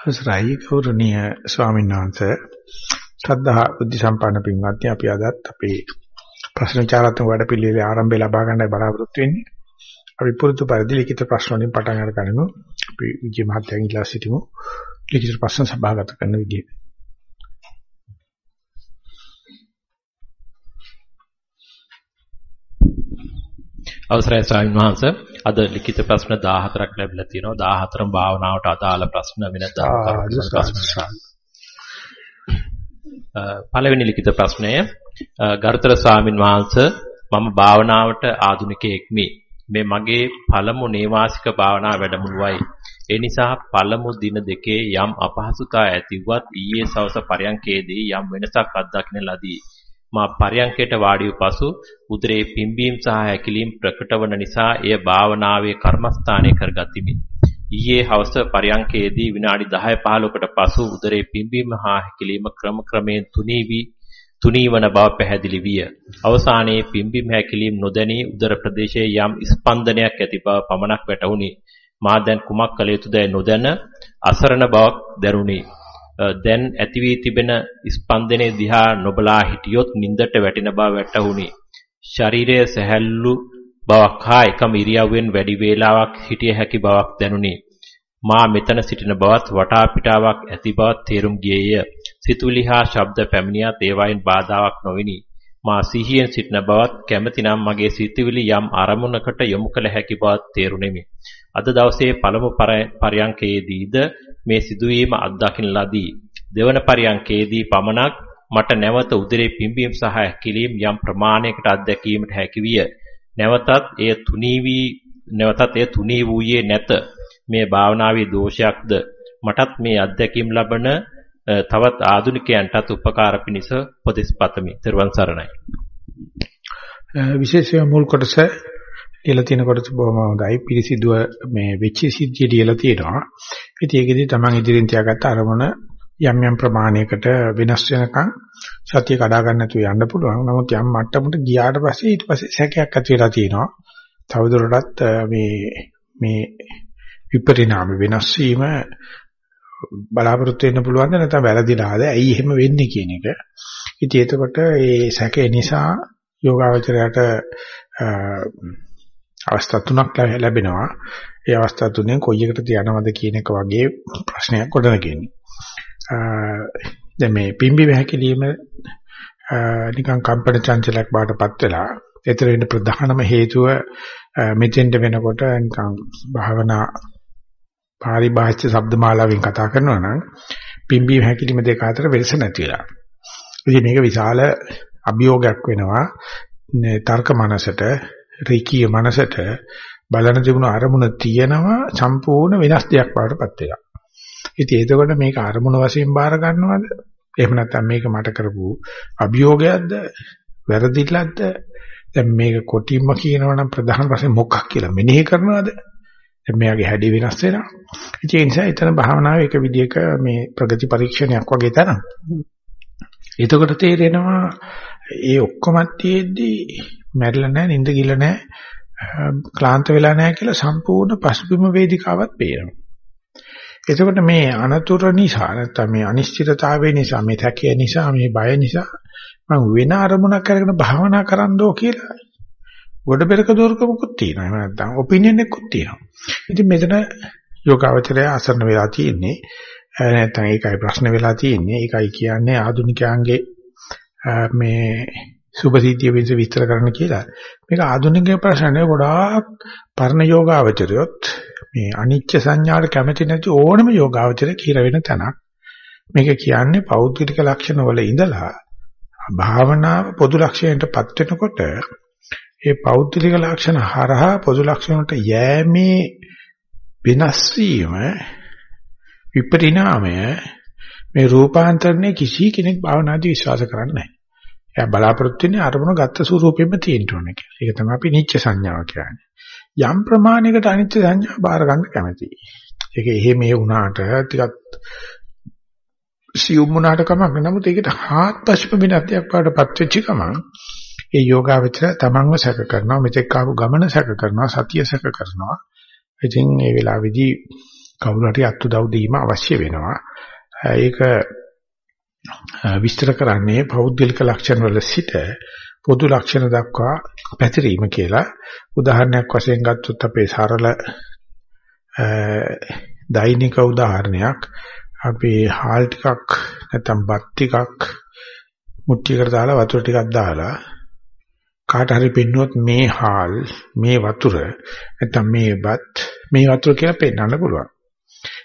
අවසරයි ගෞරවනීය ස්වාමීන් වහන්සේ ශ්‍රද්ධා බුද්ධ සම්පන්න පින්වත්නි අපි අදත් අපේ ප්‍රශ්න විචාරාත්මක වැඩපිළිවෙලේ ආරම්භය ලබා ගන්නයි බලාපොරොත්තු වෙන්නේ. අපි පුරුදු පරිදි ලිඛිත ප්‍රශ්න වලින් පටන් අරගනිමු. අපි විජය මහත්තයන් ඉල්ලා සිටිමු. ලිඛිත ප්‍රශ්න සභාගත කරන විදියට. අවසරයි ස්වාමීන් වහන්ස අද ලිඛිත ප්‍රශ්න 14ක් ලැබිලා තියෙනවා. 14ම භාවනාවට අදාළ ප්‍රශ්න වෙන ප්‍රශ්න. පළවෙනි ලිඛිත ප්‍රශ්නය ගරුතර ස්වාමීන් වහන්ස මම භාවනාවට ආධුනිකයෙක්මි මේ මගේ පළමු නේවාසික භාවනා වැඩමුළුවයි. ඒ නිසා පළමු දින දෙකේ යම් අපහසුතා ඇතිවත් ඊයේ සවස පරයන්කේදී යම් වෙනසක් අත්දකින්න ලදී මා පරයන්කයට වාඩි වූ පසු උදරේ පිම්බීම් සහ හැකිලීම් ප්‍රකට වන නිසා එය භාවනාවේ කර්මස්ථානය කරගතිමි. ඊයේ හවස පරයන්කේදී විනාඩි 10 15කට පසු උදරේ පිම්බීම හා හැකිලීම ක්‍රම ක්‍රමයෙන් තුනී වී තුනී වන බව පැහැදිලි විය. අවසානයේ පිම්බීම හැකිලීම් නොදැනී උදර ප්‍රදේශයේ යම් ස්පන්දනයක් ඇති බව පමණක් වැටහුණි. මා දැන් කුමක් කළ යුතුදයි නොදැන අසරණ බවක් දැනුනි. දැන් ඇති වී තිබෙන ස්පන්දනයේ දිහා නොබලා හිටියොත් නින්දට වැටෙන බව වැටහුණි. ශරීරයේ සැහැල්ලු බවක් හා එකම ඉරියව්වෙන් වැඩි වේලාවක් සිටිය හැකි බවක් දැනුනි. මා මෙතන සිටින බවත් වටා පිටාවක් ඇති බවත් තේරුම් ගියේය. සිතුවිලි හා ශබ්ද පැමිණියත් ඒවායින් බාධාවක් නොවිනි. මා සිහියෙන් සිටින බවත් කැමැතිනම් මගේ සිතුවිලි යම් අරමුණකට යොමු කළ හැකි බවත් තේරුණෙමි. අද දවසේ පළමු පරයන්කයේදීද මේ සිදුවීම අත්දකින්න ලදී. දෙවන පරියන්කේදී පමණක් මට නැවත උදරේ පිම්බීම සහ හැකිලීම් යම් ප්‍රමාණයකට අත්දැකීමට හැකි විය. නැවතත් එය තුනී වී නැවතත් එය තුනී වූයේ නැත. මේ භාවනාවේ දෝෂයක්ද මටත් මේ අත්දැකීම් ලබන තවත් ආධුනිකයන්ටත් උපකාර පිණිස උපදෙස් පතමි. ත්වන් සරණයි. විශේෂයෙන් මුල් කොටස ලියලා තියෙන කොටස බොහොම හොඳයි. පිළිසිදුව මේ වෙච්ච සිද්ධිය ලියලා තියෙනවා. ඉතින් ඒකෙදි තමන් ඉදිරියෙන් තියාගත්ත අරමුණ යම් යම් ප්‍රමාණයකට වෙනස් වෙනකන් සතිය කඩා ගන්න නැතුව යන්න පුළුවන්. නමුත් යම් මට්ටමකට ගියාට පස්සේ ඊට පස්සේ සැකයක් ඇති වෙලා තියෙනවා. තවදුරටත් මේ මේ විපරිණාම වෙනස් වීම බලාපොරොත්තු වෙන්න පුළුවන්ද නැත්නම් වැරදිලාද? ඇයි එහෙම වෙන්නේ කියන එක. ඉතින් එතකොට ඒ සැකේ නිසා යෝගාවචරයට අවස්ථා තුනක් ලැබෙනවා. ඒ අවස්ථා තුනෙන් කොයි එකටද යනවද කියන එක වගේ ප්‍රශ්නයක් ගොඩනගන්නේ. දැන් මේ පිම්බි වැහැකිලිම නිකන් කම්පන චංචලයක් බාටපත් වෙලා ඒතර වෙන ප්‍රධානම හේතුව මෙතෙන්ට වෙනකොට නිකන් භාවනා පාරිභාෂ්‍ය શબ્දමාලාවෙන් කතා කරනවා නම් පිම්බි වැහැකිලිම දෙක අතර වෙනස නැති වෙලා. ඉතින් මේක විශාල අභියෝගයක් වෙනවා තර්ක මනසට රීකී මනසට බලන තිබුණු අරමුණ තියෙනවා සම්පූර්ණ වෙනස් දෙයක් වඩටපත් වෙලා. ඉතින් එතකොට මේක අරමුණ වශයෙන් බාර ගන්නවද? එහෙම නැත්නම් මේක මට කරපු අභියෝගයක්ද? වැරදිලක්ද? දැන් මේක කොටිම්ම කියනවනම් ප්‍රධාන වශයෙන් මොකක් කියලා මෙනෙහි කරනවද? දැන් මෙයාගේ හැඩි වෙනස් වෙනවා. ඉතින් ඒ නිසා එතන භාවනාවේ එක විදිහක මේ ප්‍රගති පරීක්ෂණයක් වගේ තරම්. එතකොට තේරෙනවා ඒ ඔක්කොම තියෙද්දි මැරිලා නැහැ, නිින්ද ගිල නැහැ, ක්ලාන්ත වෙලා නැහැ කියලා සම්පූර්ණ පසුබිම වේදිකාවක් පේනවා. එතකොට මේ අනතුරු නිසා නැත්නම් මේ අනිශ්චිතතාවය නිසා මේ තැකිය නිසා මේ බය නිසා මම වෙන අරමුණක් අරගෙන භාවනා කරන්නෝ කියලා ගොඩ බෙරක දෝරකමකුත් තියෙනවා. එහෙම නැත්නම් ඔපිනියන් එකකුත් තියෙනවා. ඉතින් මෙතන යෝගාවචරය අසරණ වෙලා තියෙන්නේ. නැත්නම් ඒකයි ප්‍රශ්න වෙලා තියෙන්නේ. ඒකයි කියන්නේ ආධුනිකයන්ගේ මේ සුභසීතිය වෙනස විස්තර කරන්න කියලා. මේක ආධුනිකයේ ප්‍රශ්නේ ගොඩාක් පරණ යෝගාවචරයොත් මේ අනිච්ච සංඥාට කැමති නැති ඕනම යෝගාවචරය කියලා වෙන තැනක්. මේක කියන්නේ පෞද්ගලික ලක්ෂණ වල ඉඳලා භාවනාව පොදු ලක්ෂණයටපත් වෙනකොට ඒ පෞද්ගලික ලක්ෂණ හරහා පොදු ලක්ෂණයට යෑමේ වෙනස් වීම විපරිණාමය මේ රූපාන්තරණය කිසි කෙනෙක් භාවනාදී විශ්වාස කරන්නේ නැහැ. එයා බලාපොරොත්තු වෙන්නේ අරමුණ ගත්ත ස්වරූපෙම තියෙන්න ඕනේ කියලා. ඒක තමයි අපි නිච්ච සංඥාව කියන්නේ. යම් ප්‍රමාණයකට අනිත්‍ය සංඥා බාර ගන්න කැමතියි. ඒක එහෙම මේ වුණාට ටිකක් සියුම් වුණාට කමක් නමුත් ඒකට හාත්පසම වෙන අධ්‍යයක් පාඩපත් වෙච්ච ගමන් ඒ යෝගාවචර තමන්ව සැක කරනවා මෙතෙක් ආපු ගමන සැක කරනවා සතිය සැක කරනවා ඉතින් මේ වෙලාවේදී කවුරු හරි අත්උදව් දීම අවශ්‍ය වෙනවා. ඒක විස්තර කරන්නේ පෞද්ගලික ලක්ෂණ වල සිට පොදු ලක්ෂණ දක්වා පැතිරීම කියලා. උදාහරණයක් වශයෙන් ගත්තොත් අපේ සරල දෛනික උදාහරණයක් අපි හාල් ටිකක් නැත්නම් බත් ටිකක් මුට්ටියකට දාලා වතුර ටිකක් දාලා කාට හරි පෙන්නුවොත් මේ හාල් මේ වතුර නැත්නම් මේ බත් මේ වතුර කියලා පෙන්වන්න පුළුවන්.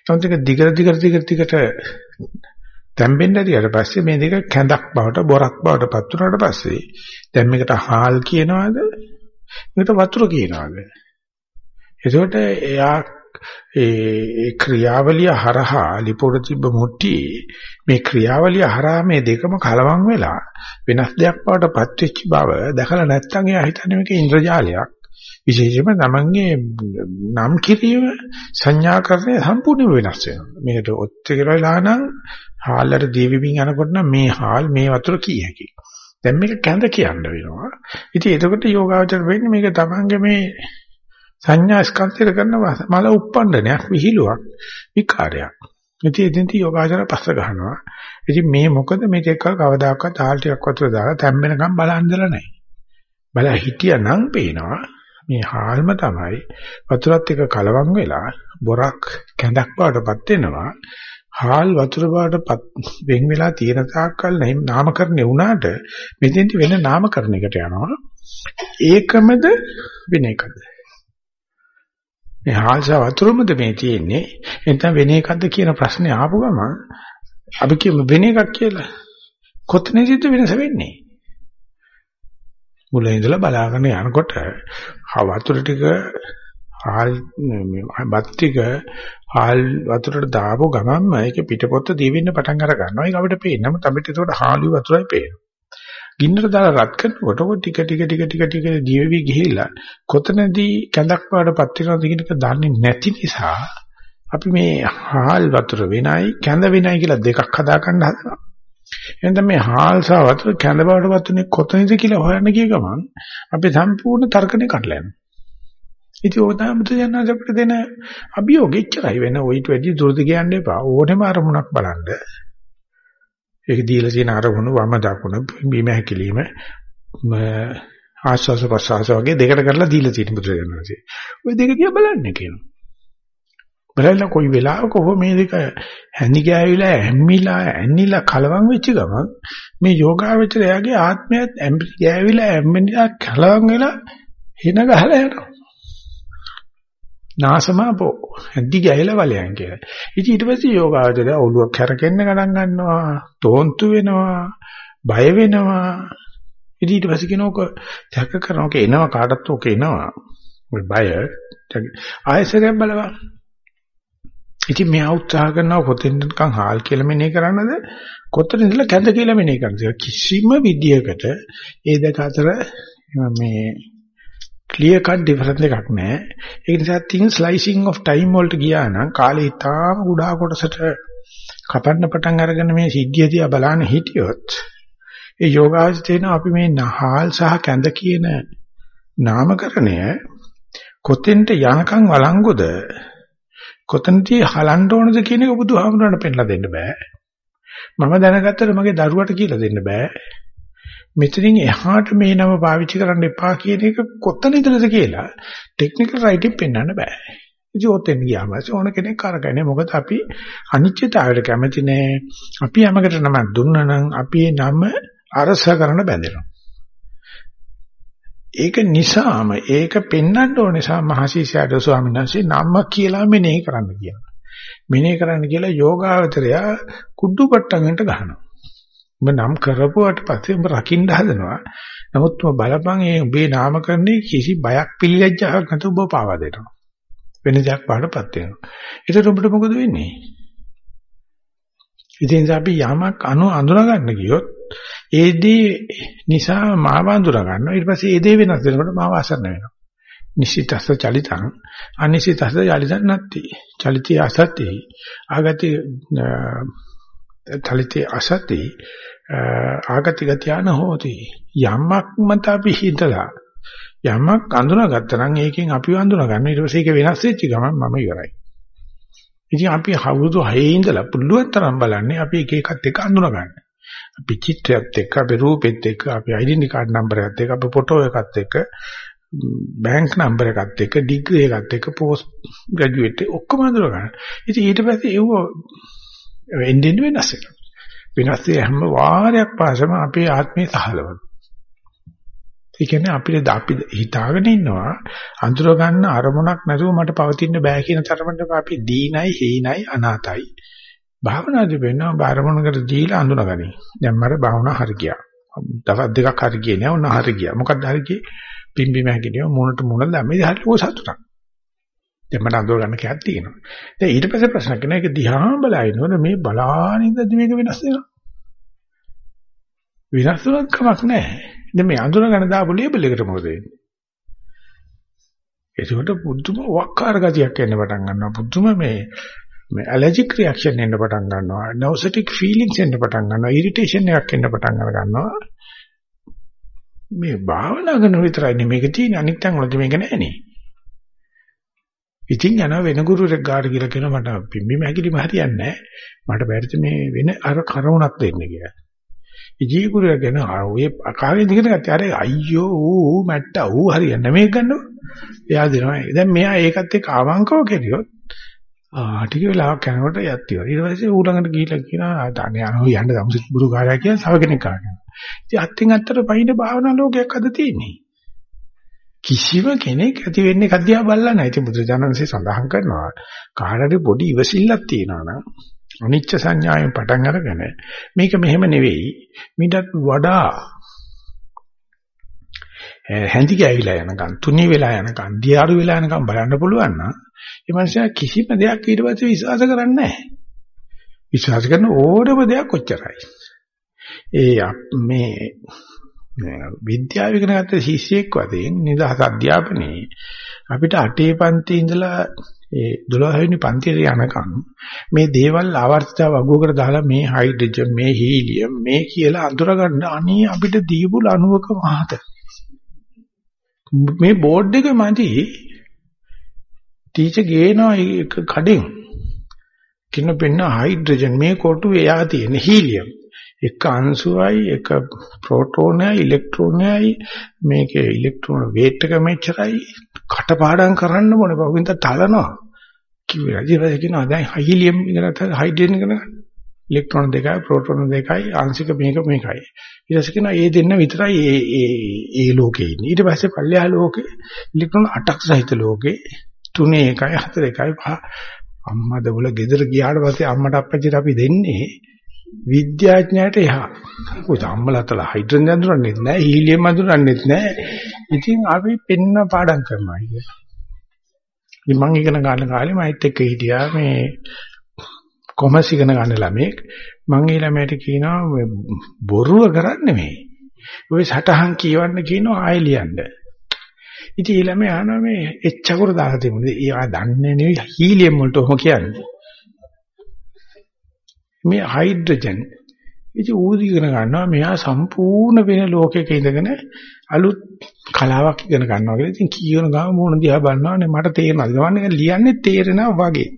නමුත් ඒක දිගට දිගට දිගට දිගට තැම්බෙන්න ඇරියට පස්සේ මේ දෙක කැඳක් බවට බොරක් බවට පත් වුණාට පස්සේ දැන් මේකට හාල් කියනවාද? මේකට වතුර කියනවාද? එතකොට එයා ඒ ක්‍රියාවලිය හරහා ලිපොඩ තිබ්බ මුට්ටි මේ ක්‍රියාවලිය හරහා මේ දෙකම කලවම් වෙලා වෙනස් දෙයක් බවට පත් වෙච්ච බව දැකලා නැත්නම් එයා හිතන්නේ මේක ඉන්ද්‍රජාලයක්. විශේෂයෙන්ම තමන්ගේ නම් කිරීම සංඥාකරණය සම්පූර්ණයෙන්ම වෙනස් වෙනවා. මේකට ඔච්චර කියලා නම් හාල්ලට දීවිමින් යනකොට නම් මේ හාල් මේ වතුර කී හැකියි. දැන් මේක කැඳ කියන්න වෙනවා. ඉතින් එතකොට යෝගාවචර වෙන්නේ මේක තමන්ගේ මේ සංඥා ස්කන්ධයට කරන මල උප්පණ්ඩනයක් විහිළුවක් විකාරයක්. ඉතින් එදින්ටි යෝගාචර පස්ස ගන්නවා. ඉතින් මේ මොකද මේක එක්ක කවදාකවත් ආල් ටිකක් වතුර දාලා තැම්බෙනකම් බලන්දලා නැහැ. බල හිටියනම් පේනවා මේ හාල්ම තමයි වතුරත් එක්ක කලවම් වෙලා බොරක් කැඳක් බවටපත් වෙනවා. හාල් වතුර බවටපත් වෙන් වෙලා තියෙන තාක්කල් නාමකරණය වුණාට මෙතෙන්දි වෙන නාමකරණයකට යනවා. ඒකමද වෙන එකද? මේ හාල්ස වතුරමද මේ තියෙන්නේ? එතන වෙන එකක්ද කියන ප්‍රශ්නේ ආපු ගමන් අපි කියමු වෙන එකක් කියලා. කොතනදද වෙනස වෙන්නේ? මුලින් ඉඳලා බලාගෙන යනකොට වතුර ටික හාල් බත් ටික හාල් වතුරට දාපු ගමන්ම ඒක පිටපොත්ත දිවෙන්න පටන් අර ගන්නවා. ඒක අපිට පේන්නේ. නමුත් අපිට ඒකට හාලු වතුරයි පේන්නේ. ගින්නට දාලා රත් කරනකොට ඔය ටික ටික ටික ටික ටික දිවෙවි ගිහිල්ලා කොතනදී කැඳක් පාඩපත් වෙනවද කියන එක දන්නේ නැති නිසා අපි මේ හාල් වතුර වෙනයි කැඳ වෙනයි කියලා දෙකක් හදා ගන්න හදනවා. එහෙනම් මේ හාල් සහ වතුර කැඳ බවටපත් උනේ කොතනද කියලා හොයන්න ගිය ගමන් අපි සම්පූර්ණ තර්කණේ කඩලා යනවා. ඉතින් ඕක තමයි බුදුජානක අපිට දෙන අභියෝගෙ ඉච්චරයි වෙන ඔයිට වැඩි දුරද කියන්න එපා. ඕනෙම අරමුණක් බලන්න. ඒක දීලා තියෙන අරමුණු වම දකුණ බීම හැකිලිම ආස්වාස ප්‍රසආස වගේ දෙකට කරලා දීලා තියෙන බුදුජානකසේ. ওই දෙක දිහා බලන්න කියනවා. බලන්න කොයි වෙලාවක ඔබ මේ දෙක හැඳි ගෑවිලා හැම්මිලා ඇන්නිලා කලවම් වෙච්ච ගමන් මේ යෝගාවචරයාගේ ආත්මයත් ඇම්බි ගෑවිලා හැම්මිලා කලවම් වෙලා හින ගහලා යනවා. නාසමාපෝ හැඳි ගෑවිලා වලයන් කියලා. ඉතින් ඊට පස්සේ යෝගාවචරය ඔළුව කැරකෙන්න ගණන් ගන්නවා, තෝන්තු වෙනවා, බය වෙනවා. ඉතින් ඊට පස්සේ කියනෝක දැක කරනෝක එනවා කාටත් ඕක එනවා. ඔය බය ආයසරයක් බලවා ඉතින් මෙයා උත්සාහ කරනවා කොතෙන්දකම් හාල් කියලා මෙනේ කරන්නද? කොතන ඉඳලා කැඳ කියලා මෙනේ කරන්නද? කිසිම විදියකට ඒ දෙක අතර මේ ක්ලියර් කට් ඩිෆරන්ස් එකක් නැහැ. ඒ නිසා තින් ස්ලයිසිං ඔෆ් ටයිම් වලට ගියා නම් කාලේ ඉතාම උඩා කොටසට කපන්න පටන් අරගෙන මේ සිද්ධිය දිහා බලන්න හිටියොත් ඒ යෝගාවචතේන අපි මේ නහල් සහ කැඳ කියන නාමකරණය කොතෙන්ට යනකම් වළංගුද? කොතනදී හලන්න ඕනද කියන එක බුදුහාමුදුරන්ට පෙන්නලා දෙන්න බෑ. මම දැනගත්තට මගේ දරුවට කියලා දෙන්න බෑ. මෙතනින් එහාට මේ නම පාවිච්චි කරන්න එපා කියන එක කොතන ඉඳලාද කියලා ටෙක්නිකල් රයිටින් පෙන්වන්න බෑ. ඉතින් ඔතෙන් ගියාම ඕන කෙනෙක් කරගන්නේ මොකද අපි අනිත්‍යතාවයට කැමති නෑ. අපි යමකට නමක් දුන්නා නම් අපි නම අරස කරන බැඳෙනවා. ඒක නිසාම ඒක පෙන්වන්න ඕන නිසා මහසීසයාට ස්වාමීන් වහන්සේ නම්ම කියලා මෙනෙහි කරන්න කියනවා. මෙනෙහි කරන්න කියලා යෝගාවචරය කුඩු පට්ටමකට ගහනවා. ඔබ නම් කරපුවාට පස්සේ ඔබ රකින්න හදනවා. නමුත් ඔබ බලපන් ඒ ඔබේ නාමකරණේ කිසි බයක් පිළිලැජ්ජාවක් නැතුව ඔබ පාවා දෙනවා. වෙන දෙයක් පාඩපත් වෙනවා. ඒකට ඔබට මොකද වෙන්නේ? ඉතින් අපි යමක් අනු අඳුනා ගන්න ගියොත් ඒ දේ නිසා මාව අඳුර ගන්නවා. ඊට පස්සේ ඒ දේ වෙනස් වෙනකොට මාව අසරණ වෙනවා. නිසිතස්ස චලිතං අනිසිතස්ස චලිතං නැත්ති. චලිතී අසති ආගති චලිතී අසති ආගති ගතියන හෝති. යමක් මත අපි හිතලා යමක් අඳුනගත්තා නම් ඒකෙන් අපිව අඳුන ගන්න. ඊට පස්සේ ඒක වෙනස් වෙච්ච ගමන් මම ඉවරයි. ඉතින් අපි අවුරුදු 6 ඉඳලා පුළුවන් තරම් බලන්නේ අපි එක එකත් එක්ක අඳුන ගන්න. අපි චිත්‍රයත් එක්ක, අපි රූපෙත් එක්ක, අපි ඩෙන්ටි කාඩ් නම්බරයත් එක්ක, අපි ෆොටෝ එකත් එක්ක, බැංක් නම්බර එකත් එක්ක, ඩිග්‍රී එකත් එක්ක, පෝස්ට් ග්‍රැජුවේට් ඔක්කොම අඳුන ගන්න. ඉතින් ඊට පස්සේ ඒව එන්නේ වෙනස් වෙනවා. වෙනස් හැම වාරයක් පාසම අපේ ආත්මය සහලවන. ඒ කියන්නේ අපිට අපි හිතාගෙන ඉන්නවා අඳුර ගන්න අරමුණක් නැතුව මට පවතින්න බෑ කියන තරමට අපි දීනයි හේනයි අනාතයි. භාවනාදී වෙනවා බාරමුණකට දීලා අඳුනගනි. දැන් මට භාවනා හරි ගියා. දවස් දෙකක් හරි ගියේ නෑ ඔන්න හරි ගියා. මොකක්ද හරි ගියේ? පිම්බිම හැකිනේ මොනට මොන දැම්මේ හරි ලෝ සතුටක්. දැන් මට අඳුර ගන්න කැක් තියෙනවා. දැන් ඊට පස්සේ ප්‍රශ්න කරන එක දිහා බලනකොට මේ බලානින්ද මේක වෙනස් වෙනවා. වෙනස් වුණත් කමක් නැහැ. දැන් මේ අඳුර ගන්න දාපු ලේබල් එකට මොකද වෙන්නේ? ඒකට පුදුම වක්කාර ගතියක් එන්න පටන් ගන්නවා. පුදුම මේ මේ ඇලර්ජික් රියැක්ෂන් එන්න පටන් ගන්නවා. නෝසටික් ෆීලිංස් එන්න පටන් ගන්නවා. ඉරිටේෂන් එකක් එන්න පටන් ගන්නවා. මේ භාවනා කරන විතරයි මේක තියෙන්නේ. අනිත් තැන් වලදී මේක නැහැ නේ. ඉතින් යනවා වෙන ගුරුවරෙක් ගාඩ කියලා කියන මට පිම්බි මහැකිලිම හරියන්නේ නැහැ. මට බැරිද මේ වෙන අර කරවුණක් දෙන්න කියලා. ඉජී ගුරුවරයා කියන ඔය කාගෙන් දිගට ගත්තේ අර අයියෝ ඌ මැට්ටා ඌ හරියන්නේ මේක ගන්නව. එයා දෙනවා. දැන් මෙයා ඒකත් එක්ක අවංකව කෙරියොත් ආ ටික වෙලාවක් යනකොට යත් ඉවර. ඊට පස්සේ ඌ ළඟට ගිහිල්ලා කියනවා අනේ යනවා යන්න දම්සිත් බුරු කාර්යය කියන සව කෙනෙක් කාගෙන. ඉතින් අත්ෙන් අත්තට පයින් භාවනා ලෝකයක් අද තියෙන්නේ. කිසිම කෙනෙක් ඇති වෙන්නේ කද්දියා බලලා නැහැ. ඉතින් බුදුරජාණන්සේ සඳහන් කරනවා කාටරි පොඩි ඉවසිල්ලක් තියෙනවා නම් අනිච්ච සංඥාවෙන් පටන් අරගෙන මේක මෙහෙම නෙවෙයි. මිටත් වඩා හැඳි ගෑවිලා යනකම් තුනී වෙලා යනකම් දියාරු වෙලා යනකම් බලන්න පුළුවන් නම් ඒ මනුස්සයා කිසිම දෙයක් ඊට පස්සේ විශ්වාස කරන්නේ නැහැ. විශ්වාස කරන ඕනම දෙයක් කොච්චරයි. ඒ මේ විද්‍යාව ඉගෙන ගත්ත ශිෂ්‍යෙක් වශයෙන් නිදහස් අධ්‍යාපනයේ අපිට අටේ පන්ති ඉඳලා ඒ 12 වෙනි පන්තියට යනකම් මේ දේවල් ආවර්තිතාව අගුවකට දාලා මේ හයිඩ්‍රජන් මේ හීලියම් මේ කියලා අඳුරගන්න අනේ අපිට දීපු ලණුවක මහත මේ බෝඩ් එක මැදි ටීචර් ගේනවා කඩෙන්. කින පෙන්න හයිඩ්‍රජන් මේ කොටු එයා තියෙන හීලියම්. එක අංශුවයි එක ප්‍රෝටෝනයයි ඉලෙක්ට්‍රෝනයයි මේකේ ඉලෙක්ට්‍රෝන වේට් එක මෙච්චරයි. කටපාඩම් කරන්න ඕනේ බවකින්ද තලනවා. කිව්වා ඊට කියනවා දැන් හීලියම් ඉගෙන ගන්න හයිඩ්‍රජන් ඉගෙන ගන්න. ඉලෙක්ට්‍රෝන දෙකයි ප්‍රෝටෝන දෙකයි ආංශික මේක මේකයි. ඊට පස්සේ කියනවා ඒ දෙන්න විතරයි ඒ ඒ ඒ ලෝකේ ඉන්නේ. ඊට පස්සේ පල්ලෙහා ලෝකේ ඉලෙක්ට්‍රෝන 8ක් සහිත ලෝකේ තුනේ එකයි හතර එකයි පහ අම්මා දවල ගෙදර ගියාට පස්සේ අම්මට අප්පච්චිට අපි දෙන්නේ විද්‍යාඥයාට එහා. ඔය අම්මලාතලා හයිඩ්‍රජන් අඳුරන්නේ නැහැ, හීලියම් අඳුරන්නේ නැහැ. ඉතින් අපි පෙන්න පාඩම් කරනවා කියන්නේ. ඉතින් මම ඉගෙන ගන්න කාලේ මයිත් එක්ක හිටියා මේ කොමර්ස් ඉගෙන ගන්න ළමෙක්. මම ඒ ළමයට කියනවා බොරුව කරන්නේ මේ. ඔය සටහන් කියවන්න කියනවා ආයෙ ලියන්න. ඉතින් ඒ ළමයා අහනවා මේ එච්චකුර දාලා තිබුණේ. එයා දන්නේ නෙවෙයි හීලියම් වලට ඔහොම කියන්නේ. මේ හයිඩ්‍රජන් ඉතින් ඌ ඉගෙන ගන්නවා මෙයා සම්පූර්ණ වෙන ලෝකයක ඉඳගෙන අලුත් කලාවක් ඉගෙන ගන්නවා කියලා. ඉතින් කියන ගාම මොන දිහා බලනවානේ මට තේරෙනවා. ගමන්නේ ලියන්නේ තේරෙනවා වගේ.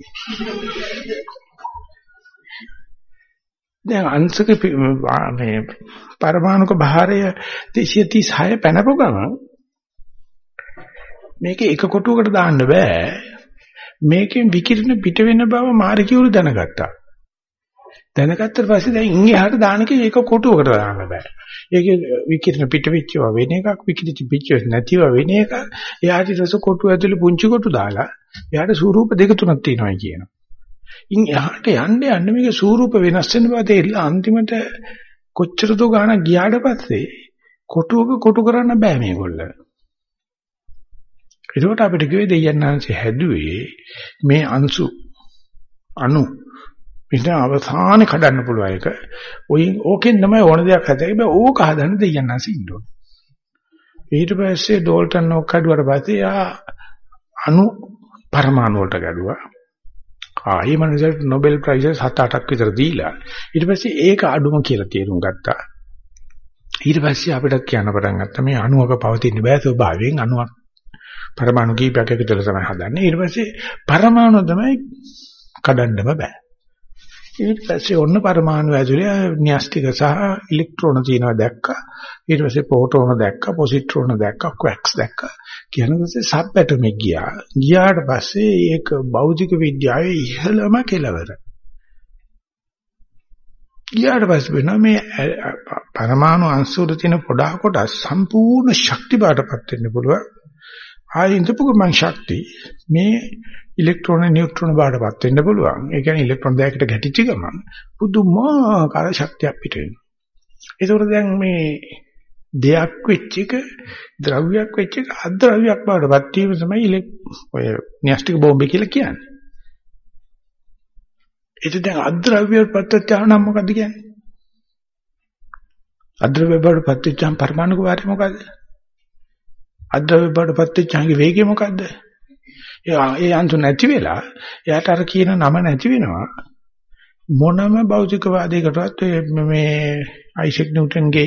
දැන් අංශක මේ පරමාණුක භාරය 236 පැනපු ගමන් මේක එක කොටුවකට දාන්න බෑ. මේකෙන් විකිරණ පිට වෙන බව මාර්ගියුරු දැනගත්තා. දැනගත්තට පස්සේ දැන් ඉන් එහාට දාන එක ඒක කොටුවකට දාන්න බෑ. ඒක විකිරණ පිට වෙච්චව වෙන එකක් විකිරිච්ච පිච්ච නැතිව වෙන එක. එයාට රස කොටුව ඇතුලේ පුංචි කොටු දාලා එයාට ස්වරූප දෙක තුනක් තියෙනවා කියනවා. ඉන් එහාට යන්න යන්න මේක ස්වරූප වෙනස් වෙන බව තේරිලා අන්තිමට කොච්චර දෝ ගාණක් ගියාට පස්සේ කොටුවක කොටු කරන්න බෑ මේගොල්ල. ඒකට අපිට කිව්වේ දෙයයන්ාංශය හැදුවේ මේ අංශු අණු මෙතන අවසානේ කඩන්න පුළුවන් එක. ඔය ඕකෙන් තමයි ඕන දෙයක් හදන්නේ. හැබැයි ඕක හදන්න දෙයයන්ාංශ ඉන්න ඕනේ. ඊට පස්සේ ඩෝල්ටන් ඕක කඩුවට පස්සේ ආ අණු පරමාණු වලට ගැඩුවා. ආ ඒ මනුස්සයට Nobel Prize 7-8ක් විතර දීලා ඊට පස්සේ ඒක අඩුම කියලා තේරුම් ගත්තා. ඊට පස්සේ අපිට කියන්න පටන් ගත්තා මේ අණුවක පවතින බෑ ස්වභාවයෙන් අණුවක් පරමාණු කීපයක් එකතුලා තමයි හදන්නේ. ඊට පස්සේ පරමාණු තමයි කඩන්නම බෑ. ඊට පස්සේ ඔන්න පරමාණු ඇතුලේ න්‍යෂ්ටික සහ ඉලෙක්ට්‍රෝන තියෙනවා දැක්කා. ඊට පස්සේ ප්‍රෝටෝන දැක්කා, පොසිට්‍රෝන දැක්කා, ක්වැක්ස් දැක්කා. කියනකොට සබ් ඇටොමික් ගියා. ගියාට පස්සේ ඒක භෞතික විද්‍යාවේ ඉහළම කෙලවර. ඊට පස්සේ වෙනවා මේ පරමාණු අංශු වල තියෙන පොඩා කොටස් සම්පූර්ණ ශක්ති බාටපත් වෙන්න පුළුවන්. ආයෙ ඉඳපු ගමන් ශක්ති මේ ඉලෙක්ට්‍රෝන නියුට්‍රෝන බාටපත් වෙන්න පුළුවන්. ඒ කියන්නේ ඉලෙක්ට්‍රෝන දෙකකට ගැටිච්ච ගමන් පුදුමාකාර ශක්තියක් පිට වෙනවා. ඒකෝර දැන් මේ දෙයක් වෙච්ච එක ද්‍රව්‍යයක් වෙච්ච එක අද්‍රව්‍යයක් බාටපත් වීම තමයි ඔය න්‍යෂ්ටික බෝම්බේ කියලා කියන්නේ. ඒක දැන් අද්‍රව්‍ය පත්‍ත්‍යාව නම් මොකද්ද කියන්නේ? අද්‍රව්‍ය බවට පත්‍ත්‍යාව පරමාණු වාරය මොකද්ද? අද්‍රව්‍ය බවට පත්‍ත්‍යාවගේ වේගය මොකද්ද? ඒ අන්තු නැති වෙලා එයාට අර කියන නම නැති වෙනවා. මොනම භෞතිකවාදයකටවත් මේ අයිසෙක් නිව්ටන්ගේ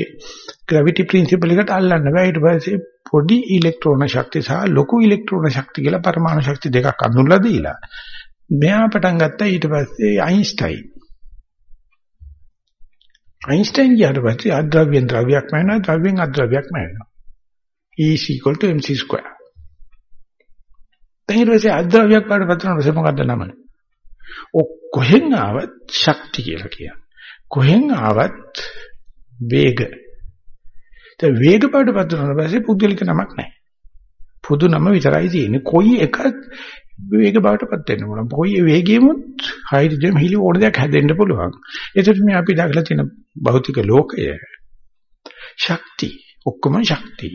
ග්‍රැවිටි ප්‍රින්සිපල් එකට අල්ලන්න බෑ ඊට පස්සේ පොඩි ඉලෙක්ට්‍රෝන ශක්තිය සහ ලොකු ඉලෙක්ට්‍රෝන ශක්තිය කියලා පරමාණු ශක්ති දෙකක් අඳුල්ලා දීලා මෙයා පටන් ගත්තා ඊට පස්සේ අයින්ස්ටයින්. අයින්ස්ටයින් ගියාට පස්සේ අද්‍රව්‍යෙන් ද්‍රව්‍යයක්ම වෙනවා ද්‍රව්‍යෙන් අද්‍රව්‍යයක්ම වෙනවා. E mc2. ඊට පස්සේ අද්‍රව්‍යයක් වඩපත් වෙනකොට මොකද්ද නම? කොහෙන් ආවත් ශක්තිය කියලා කියනවා. කොහෙන් ආවත් වේග. ඒ වේග පාඩපත් වෙනකොට පස්සේ පුද්ගලික නමක් නැහැ. පොදු නම විතරයි තියෙන්නේ. කොයි එකක් වේග බවටපත් වෙන්න පුළුවන්. කොයි වේගෙමුත් හයිඩ්‍රජන් හිලි ඕන දෙයක් හැදෙන්න පුළුවන්. ඒකට මේ අපි දැකලා තියෙන භෞතික ලෝකය ශක්ති ඔක්කොම ශක්ති.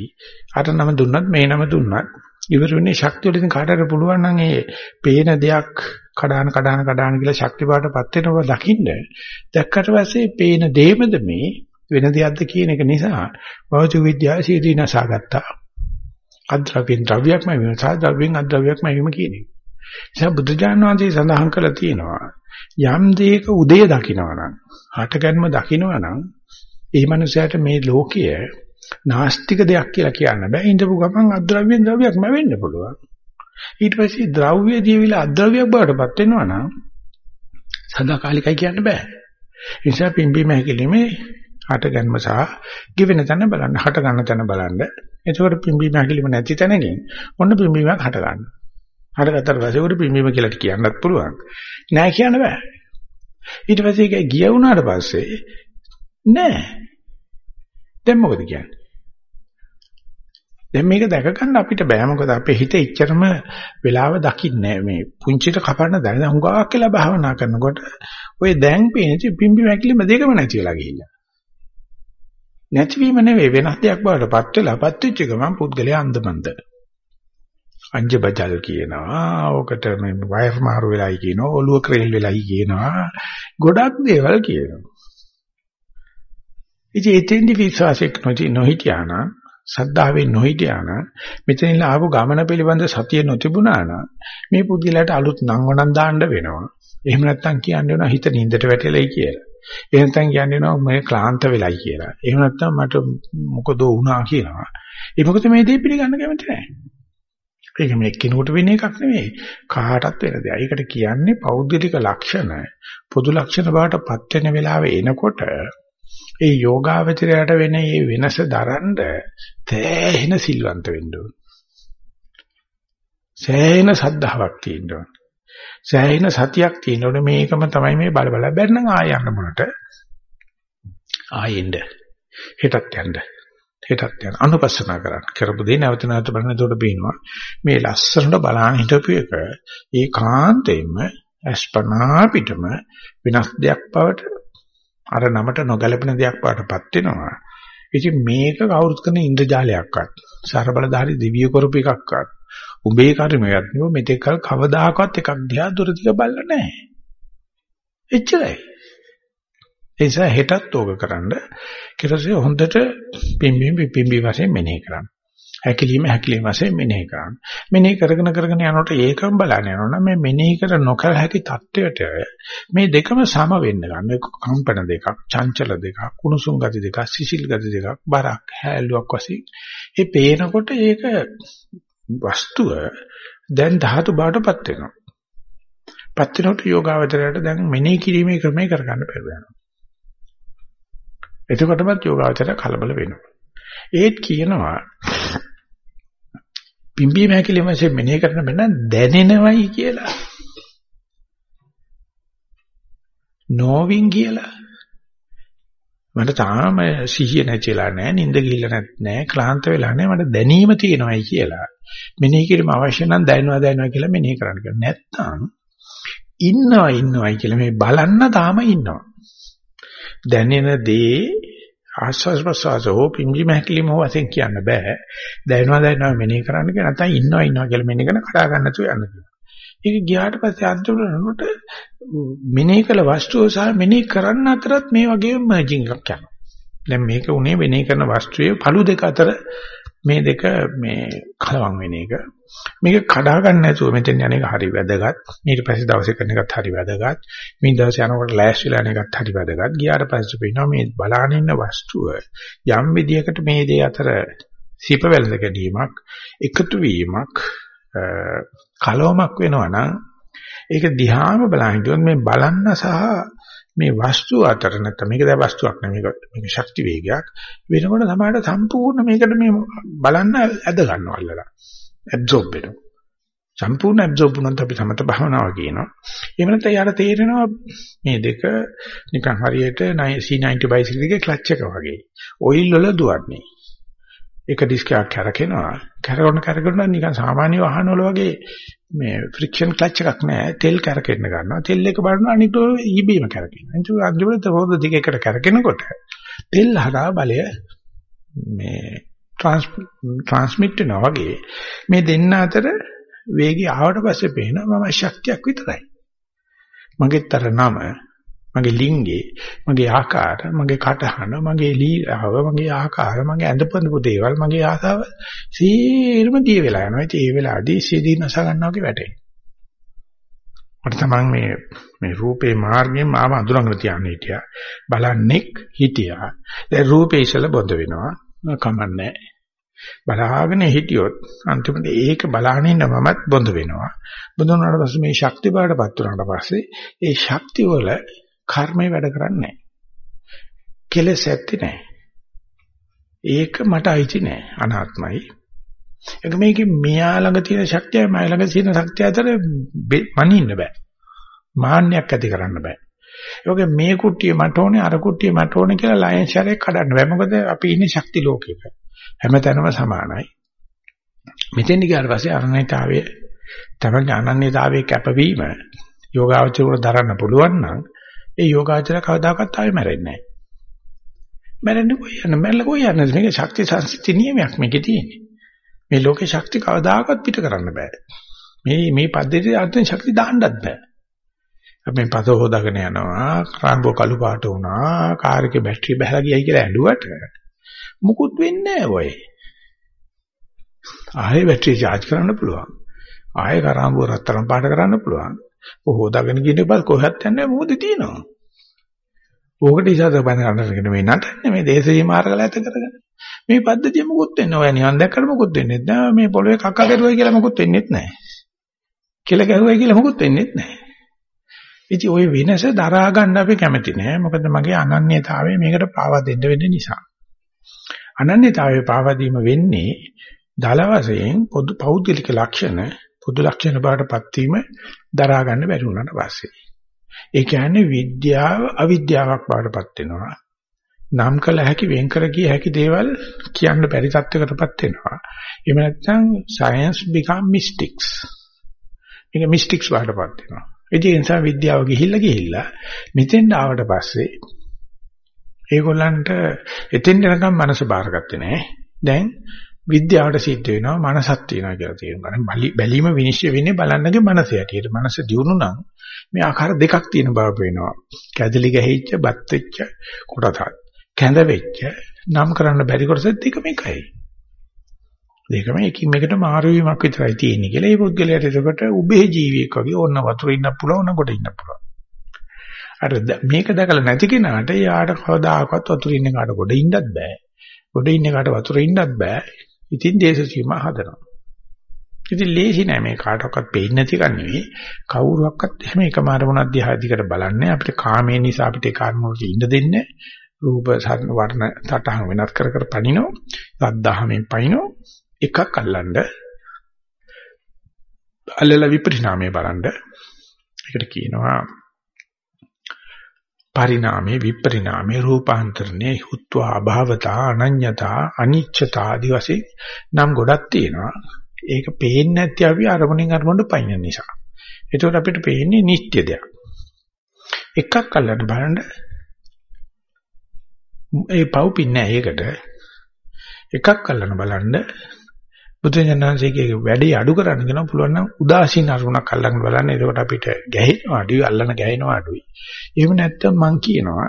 අර නම දුන්නත් මේ නම දුන්නත් ඉවර වෙන්නේ ශක්තිය වලින් කාටට පුළුවන් නම් ඒ පේන දෙයක් කඩාන කඩාන කඩාන කියලා ශක්ති බවටපත් වෙනවා දකින්න. දැක්කට පස්සේ පේන දෙයමද මේ වෙන දෙයක්ද කියන එක නිසා භෞතික විද්‍යාව සීදී නසාගත්තා. අද්‍රව්‍යෙන් ද්‍රව්‍යයක්ම වෙනවා. ද්‍රව්‍යෙන් අද්‍රව්‍යයක්ම වීම කියන එක. නිසා බුදුජානක වහන්සේ සඳහන් කළා තියෙනවා යම් දෙයක උදය දකින්නවනම් හටගන්ම දකින්නවනම් ඒ මනුස්සයාට මේ ලෝකය නාස්තික දෙයක් කියලා කියන්න බෑ ඉඳපු ගමන් අද්‍රව්‍යෙන් ද්‍රව්‍යයක්ම වෙන්න පුළුවන් ඊට පස්සේ ද්‍රව්‍ය දීවිලා අද්‍රව්‍යයක් බවටපත් වෙනවනම් සදාකාලිකයි කියන්න බෑ ඒ නිසා පිම්බීම හැකිලිමේ හටගන්ම සහ given තැන බලන්න හට ගන්න තැන බලන්න එතකොට පිම්බීම හැකිලිම නැති තැනකින් ඔන්න පිම්බීමක් හට ගන්නවා හටගත්තට පස්සේ උඩ පිම්බීම කියලා කියන්නත් පුළුවන්. නෑ කියන්න බෑ. ඊට පස්සේ ඒක ගිය වුණාට පස්සේ නෑ. දැන් මොකද කියන්නේ? දැන් මේක දැක ගන්න අපිට බෑ මොකද අපේ හිත එච්චරම වෙලාව දකින්නේ මේ පුංචිට කපන්න දැන හුඟක් කියලා භාවනා කරනකොට ඔය දැන් පේන පිම්බි වැකිලිම දෙකම නැති වෙලා ගිහිල්ලා නැතිවීම නෙවෙයි වෙනස් දෙයක් බවට පත් වෙලා පත් වෙච්ච ගමන් පුද්ගලයා අන්දමන්ද අංජබජල් කියනවා. ඕකට මේ වයර් මාරු වෙලයි කියනවා. ඔළුව ක්‍රේල් වෙලයි කියනවා. ගොඩක් දේවල් කියනවා. ඉතින් එතෙන්දි විශ්වාසයක් නොති නොහිටියානම් සද්ධාවෙන් නොහිටියානම් මෙතනින් ආපු ගමන පිළිබඳ සතිය නොතිබුණා නම් මේ පුද්ගලයාට අලුත් නංවනන් දාන්න වෙනවා. එහෙම නැත්නම් කියන්න වෙනවා හිත නින්දට වැටෙලයි කියලා. එහෙම නැත්නම් කියන්න වෙනවා මේ ක්ලාන්ත වෙලයි කියලා. එහෙම නැත්නම් මට මොකද වුණා කියනවා. ඒ මොකද මේ දේ පිළිගන්න කැමති නැහැ. ඒක මේ කිනුවට වෙන එකක් නෙවෙයි. කාටත් වෙන දෙයක්. ඒකට කියන්නේ පෞද්ගලික ලක්ෂණ පොදු ලක්ෂණ බවට පත් වෙන වෙලාවෙ එනකොට ඒ යෝගාවචරයට වෙන මේ වෙනස දරන්න තෑහෙන සිල්වන්ත වෙන්න ඕන. සෑහෙන සද්ධාාවක් තියෙන්න ඕන. සෑහෙන සතියක් තියෙන්න ඕන මේකම තමයි මේ බල බල බැන්නම් ආය යන්න මොනට ආයෙන්න හෙටත් යන්න හෙටත් යන අනුපස්සනා කරන්න. කරපු දේ නැවත නැවත බලන එතකොට පේනවා මේ ලස්සනට බලන්න හිටපු එක ඒකාන්තයෙන්ම අස්පනා පිටම වෙනස් දෙයක් බවට අර නමට නොගැලපෙන දෙයක් බවටපත් වෙනවා. ඉතින් මේක කවුරුත් කරන ඉන්ද්‍රජාලයක්වත් සරබලධාරී දිව්‍ය කරපු එකක්වත් උඹේ කර්මයක් නෙවෙයි මෙතෙක් කල කවදාකවත් එකක් දිහා දුර දිග බලලා නැහැ. එච්චරයි. ඒ නිසා හෙටත් ඕක කරන්න ඊටසේ හොඳට පිම්බීම පිම්බී වශයෙන් මෙනෙහි කරන්න. හැකිලිම හැකිලිම වශයෙන් මෙනෙහි කරන්න. මෙනෙහි කරගෙන කරගෙන යනකොට ඒකම බලන්න යනවනම් මේ මෙනෙහි කර නොකර හැකි தත්වයට මේ දෙකම සම වෙන්න ගන්න. කම්පන දෙකක්, චංචල දෙකක්, කුණුසුම් ගති දෙකක්, සිසිල් ගති දෙකක්, බරක්, හැලුවක් වශයෙන්. ඒ පේනකොට ඒක වස්තුව දැන් ධාතු බාටපත් වෙනවා. පත්තිනොට යෝගාවචරයට දැන් මෙනෙහි කිරීමේ ක්‍රමය කරගන්න බැරුව යනවා. එතකොටමත් යෝගාවචරය කලබල වෙනවා. ඒත් කියනවා පිම්බීම හැකිලිම වශයෙන් මෙනෙහි කරන බෑ දැනෙනවයි කියලා. නොවින් කියලා. මට තාම සිහිය නැතිලා නැහැ, නිින්ද ගිහිල්ලා නැහැ, ක්ලාන්ත වෙලා නැහැ, මට දැනීම තියෙනවයි කියලා. මෙනෙහි කිරීම අවශ්‍ය නම් දැනනවා දැනනවා කියලා මෙනෙහි කරන්න කියලා. නැත්තම් ඉන්නවා ඉන්නවයි කියලා මේ බලන්න තාම ඉන්නවා. දැනෙන දේ ආස්වාස් ප්‍රසවාස හෝ පිම්බි මහකලිම හෝ වශයෙන් කියන්න බෑ. දැනනවා දැනනවා මෙනෙහි කරන්න කියලා නැත්නම් ඉන්නවා ඉන්නවා කියලා මෙනෙහි කරන කඩා ගන්න තු යන්න කියලා. ඒක ගියාට පස්සේ අන්තිමට මෙනෙහි කළ වස්තුව සහ මෙනෙහි කරන්න අතරත් මේ වගේම මර්ජින් එකක් යනවා. දැන් මේක උනේ මෙනෙහි කරන වස්තුවේ පළු දෙක අතර මේ දෙක මේ කලවම් වෙන එක. මේක කඩා ගන්න නැතුව මෙතෙන් යන එක හරි වැදගත්. ඊට පස්සේ දවසේ කරන එකත් හරි වැදගත්. මේ දවසේ යනකොට ලෑස්තිලා යන එකත් හරි වැදගත්. ගියාට පස්සේ පේනවා මේ බලාගෙන ඉන්න වස්තුව යම් විදියකට මේ දේ අතර සිප වැළඳ ගැනීමක්, එකතු වීමක්, කලවමක් වෙනවා නම් ඒක දිහාම බලහිටියොත් මේ බලන්න සහ මේ වස්තුව අතර නැත්නම් මේක දැන් වස්තුවක් නෙමෙයි මේක ශක්ති වේගයක් වෙනකොට තමයි සම්පූර්ණ මේකට මේ බලන්න ඇද ගන්නවා අල්ලලා ඇබ්සෝබ් වෙනවා. සම්පූර්ණ ඇබ්සෝබ් වුණොත් අපි සමත භාවනාව කියනවා. එහෙම නැත්නම් යාට තේරෙනවා මේ දෙක නිකන් හරියට C90 බයිසිකල් එකේ ක්ලච් එක වගේ. ඔයිල් වල දුවන්නේ. එක ඩිස්ක් එකක් කැරකෙනවා. කැරගෙන කැරගෙන නිකන් සාමාන්‍ය වාහන වල වගේ මේ ෆ්‍රික්ෂන් ක්ලච් එකක් නැහැ තෙල් කැරකෙන්න ගන්නවා. තෙල් එක බලනවා අනිත් ඊබීම කැරකෙනවා. එතකොට අන්තිමට පොද දෙක එකට කැරකෙනකොට තෙල් හදා බලය මේ ට්‍රාන්ස්මිට් වෙනවා වගේ මේ දෙන්න අතර වේගය ආවට පස්සේ පේනවා මම ශක්තියක් විතරයි මගේතර නම මගේ ලිංගේ, මගේ ආකාර, මගේ කටහන, මගේ ලීලාව, මගේ ආකාර, මගේ ඇඳපොඳපු දේවල්, මගේ ආසාව සීරම දී වෙලා යනවා. ඉතින් ඒ වෙලාවදී සීදී නස ගන්නවා වගේ වැටෙනවා. මට තමන් මේ මේ රූපේ මාර්ගයෙන් මාව අඳුරගෙන තියන්න හිටියා. බලන්නෙක් හිටියා. දැන් රූපේ ඉස්සල බොඳ වෙනවා. කමන්නේ බලාගෙන හිටියොත් අන්තිමට ඒක බලාගෙන ඉන්න මමත් බොඳ වෙනවා. බොඳ වුණාට පස්සේ මේ ශක්ති බාටපත් වුණාට පස්සේ ඒ ශක්තිය වල කර්මය වැඩ කරන්නේ නැහැ. කෙලෙස් ඇත්තේ නැහැ. ඒක මට අයිති නැහැ. අනාත්මයි. ඒක මේකේ මෙයා ළඟ තියෙන ශක්තියයි මම ළඟ තියෙන ශක්තිය අතර මනින්න බෑ. මාන්නයක් ඇති කරන්න බෑ. ඒකේ මේ කුට්ටිය මට ඕනේ අර කුට්ටිය මට ඕනේ කියලා ලයන් ෂරයක් කඩන්න බෑ. මොකද අපි ඉන්නේ ශක්ති ලෝකයක. හැමතැනම සමානයි. මෙතෙන් ගියාට පස්සේ අනන්‍යතාවය තමයි අනන්‍යතාවයේ කැපවීම යෝගාවචරයට දරන්න පුළුවන් නම් ඒ යෝගාචර කවදාකවත් ආයෙ මැරෙන්නේ නැහැ. මැරෙන්නේ කොයි යන්නේ? මැරෙලා කොයි යන්නේ? මේක ශක්ති සංසිද්ධි නියමයක් මේකේ තියෙන්නේ. මේ ලෝකේ ශක්ති කවදාකවත් පිට කරන්න බෑ. මේ මේ පද්ධතියේ අර්ථයෙන් ශක්ති දාන්නත් බෑ. අපි මේ පත හොදාගෙන යනවා, රාම්බෝ කළු පාට වුණා, කාර් එකේ බැටරිය බහලා ගියයි කියලා ඇඬුවට මුකුත් වෙන්නේ නැහැ ඔය. ආයෙ බැටරිය charge කරන්න පුළුවන්. ආයෙ කරාම්බෝ රත්තරන් පාට කරන්න පුළුවන්. හොදාගෙන ගිහින් බස් කොහෙවත් යන්නේ මොකද තියෙනවා. ඕකට ඉසත බඳ ගන්නගෙන මේ නටන්නේ මේ දේශීය මාර්ගල ඇත කරගෙන. මේ පද්ධතිය මොකුත් වෙන්නේ ඔය නිවන් දැක්කට මොකුත් වෙන්නේ නැහැ. මේ පොළවේ කක්ක කරුවයි කියලා මොකුත් වෙන්නේ නැහැ. කෙල කරුවයි කියලා මොකුත් වෙන්නේ නැහැ. ඉතින් ওই වෙනස දරා ගන්න අපි කැමති නෑ. මොකද මගේ අනන්‍යතාවය මේකට පාවා දෙන්න වෙන්න නිසා. අනන්‍යතාවය පාවා දීම වෙන්නේ දල වශයෙන් පොදු පෞද්ගලික ලක්ෂණ පොදු ලක්ෂණ බාටපත් වීම දරා ගන්න බැරි වුණාට පස්සේ. ඒ කියන්නේ විද්‍යාව අවිද්‍යාවක් බාටපත් වෙනවා. නම් කළ හැකි වෙන් කර කිය හැකි දේවල් කියන්න බැරි තත්යකටපත් වෙනවා. එහෙම නැත්නම් science become mystics. මේක mystics බාටපත් වෙනවා. ඒ නිසා විද්‍යාව ගිහිල්ලා ගිහිල්ලා මෙතෙන් ආවට පස්සේ ඒගොල්ලන්ට එතෙන් යනකම් මනස බාරගත්තේ නැහැ. දැන් විද්‍යාවට සිද්ධ වෙනවා මනසක් තියෙනවා කියලා තේරුම් බැලීම විනිශ්චය වෙන්නේ බලන්නගේ මනස ඇටියට. මනස දියුණු නම් මේ ආකාර දෙකක් තියෙන බව පේනවා. කැදලි ගැහිච්ච, බත් වෙච්ච කොටසක්. කැඳ වෙච්ච, නම් කරන්න බැරි කොටසත් දෙකම එකයි. දෙකම එකින් එකට මාරු වීමක් විතරයි තියෙන්නේ කියලා. ඒ පුද්ගලයාට එතකොට උබේ ජීවියෙක් වගේ ඕන වතුර ඉන්න පුළුවන්, ඕන කොට ඉන්න පුළුවන්. අර මේක දැකලා නැති කෙනාට යාට කවදාකවත් වතුර ඉන්න කාට කොට ඉන්නත් බෑ. කොට ඉන්න කාට වතුර ඉන්නත් බෑ. ඉතින් දේශ සීමා හදනවා. ඉතින් ලේසි නෑ මේ කාටවත් පේන්නේ නැති කන් නෙවෙයි. කවුරුවක්වත් එහෙම එකම අරමුණක් දිහා දිකට බලන්නේ අපිට කාමයේ නිසා අපිට ඒ කාර්මවලට ඉන්න දෙන්නේ රූප වර්ණ තටහන් වෙනස් කර කර පනිනෝ. සද්ධාහමෙන් පනිනෝ. එකක් අල්ලන්න අල්ලලා විපරිණාමය බලන්න. ඒකට කියනවා පරිණාමේ විපරිණාමේ රූපාන්තරණේ හුත්වා අභාවතා අනඤ්‍යතා අනිච්චතා ආදි වශයෙන් නම් ගොඩක් තියෙනවා. ඒක පේන්නේ නැති අපි අරමුණෙන් අරමුණට පයින් නිසා. ඒකෝට අපිට පේන්නේ නිත්‍ය දෙයක්. එකක් අල්ලන්න බලන්න ඒ පව් පින්නේ ඒකට එකක් අල්ලන්න බලන්න බුදුජානනාංශයේ වැඩි අඩු කරන්න කියන පුළුවන් නම් උදාසීන අරුණක් අල්ලන්න බලන්න. එතකොට අපිට ගැහෙනවා අඩුයි අල්ලන ගැහෙනවා අඩුයි. එහෙම නැත්නම් මං කියනවා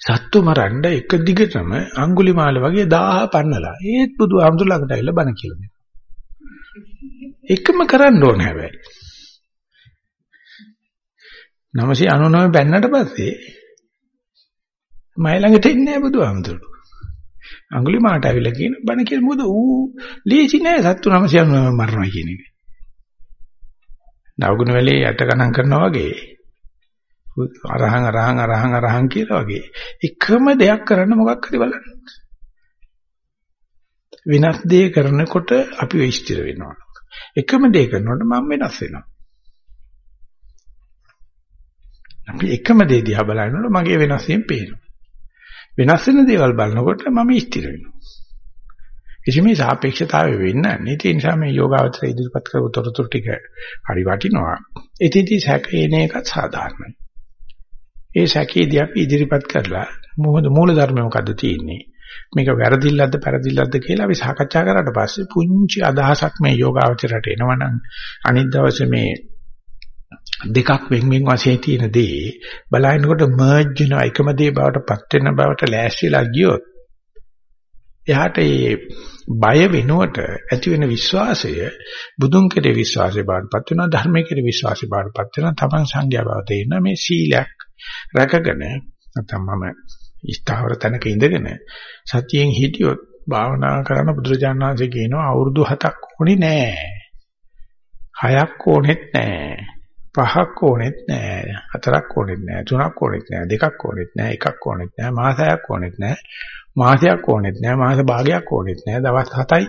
සත්තු මරන්න එක දිගටම අඟුලිමාල වගේ 1000 පන්නලා ඒත් බුදු ආමතුලකට ඇවිල්ලා බණ කියලා දෙනවා. එකම කරන්න ඕන හැබැයි. 999 බැන්නට පස්සේ මයි ළඟට එන්නේ නැහැ බුදු ආමතුලට. අඟුලිමාලට ඇවිල්ලා කියන බණ කියලා මොකද ඌ ලේසි නෑ සත්තු 900 මරනවා කියන එක. නවගුණ වෙලේ යට ගණන් කරනවා වගේ අරහං අරහං අරහං අරහං කියලා වගේ එකම දෙයක් කරන්න මොකක් හරි බලන්න. වෙනස් දේ කරනකොට අපි වෙස්තිර වෙනවා. එකම දේ කරනකොට මම වෙනස් වෙනවා. අපි එකම දේ දිහා බලනකොට මගේ වෙනස් වීම පේනවා. වෙනස් වෙන දේවල් බලනකොට මම ස්ථිර වෙනවා. එසි මේ සාපේක්ෂතාවය වෙන්නේ නැහැ. ඒ නිසා මේ යෝගාවචර ඉදිරිපත් කරපු තොරතුරු ටික හරි වටිනවා. ඒතිදී සැකේන එකත් සාධාරණයි. ඒ සැකේදී අපි ඉදිරිපත් කරලා මොකද මූල ධර්ම මොකද්ද තියෙන්නේ? මේක වැරදිල්ලක්ද පෙරදිල්ලක්ද කියලා අපි සාකච්ඡා කරාට පස්සේ පුංචි අදහසක් මේ යෝගාවචරයට එනවනම් අනිත් දවසේ මේ දෙකක් වෙන් වෙන් වශයෙන් තියෙන දේ බලනකොට මර්ජ් වෙන එකම දේ බවට පත් වෙන බවට ලෑස්තිලා ගියොත් එයාට ඒ බය වෙනුවට ඇති වෙන විශ්වාසය බුදුන් කෙරේ විශ්වාසය බවටපත් වෙනවා ධර්මයේ කෙරේ විශ්වාසය බවටපත් වෙනවා. තමන් සංඥා බව තේින්න මේ සීලයක් රැකගෙන නැත්නම් මම ස්ථාවර තැනක ඉඳගෙන සතියෙන් හිටියොත් භාවනා කරන බුදුරජාණන් වහන්සේ කියනවා අවුරුදු 7ක් ඕනේ නෑ. 6ක් ඕනෙත් නෑ. පහක් ඕනෙත් නෑ හතරක් ඕනෙත් නෑ තුනක් ඕනෙත් නෑ දෙකක් ඕනෙත් නෑ එකක් ඕනෙත් නෑ මාසයක් ඕනෙත් නෑ මාසයක් ඕනෙත් නෑ මාස භාගයක් ඕනෙත් නෑ දවස් 7යි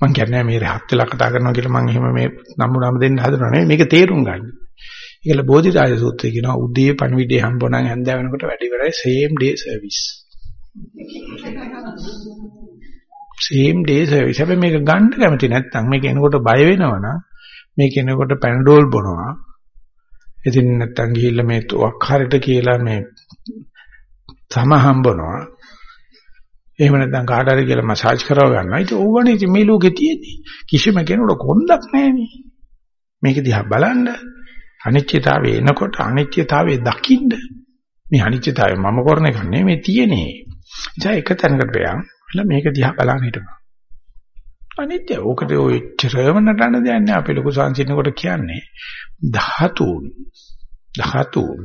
මං කියන්නේ මේ රහත් වෙලා කතා කරනවා කියලා මං එහෙම මේ නම්බුනම දෙන්න හදනව නෙවෙයි මේක තේරුම් ගන්න. ඒකල බෝධිරාජ සූත්‍රය කියනවා උදේ පණවිඩේ හම්බුනනම් හැන්දෑව වෙනකොට වැඩි වෙරයි same day service. same day service. හැබැයි මේක ගන්න කැමති නැත්නම් මේක එනකොට බය වෙනවනම් මේ කෙනෙකුට පැනඩෝල් බොනවා. ඉතින් නැත්තම් ගිහිල්ලා මේ වක්හරට කියලා මේ තම හම්බනවා. එහෙම නැත්නම් කාට හරි කියලා මසාජ් කරව ගන්නවා. ඉතින් ඕවනේ ඉතින් මේ ලෝකේ තියෙන්නේ. කිසිම කෙනෙකුට කොන්දක් නැහැනේ. මේක දිහා බලන්න. අනිත්‍යතාවය එනකොට අනිත්‍යතාවය දකින්න. මේ අනිත්‍යතාවය මම කරන එක නෙමෙයි මේ තියෙන්නේ. ඉතින් එක තැනකට බයන් මේක දිහා බලන්න හිටපන්. අනිත්‍ය. ඕකට ඔය චරම නටන දෙයක් නෑ. අපේ ලොකු සංසිඳනකොට කියන්නේ ධාතුන්. ධාතුන්.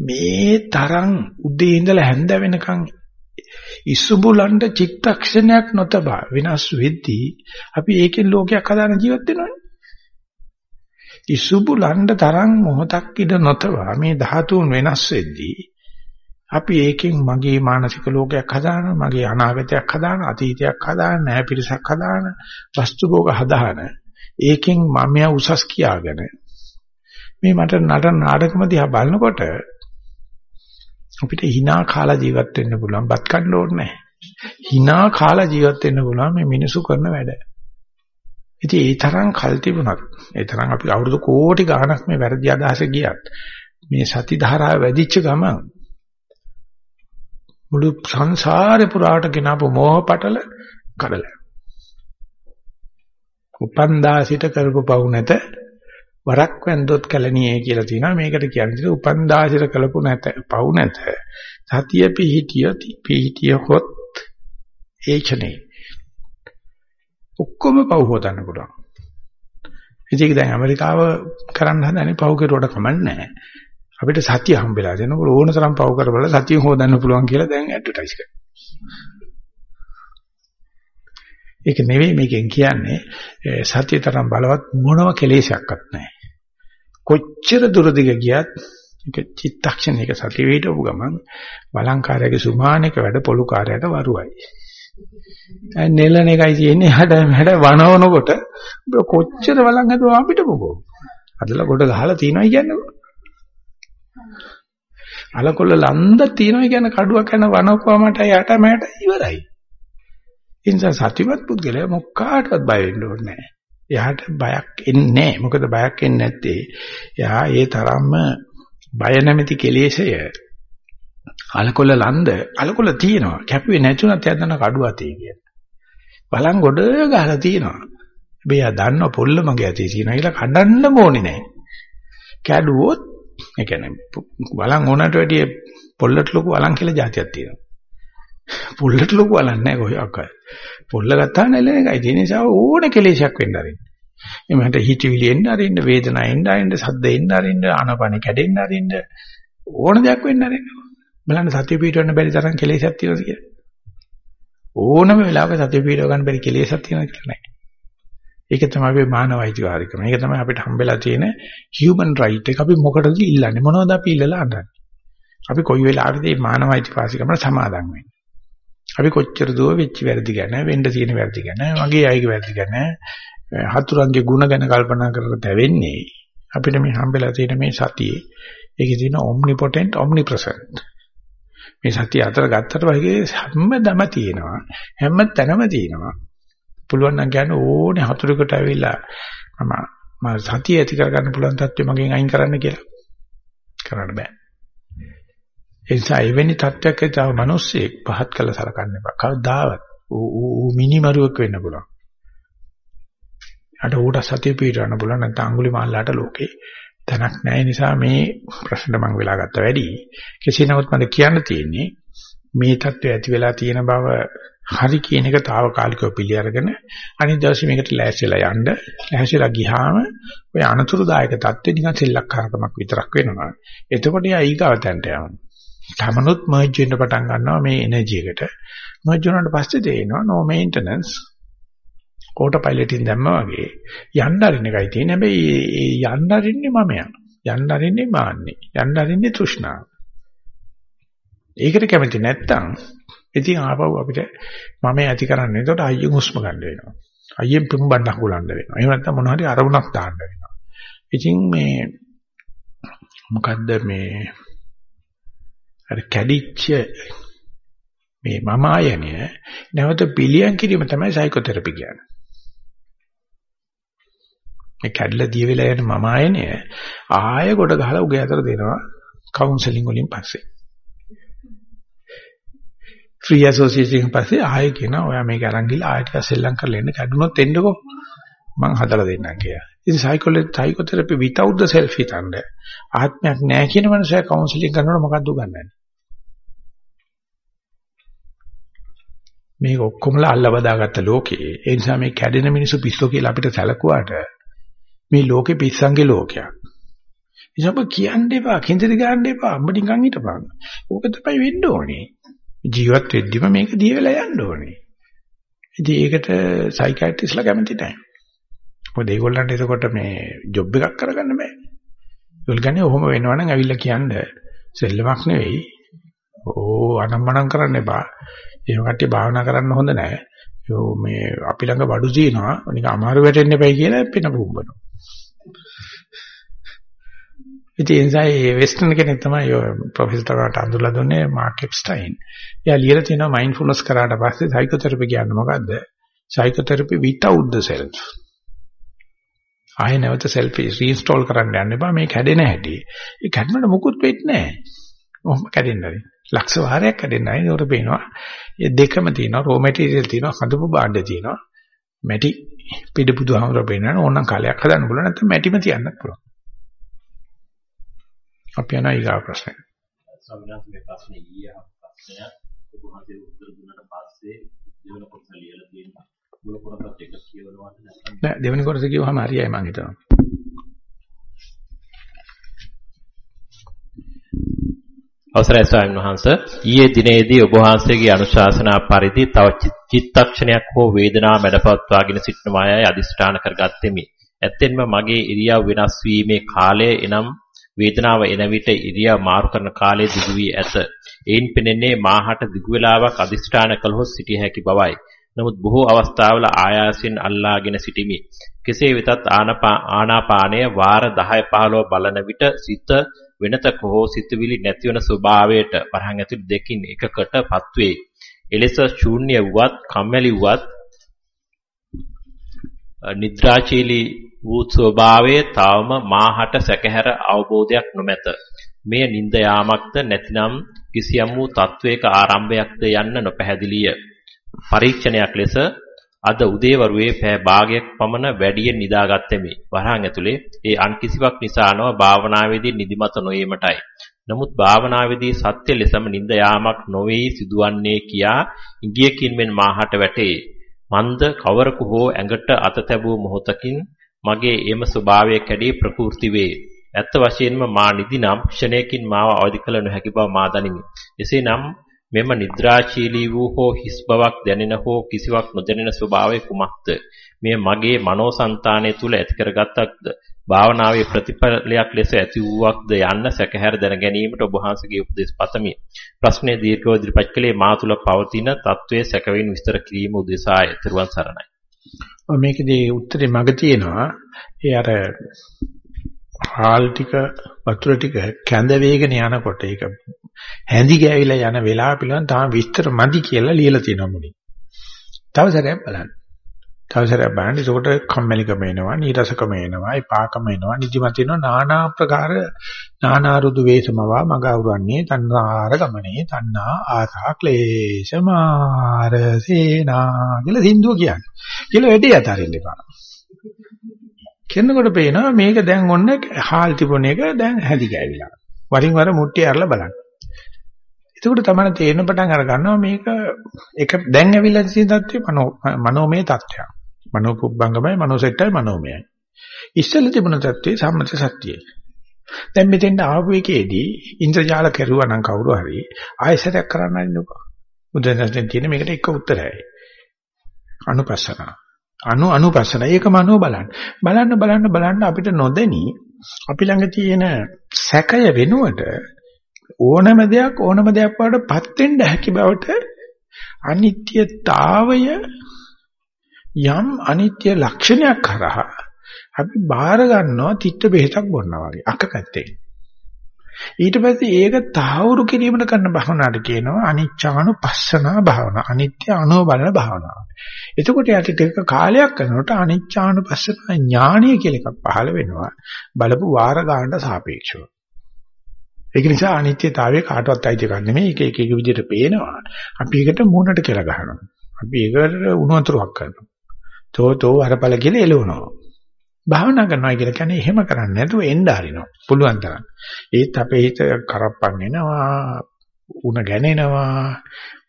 මේ තරම් උදේ ඉඳලා හැන්ද වෙනකන් ඉසුබුලන්ඩ චිත්තක්ෂණයක් නොතබා විනාශ වෙද්දී අපි ඒකෙන් ලෝකයක් හදාන ජීවත් වෙනවනේ. ඉසුබුලන්ඩ තරම් මොහොතක් ඉඳ නොතබා මේ ධාතුන් වෙනස් වෙද්දී අපි ඒකෙන් මගේ මානසික ලෝකයක් හදාන, මගේ අනාගතයක් හදාන, අතීතයක් හදාන, නෑ පිරිසක් හදාන, වස්තු භෝග හදාන. ඒකෙන් මමයා උසස් කියාගෙන මේ මට නටන නාටකම දිහා බලනකොට අපිට hina කාලා ජීවත් වෙන්න පුළුවන්. බත් කන්න ඕනේ නැහැ. hina කාලා ජීවත් වෙන්න පුළුවන් මේ මිනිසු කරන වැඩ. ඉතින් ඒ තරම් කල් තිබුණත් ඒ තරම් අපි අවුරුදු කෝටි ගාණක් මේ වැරදි අදහස ගියත් මේ සති ධාරාව වැඩිච්ච ගමන් මුළු සංසාරේ පුරාට ගෙනාපු මෝහ පටල කඩලා. උපන්දා සිට කරපු පව් නැත. වරක් වැන්දොත් කැලණියේ කියලා තියෙනවා. මේකට කියන්නේ උපන්දා සිට කළපු නැත පව් නැත. සතිය පිහිටිය පිහිටිය හොත් ඒචනේ. ඔක්කොම පව් හොදන්න පුළුවන්. ඉතින් දැන් ඇමරිකාව කරන්න හදන්නේ පව් කෙරුවට කමන්නේ නැහැ. අපිට සතිය හම්බෙලා දෙනකොට ඕන තරම් පව කරබල සතිය හොදන්න පුළුවන් කියලා දැන් ඇඩ්වර්ටයිස් කරනවා. ඒක නෙවෙයි මේකෙන් කියන්නේ සතිය තරම් බලවත් මොනම කෙලෙසයක්වත් නැහැ. කොච්චර දුරදිග ගියත් ඒක චිත්තක්ෂණයක සතිය වේදවපු ගමන් බලංකාරයේ සුමානික වැඩ පොලුකාරයට වරුවයි. නෙලන එකයි තියෙන්නේ හැඩ හැඩ වනවනකොට කොච්චර බලන් හදුවා අපිට මොකෝ. අදලා කොට ගහලා තියනවා කියන්නේ. අලකොල්ල ලන්ද තියනවා කියන කඩුවක් යන වනකුවමට යට මෑට ඉවරයි. ඒ නිසා සතිවත් පුද්ගලයා මොක්කාටවත් බය වෙන්න ඕනේ නැහැ. එයාට බයක් එන්නේ නැහැ. මොකද බයක් එන්නේ නැත්තේ එයා ඒ තරම්ම බය නැමැති කෙලෙසය අලකොල්ල ලන්ද අලකොල්ල තියෙනවා. කැපුවේ නැතුණත් එයා දන්න කඩුව අතේ කියන. බලන් ගොඩ ගහලා තියෙනවා. හැබැයි එයා දන්න පොල්ල මගේ අතේ තියෙනවා කියලා කඩන්න ඕනේ නැහැ. කැඩුවොත් ඒ කියන්නේ බලන් ඕනට වැඩිය පොල්ලට ලොකු අලන් කියලා જાතියක් තියෙනවා. පොල්ලට ලොකු අලන් නැහැ කොහොක්ක. පොල්ල ගත්තා නෙලෙන එකයි. ඒ නිසා ඕන කෙලෙසයක් වෙන්න ආරින්න. එමෙහෙට හිතවිලි එන්න ආරින්න, වේදනාව එන්න ආරින්න, සද්ද එන්න ආරින්න, ආනපන කැඩෙන්න ආරින්න ඕන දෙයක් වෙන්න ආරින්න. බලන්න සතිය පිටවන්න බැරි තරම් කෙලෙසක් තියෙනවද කියලා. ඕනම වෙලාවක සතිය පිටව ගන්න බැරි කෙලෙසක් තියෙනවද කියලා නැහැ. ඒක තමයි අපේ මානව අයිතිකාරකම. ඒක තමයි අපිට හම්බෙලා තියෙන human right එක. අපි මොකටද ඉල්ලන්නේ? මොනවද අපි ඉල්ලලා අඬන්නේ? අපි කොයි වෙලාවෙද මේ මානව අයිතිවාසිකම සමාදන් වෙන්නේ? අපි කොච්චර දුව වෙච්ච වැරදි ගැන, වෙන්න තියෙන වැරදි ගැන, මගේ අයගේ වැරදි ගැන, හතුරන්ගේ ಗುಣ ගැන කල්පනා කරලා තැවෙන්නේ. අපිට මේ හම්බෙලා තියෙන මේ සතියේ ඒකේ තියෙන omnipotent omnipresent මේ සතිය අතර ගත්තට වගේ හැමදම තියෙනවා හැම තැනම තියෙනවා පුළුවන් නම් කියන්නේ ඕනේ හතුරෙකුට ඇවිල්ලා මම මම සතිය ඇති කරගන්න පුළුවන් තත්ත්වෙ මගෙන් අයින් කරන්න කියලා. කරන්න බෑ. ඒ නිසා එවැනි තත්ත්වයක තව මිනිස්සෙක් පහත් කළ සලකන්න එපා. කවදාවත් ඌ මිනිමරුවෙක් වෙන්න පුළුවන්. අර ඌට සතිය පිටවන්න පුළුවන්. නැත්නම් අඟුලි මාල්ලාට ලෝකේ තැනක් නැහැ. නිසා මේ ප්‍රශ්න මම වෙලා ගත්ත වැඩි. කෙසේ නමුත් මට කියන්න තියෙන්නේ මේ தත්ත්වය ඇති වෙලා තියෙන බව හරි කියන එක తాවකාලිකව පිළි අරගෙන අනිත් දවසේ මේකට ලෑස්තිලා යන්න ලෑස්තිලා ගියාම ඔය අනතුරුදායක தත්ත්වෙ නිකන් සෙල්ලක්කාරකමක් විතරක් වෙනවා එතකොට යා ඊගාවතන්ට යනවා තමනුත් මර්ජ් වෙන්න පටන් ගන්නවා මේ එනර්ජි එකට මර්ජ් වුණාට පස්සේ තේරෙනවා no maintenance කෝට පයිලට්ින් දැම්මා වගේ යන්න අරින්න එකයි තියෙන්නේ. හැබැයි යන්න අරින්නේ මමයා. යන්න අරින්නේ මාන්නේ. යන්න අරින්නේ තෘෂ්ණාව. ඒකට කැමති නැත්තම් ඉතින් ආපහු අපිට මම ඇති කරන්නේ එතකොට අයියෙන් හුස්ම ගන්න වෙනවා. අයියෙන් පිඹන්න හුලන්න වෙනවා. එහෙම නැත්නම් මොනවා හරි අරමුණක් දාන්න වෙනවා. ඉතින් මේ මොකද්ද මේ අර කැඩිච්ච මේ මම ආයනය නැවත පිළියම් කිරීම තමයි සයිකෝതെරපි කියන්නේ. මේ කැඩලා දිය වෙලා යන මම ආයනය ආය කොට ගහලා උගේ අතර දෙනවා කවුන්සලින් වලින් පස්සේ. ෆ්‍රී ඇසෝසියේෂන් පස්සේ ආයෙ කියනවා ඔයා මේක අරන් ගිහලා ආයෙ ටිකක් සෙල්ලම් කරලා එන්න කැඩුනොත් එන්නකෝ මං හදලා දෙන්නම් කියලා. ඉතින් psychology psychotherapy without the self හිතන්න ආත්මයක් නැහැ කියන මනුස්සයා කවුන්සලින් කරනකොට මොකද්ද උගන්වන්නේ? මේක ඔක්කොමලා අල්ල බදාගත්ත ලෝකේ. ඒ නිසා මේ කැඩෙන මිනිස්සු පිස්සෝ කියලා අපිට සැලකුවාට මේ ලෝකේ පිස්සන්ගේ ලෝකයක්. ඉතින් ඔබ කියන්න එපා, කිඳිරි ගන්න එපා, ඔබ නිකන් හිටපන්. ඕක තමයි වෙන්න ඕනේ. ජීවත් වෙද්දිම මේක දිය වෙලා යන්න ඕනේ. ඉතින් ඒකට සයිකියාට්‍රිස්ලා කැමති නැහැ. මොකද ඒගොල්ලන්ට එතකොට මේ ජොබ් එකක් කරගන්න බෑ. ඒගොල්ලෝ ගන්නේ ඔහොම වෙනවා නම් ඇවිල්ලා කියන්නේ සෙල්ලමක් නෙවෙයි. ඕ අනම්මනම් කරන්න එපා. ඒ කට්ටිය භාවනා කරන්න හොඳ නැහැ. යෝ මේ අපි ළඟ බඩු දිනනවා. නික අමාරු වැටෙන්න එපයි කියලා පින පුම්බනවා. ඉතින් ඒ නිසා ඒ වෙස්ටර්න් කෙනෙක් තමයි ඔය ප්‍රොෆෙසර් තරවට අඳුරලා දුන්නේ මාක් එප්ස්ටයින්. එයා ලියලා තියෙනවා මයින්ඩ්ෆුල්නස් කරාට පස්සේ සයිකෝതെරපි කියන්නේ මොකද්ද? Psychotherapy without the self. ආයෙ නැවත self රීඉන්ස්ටෝල් කරන්න යන්න එපා මේ කැඩෙන හැටි. ඒ කැඩුණාට මුකුත් වෙන්නේ නැහැ. ඔහොම කැඩෙන්නේ ලක්ෂ වාරයක් කැඩෙන්නේ නැහැ. ඒකට පේනවා. මේ දෙකම තියෙනවා. රෝ මැටීරියල් තියෙනවා. හදපු භාණ්ඩ තියෙනවා. මැටි පිට බුදුහාමර පේනවා. ඕනනම් කාලයක් හදන්න පුළුවන්. නැත්නම් මැටිම තියන්නත් පුළුවන්. අපි යනවා ඊගා ප්‍රශ්නේ. ස්වාමීන් වහන්සේ මේ ප්‍රශ්නේ ඊයේ ප්‍රශ්නය ඔබ වහන්සේ උත්තර දුන්නාට පස්සේ දෙවන කොටස ලියලා තියෙනවා. මුල කොටසත් එක කියවනවාද නැත්නම් නෑ දෙවෙනි කොටස කිව්වම හරියයි මං හිතනවා. අවසරයි ස්වාමීන් වහන්ස ඊයේ දිනේදී ඔබ වහන්සේගේ අනුශාසනා පරිදි තව චිත්තක්ෂණයක් හෝ වේදනාව මැඩපවත්වාගෙන සිටිනවායයි අදිස්ථාන කරගත්තෙමි. ඇත්තෙන්ම මගේ ඉරියව් වෙනස් වීමේ කාලය එනම් වේදනාව එන විට ඉරියව් මාරු කරන කාලය දිගු වී ඇත. එයින් පෙනෙන්නේ මාහට දිගු වේලාවක් අදිස්ථාන කළහොත් සිටිය හැකි බවයි. නමුත් බොහෝ අවස්ථාවල ආයාසයෙන් අල්ලාගෙන සිටිමි. කෙසේ වෙතත් ආනාපානය වාර 10 15 බලන විට සිත වෙනතක හෝ සිතුවිලි නැතිවන ස්වභාවයට වරහන් ඇතුළු දෙකින් එකකටපත් වේ. එලෙස ශූන්‍ය වුවත් කම්මැලි වුවත් නිද්‍රාචීලී වූ ස්වභාවයේ තවම මාහට සැකහැර අවබෝධයක් නොමැත. මේ නිନ୍ଦ යාමක්ද නැතිනම් කිසියම් වූ තත්වයක ආරම්භයක්ද යන්න නොපැහැදිලිය. පරීක්ෂණයක් ලෙස අද උදේවරුේ පෑ භාගයක් පමණ වැඩියෙන් නිදාගත්තෙමි. වරහන් ඇතුලේ ඒ අන් කිසිවක් නිසා නොව භාවනාවේදී නිදිමත නොවීමටයි. නමුත් භාවනාවේදී සත්‍ය ලෙසම නිନ୍ଦ යාමක් නොවේයි සිදුවන්නේ කියා ඉංගියකින් මෙන් මාහට වැටේ. මන්ද කවරකු හෝ ඇඟට අත තැබූ මොහොතකින් මගේ එම ස්වභාවය කැඩී ප්‍රකෘති වේ. ඇත්ත වශයෙන්ම මා නිදිනම් ක්ෂණයකින් මාව අවදි කළ නොහැකි බව මා දනිමි. එසේනම් මෙම නිද්‍රාශීලී වූ හෝ හිස් බවක් දැනෙන හෝ කිසිවක් නොදැනෙන ස්වභාවය කුමක්ද? මෙය මගේ මනෝසංතානය තුල ඇති කරගත්තක්ද? භාවනාවේ ප්‍රතිඵලයක් ලෙස ඇති වූවක්ද යන්න සැකහැර දැන ගැනීමට ඔබ වහන්සේගේ උපදෙස් පතමි. ප්‍රශ්නේ දීර්ඝව ඉදිරිපත් කළේ මා තුල පවතින తත්වයේ සැකවින් විස්තර කිරීම උදෙසාය. ත්‍රිවන් සරණයි. මේකදී උත්තරේ මග තියෙනවා. ඒ අර හාල් ටික වතුර ටික කැඳ වේගන යනකොට ඒක හැඳි ගෑවිලා යන වෙලාව පිළිබඳව තාම විස්තර මදි කියලා ලියලා තියෙනවා මුලින්. තව සැරයක් බලන්න. තව සැරයක් බලන්න. ඒකට කම්මැලිකම එනවා, නීරසකම එනවා, එපාකම එනවා, නිදිමත එනවා, নানা ආකාර নানা රුදු වේසමවා මග අවරන්නේ තණ්හාර ගමනේ, තණ්හා ආසා ක්ලේශ මාර සේනා කියලා සින්දුව කියන්නේ. කියලා වැඩි අතරින්න එපා. කෙනකොට පේනවා මේක දැන් ඔන්න හාල් තිබුණ එක දැන් හැදි ගෑවිලා. වරින් වර මුට්ටිය අරලා බලන්න. එතකොට තමයි තේරෙන පටන් අර ගන්නවා මේක එක දැන් ඇවිල්ලා තියෙන தත්ත්වය මනෝ මනෝමය தත්ත්වයක්. මනෝ පුබ්බංගමයි මනෝසෙට්ටයි මනෝමයයි. ඉස්සෙල්ල තිබුණ தත්ත්වේ සම්මත සත්‍යයයි. දැන් මෙතෙන්ට ආපු එකේදී ඉන්ද්‍රජාල කෙරුවා නම් කවුරු හරි ආයෙසරයක් කරන්න නෑ. බුදුදහමෙන් තියෙන මේකට එක උත්තරයයි. අනුපස්සන. අනු අනුපස්සන. ඒක මනෝ බලන්න. බලන්න බලන්න බලන්න අපිට නොදෙනී අපි ළඟ තියෙන සැකය වෙනුවට ඕනම දෙයක් ඕනම දෙයක් වලටපත් වෙන්න හැකි බවට අනිත්‍යතාවය යම් අනිත්‍ය ලක්ෂණයක් කරා අපි බාර ගන්නවා තිත්ත බෙහෙතක් බොන්නා වගේ අකපැත්තේ. ඊට පස්සේ ඒක තාවුරු කිරීමකට කරන භවනාට කියනවා අනිච්චානුපස්සනා භාවනා. අනිත්‍ය අනුව බලන භාවනාව. එතකොට යට ටික කාලයක් කරනකොට අනිච්චානුපස්සනා ඥානය කියලා එකක් පහළ වෙනවා. බලපු වාර ගන්නට සාපේක්ෂව. ඒක නිසා අනිත්‍යතාවය කාටවත් අයිති එකක් නෙමෙයි. ඒක එක එක විදිහට පේනවා. අපි ඒකට මූණට කියලා ගහනවා. අපි ඒකට උණු වතුරක් කරනවා. තෝ තෝ අරපල කියලා එළවනවා. භාවනා කරනවා කියලා කියන්නේ එහෙම කරන්නේ නැතුව එන්න හරිනවා. පුළුවන් තරම්. ඒත් අපේ හිත කරප්පන් වෙනවා, උණ ගැනෙනවා,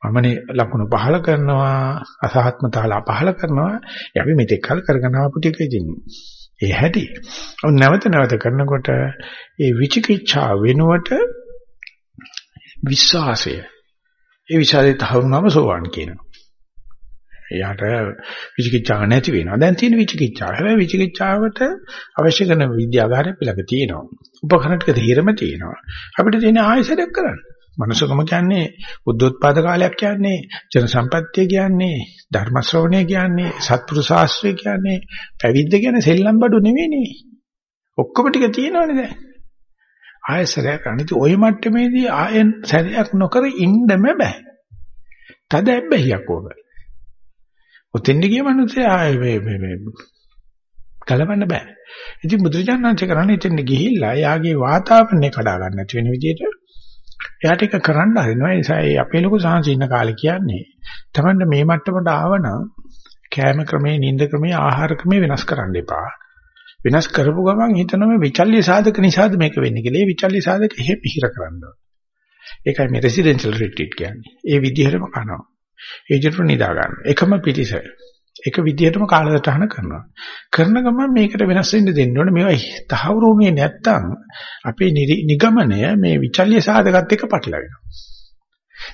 මමනේ ලකුණු පහල කරනවා, අසහත්මතාවල පහල කරනවා. අපි මෙතෙක් කල් කරගෙන ආපු ටික ඉතින් ඒ හැටි. නැවත නැවත කරනකොට ඒ විචිකිච්ඡා වෙනුවට විශ්වාසය. ඒ විශ්වාසය තහවුරුනම සෝවන් කියනවා. එයාට විචිකිච්ඡාව නැති වෙනවා. දැන් තියෙන විචිකිච්ඡාව. හැබැයි විචිකිච්ඡාවට අවශ්‍ය කරන විද්‍යාගාරය පිළඟ තියෙනවා. උපකරණ ටික තීරම තියෙනවා. අපිට තියෙන ආයසරයක් කරන්න. මනුෂ්‍යකම කියන්නේ බුද්ධෝත්පාද කාලයක් කියන්නේ ජන සම්පත්තිය කියන්නේ ධර්ම ශ්‍රවණය කියන්නේ සත්පුරුෂ ශාස්ත්‍රය කියන්නේ පැවිද්ද කියන්නේ සෙල්ලම් බඩු නෙවෙයිනේ. ඔක්කොම ටික තියෙනවනේ දැන්. ආයසරයක් අනිත් ওই මට්ටමේදී ආයෙන් සැරයක් නොකර ඉන්නම බෑ. තද ඇබ්බැහියක් ඕක. ඔතෙන්ද ගිය මිනිස්සේ ආයේ මේ මේ කලවන්න බෑ. ඉතින් බුදුරජාණන්සේ කරන්නේ එතෙන්ද ගිහිල්ලා යාගේ වාතාවරණය කඩා ගන්න නැති වෙන විදිහට එයාට ඒක කරන්න හරිනවා. ඒ නිසා අපේ ලොකු සාංශින්න කාලේ කියන්නේ තමන්න මේ මට්ටමට ආවනම් කෑම ක්‍රමේ, නිින්ද ක්‍රමේ, ආහාර ක්‍රමේ වෙනස් කරන්න එපා. වෙනස් කරපු ගමන් හිතනවා මේ විචල්්‍ය සාධක නිසාද මේක වෙන්නේ කියලා. ඒ විචල්්‍ය සාධක එහෙම පිහිර කරන්න ඕනේ. ඒකයි මේ රෙසිඩෙන්ෂල් රිට්‍රීට් කියන්නේ. ඒ විදිහටම කරනවා. ඒ විදිහට නිදා ගන්න. එකම පිටිස. එක විදිහටම කාලසටහන කරනවා. කරන ගමන් මේකට වෙනස් වෙන්න දෙන්න ඕනේ. මේවා තහවුරුුනේ නැත්තම් අපේ නිගමනය මේ විචල්්‍ය සාධකත් එක්ක පටලවෙනවා.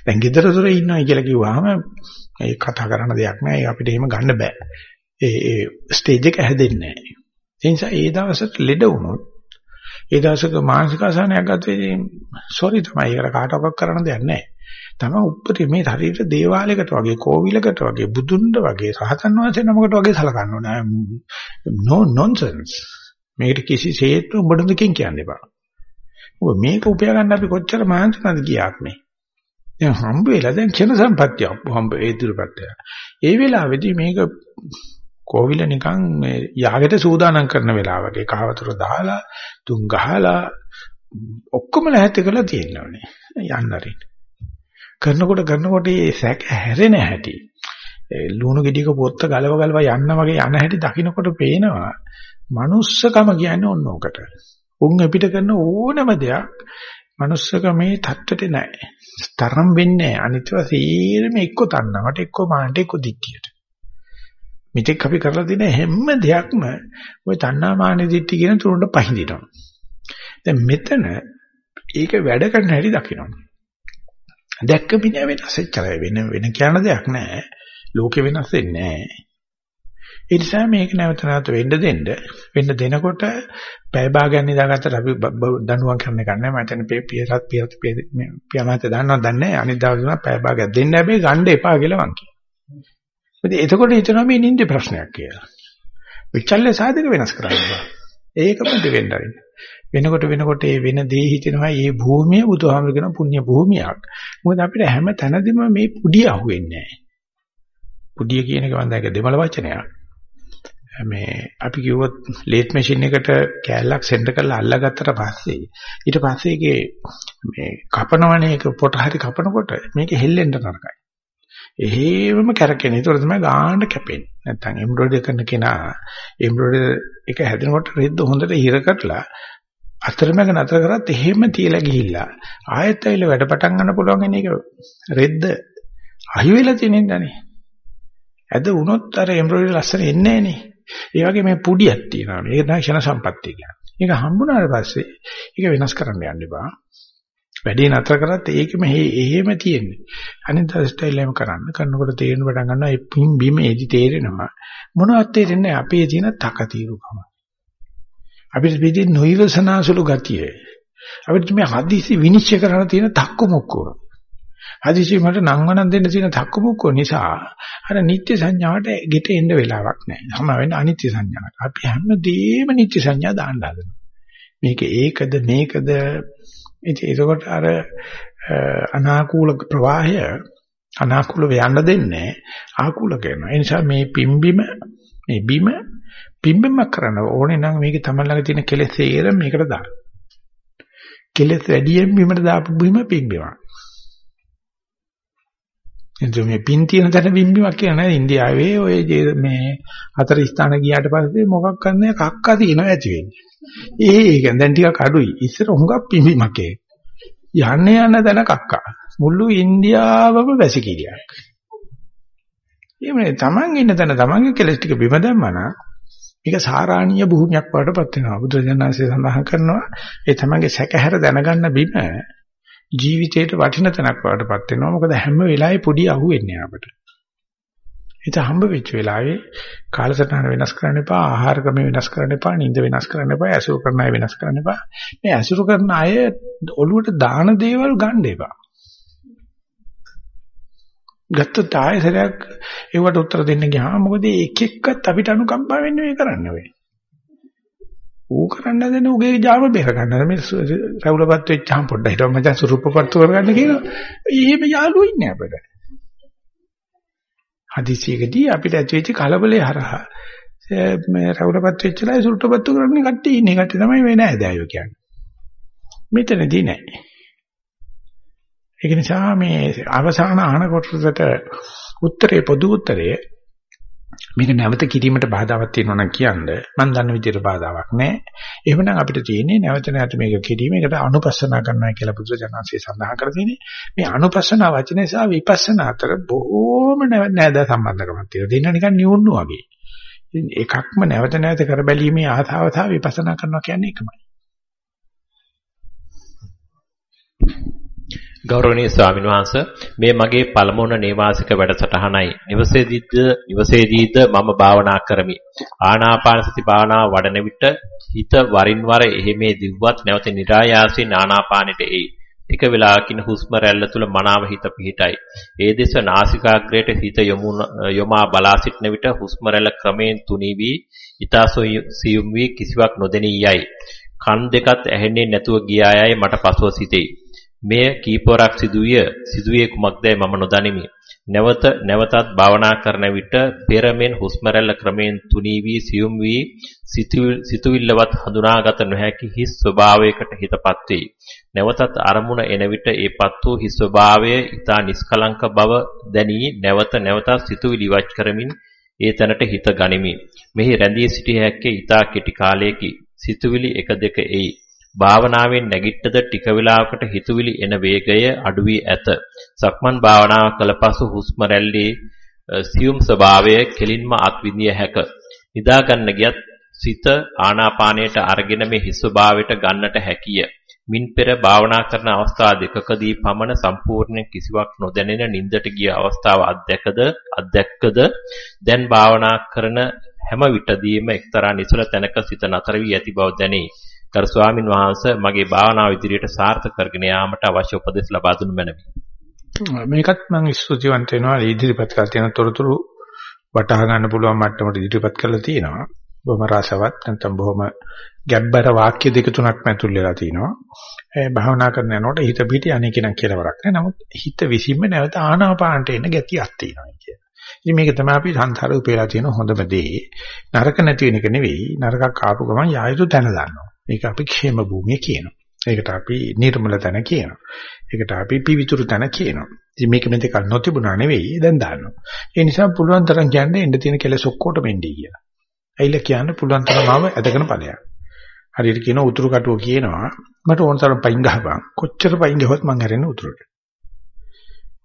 දැන් ගෙදර දොර ඉන්නවා කියලා කිව්වහම ඒ කතා කරන්න දෙයක් නෑ. අපිට එහෙම ගන්න බෑ. ඒ ඒ ස්ටේජ් එක හැදෙන්නේ නෑ. ඒ නිසා ඒ දවසට ලෙඩ වුණොත් ඒ දවසක මානසික අසහනයක් ගත්තේ සෝරි තමයි. ඒකට කාටවත් කරන්න දෙයක් නෑ. තම උප්පටි මේ ශරීර දේවාලයකට වගේ කෝවිලකට වගේ බුදුන්ඩ වගේ සහතන් වහන්සේ නමකට වගේ සලකන්න ඕනේ. no nonsense. මේකට කිසිසේත් උඹට දෙකින් කියන්න එපා. ඔබ මේක උපයා ගන්න අපි කොච්චර මහන්සිද කියාක් මේ. දැන් හම්බ වෙලා දැන් ක්ෂණ සම්පත්තිය හම්බ ඒ දුරපත් ඒ වෙලාවේදී මේක කෝවිල නිකන් මේ යාගෙට සූදානම් කරන වෙලාවක කහවතුර දාලා තුන් ගහලා ඔක්කොම ලැහැත් කරලා තියෙනවනේ යන්න හරින්න කරනකොට කරනකොට මේ සැක හැරෙන හැටි ලුණු ගෙඩියක පොත්ත ගලව ගලව යන්න වගේ යන හැටි දකින්නකොට පේනවා manussකම කියන්නේ ඔන්න ඔකට. උන් අපිට කරන ඕනම දෙයක් manussකමේ தත්තේ නැහැ. තරම් වෙන්නේ අනිත්ව සීරම එක්ක තන්නවට එක්ක මාන්නට එක්ක දික්කියට. මෙතෙක් අපි කරලා තියෙන හැම දෙයක්ම ওই තණ්හා මාන දිට්ඨි කියන තුරුන්ට පහඳිනවා. දැන් මෙතන ඒක වැඩ කරන හැටි දකිනවා. දැක්ක මිනිහ වෙනස් එච්චරයි වෙන වෙන කියන දෙයක් නැහැ. ලෝකෙ වෙනස් වෙන්නේ නැහැ. ඒ නිසා මේක නැවත නැවත වෙන්න දෙන්න වෙන්න දෙනකොට පැය භාගයක් නිදාගත්තට අපි දඬුවම් කරන එක නෑ මම හිතන්නේ පියසත් පියත් පියමත දන්නවද දන්නේ නැහැ අනිත් දවසේ පැය භාගයක් දෙන්න හැබැයි ගන්න එපා කියලා මං කියනවා. එතකොට හිතනවා මේ නින්දේ ප්‍රශ්නයක් කියලා. විචල්්‍ය සාධක වෙනස් කරන්න බෑ. ඒකම දෙවෙන්න ආරින්න. වෙනකොට වෙනකොට ඒ වෙන දේ හිතෙනවා මේ භූමිය බුදුහාමර කියන පුණ්‍ය භූමියක්. මොකද අපිට හැම තැනදීම මේ පුඩිය අහුවෙන්නේ නැහැ. පුඩිය කියන එක වන්දයක දෙමළ වචනයක්. මේ අපි කිව්වොත් ලේත් මැෂින් එකට කෑල්ලක් සෙන්ඩ් කරලා අල්ලගත්තට පස්සේ ඊට පස්සේ ඒකේ මේ කපනවනේ ඒක පොට හරි කපනකොට මේක හෙල්ලෙන්න තරකයි. එහෙමම කැරකෙන. ඒක තමයි ගාන්න කැපෙන්නේ. නැත්තම් එම්බ්‍රොයිඩරි කරන කෙනා එම්බ්‍රොයිඩරි එක හැදෙනකොට රෙද්ද හොඳට හිර කරලා අතරමැද නතර කරත් එහෙම තියලා ගිහිල්ලා ආයෙත් ඇවිල්ලා වැඩ පටන් ගන්න පුළුවන් එන එක රෙද්ද අහි වෙලා තියෙනින්දානේ. ඇද වුණොත් අර එම්බ්‍රොයිඩරි ලස්සන එන්නේ නැහනේ. ඒ වගේ මේ පුඩියක් තියෙනවා. මේක තමයි ක්ෂණ සම්පත්තිය කියන්නේ. ඒක හම්බුනාට පස්සේ ඒක වෙනස් කරන්න යන්න එපා. වැඩේ නතර කරත් ඒකෙම එහෙම තියෙන්නේ. අනිත් ස්ටයිල් එකම කරන්න. කරනකොට තේරෙන පටන් ගන්නවා ඒ පින් බිම එදි තේරෙනවා. මොනවද තේරෙන්නේ අපේ තියෙන තකතිරුකම. අපිට පිටින් නොයවසනාසුළු ගතිය. අපිට මේ හදිසි විනිශ්චය කරන්න තියෙන තක්කු මොක්කෝ. හදිසි මට නංවනක් දෙන්න තියෙන තක්කු මොක්කෝ නිසා අර නිත්‍ය සංඥාවට ගෙට එන්න වෙලාවක් නැහැ. සම වෙන අනිත්‍ය සංඥාවට. අපි හැමදේම නිත්‍ය සංඥා දාන්න හදනවා. මේක ඒකද මේකද ඉතින් ඒකකොට අර අනාකූල ප්‍රවාහය අනාකූලව යන්න දෙන්නේ ආකූල කරනවා. ඒ නිසා මේ පිම්බිම මේ බිම පිම්බෙමක් කරන්න ඕනේ නම් මේකේ තමයි ළඟ තියෙන කෙලෙස් හේරම මේකට දාන්න. කෙලෙස් වැඩියෙන් බිමට දාපු බිම පිම්බෙමක්. එතකොට මේ පින් තියෙන තැන බිම්බිමක් කියලා නෑ ඉන්දියාවේ ඔය මේ හතර ස්ථාන ගියාට පස්සේ මොකක් කරන්නේ කක්ක තියෙනවා ඇති වෙන්නේ. ඒක දැන් ටිකක් අඩුයි. ඉස්සර හුඟක් පිම්බිමක් ඒ. යන්නේ යන තැන කක්කා. මුළු ඉන්දියාවම වැසිකිළියක්. එහෙමනේ Taman ඉන්න තැන Tamanගේ කෙලස් ටික බිම දැම්මා නම් මේක සාරාණීය භූමියක් වඩපත් වෙනවා. බුදුරජාණන්සේ සඳහන් කරනවා ඒ තමන්ගේ සැකහැර දැනගන්න බිම ජීවිතේට වටින තැනක් වඩපත් වෙනවා. මොකද හැම වෙලාවෙම පොඩි අහුවෙන්නේ අපට. ඒක හම්බ වෙච්ච වෙලාවේ කාලසටහන වෙනස් කරන්න එපා, ආහාර ක්‍රම වෙනස් කරන්න එපා, නිින්ද වෙනස් කරන්න එපා, ඇසුරු කරන අය වෙනස් කරන්න එපා. මේ ඇසුරු කරන අය ඔළුවට දාන දේවල් ගන්න එපා. ගත්තොත් ආයෙසරයක් ඒවට උත්තර දෙන්න ගියාම මොකද එක එක්කත් අපිට අනුකම්පා වෙන්නේ මේ කරන්නේ ඔය. ඌ කරන්න දෙන උගේ ජාම බේර ගන්න. මේ රවුලපත් වෙච්චාම පොඩ්ඩක් හිටව මචං සුරුප්පපත්තු කරගන්න කියනවා. එහෙම යාළුවෝ ඉන්නේ අපිට. හදිසියකදී අපිට ඇති වෙච්ච කලබලේ හරහා මේ රවුලපත් වෙච්චලා සුරුප්පපත්තු කරන්නේ කට්ටිය ඉන්නේ. කට්ටිය තමයි මේ නෑ දෑයෝ කියන්නේ. මෙතනදී නෑ. ඒක නිසා මේ අවසාන අහන කොටසට උත්තරේ පොදු උත්තරේ මේක නැවත කිරීමට බාධාවක් තියෙනවා නම් කියන්නේ මම දන්න විදිහට බාධාවක් නැහැ. එහෙමනම් අපිට තියෙන්නේ නැවත නැවත මේක කිරීමකට අනුපස්සනා කරනවා කියලා බුදුජානසී සඳහන් කර තියෙන්නේ. මේ අනුපස්සනා වචනේ සහ විපස්සනා අතර බොහෝම නෑද සම්බන්ධකමක් තියෙනවා. දෙන්න නිකන් නියුන්නු වගේ. ඉතින් එකක්ම නැවත නැවත කර බැලීමේ ආතාව සහ විපස්සනා කරනවා කියන්නේ එකමයි. ගෞරවනීය ස්වාමීන් වහන්ස මේ මගේ පළමුවන නේවාසික වැඩසටහනයි. නිවසේදීද නිවසේදීද මම භාවනා කරමි. ආනාපාන සති භාවනාව වඩන විට හිත වරින් වර එහෙමේ දිව්වත් නැවත નિરાයාසයෙන් ආනාපානෙට එයි. ටික වේලාවකින් හුස්ම රැල්ල තුල මනාව හිත පිහිටයි. ඒ දෙස නාසිකාග්‍රයට හිත යොමා බලා සිටන විට හුස්ම රැල්ල ක්‍රමයෙන් තුනී වී ඊතා සියුම් වී කිසිවක් නොදෙනී යයි. කන් දෙකත් ඇහෙන්නේ නැතුව ගියායයි මට පසුව සිතෙයි. මෙය කීපවරක් සිදුවිය සිදුවේ කුමක්දයි මම නොදනිමි. නැවත නැවතත් භාවනා කරන විට පෙරමෙන් හුස්ම රැල්ල ක්‍රමයෙන් තුනී වී සියුම් වී සිතුවිල්ලවත් හඳුනාගත නොහැකි හිස් ස්වභාවයකට හිතපත් වේ. නැවතත් අරමුණ එන විට ඒපත් වූ හිස් ස්වභාවය ඊතා නිස්කලංක බව දැනී නැවත නැවතත් සිතුවිලි ඉවත් කරමින් ඒ තැනට හිත ගනිමි. මෙහි රැඳී සිටිය හැක්කේ ඊතා කෙටි කාලයකි. සිතුවිලි එක දෙක එයි. භාවනාවෙන් නැගිට්ටද ටික වේලාවකට හිතුවිලි එන වේගය අඩු වී ඇත. සක්මන් භාවනාව කළ පසු හුස්ම රැල්ලේ සියුම් ස්වභාවය කෙලින්ම අත්විඳිය හැක. නිදා ගන්න ගියත් සිත ආනාපානයට අරගෙන මේ හිස් ස්වභාවයට ගන්නට හැකිය. මින් පෙර භාවනා කරන අවස්ථා දෙකකදී පමණ සම්පූර්ණ කිසිවක් නොදැනෙන නින්දට ගිය අවස්ථාව අධ්‍යක්කද අධ්‍යක්කද දැන් භාවනා කරන හැම විටදීම එක්තරා නිසල තැනක සිත නතර වී ඇති බව දැනේ. කර ස්වාමින් වහන්සේ මගේ භාවනාව ඉදිරියට සාර්ථක කරගෙන යාමට අවශ්‍ය උපදෙස් ලබා දුන්න මැනවි. මේකත් මම ස්තුතිවන්ත වෙනවා ඉදිරිපත් කරලා තියෙන තොරතුරු වටහා ගන්න පුළුවන් මට්ටමට ඉදිරිපත් කරලා තියෙනවා. බොහොම රසවත් නැත්නම් බොහොම ගැබ්බර වාක්‍ය දෙක තුනක් මැතුල් වෙලා තිනවා. ඒ භාවනා කරන යනකොට හිත පිටි අනේ කෙනෙක් කියලා වරක් නෑ. නමුත් හිත විසින්ම නැවත ආනාපානට එන ගතියක් තියෙනවා කියන. ඉතින් මේක තමයි අපි සංසාරේ උපේලා තියෙන හොඳම දේ. නරක නැති වෙන එක නෙවෙයි. නරකක් ආපු ගමන් යායුතු තැන දානවා. මේක අපි ക്ഷേම භූමිය කියනවා. ඒකට අපි නිර්මල තැන කියනවා. ඒකට අපි පිවිතුරු තැන කියනවා. ඉතින් මේක මෙතෙක් නොතිබුණා නෙවෙයි දැන් දාන්නවා. ඒ නිසා පුළුවන් තරම් කියන්නේ එන්න තියෙන කෙලෙස් ඔක්කොටම එන්නේ කියලා. ඇයිලා කියන්න පුළුවන් තරම් ආව ඇදගෙන ඵලයක්. හරියට කියන උතුරු කටුව කියනවා මට ඕන තරම් පයින් ගහපන්. කොච්චර පයින් ගහුවත් මං හැරෙන්නේ උතුරට.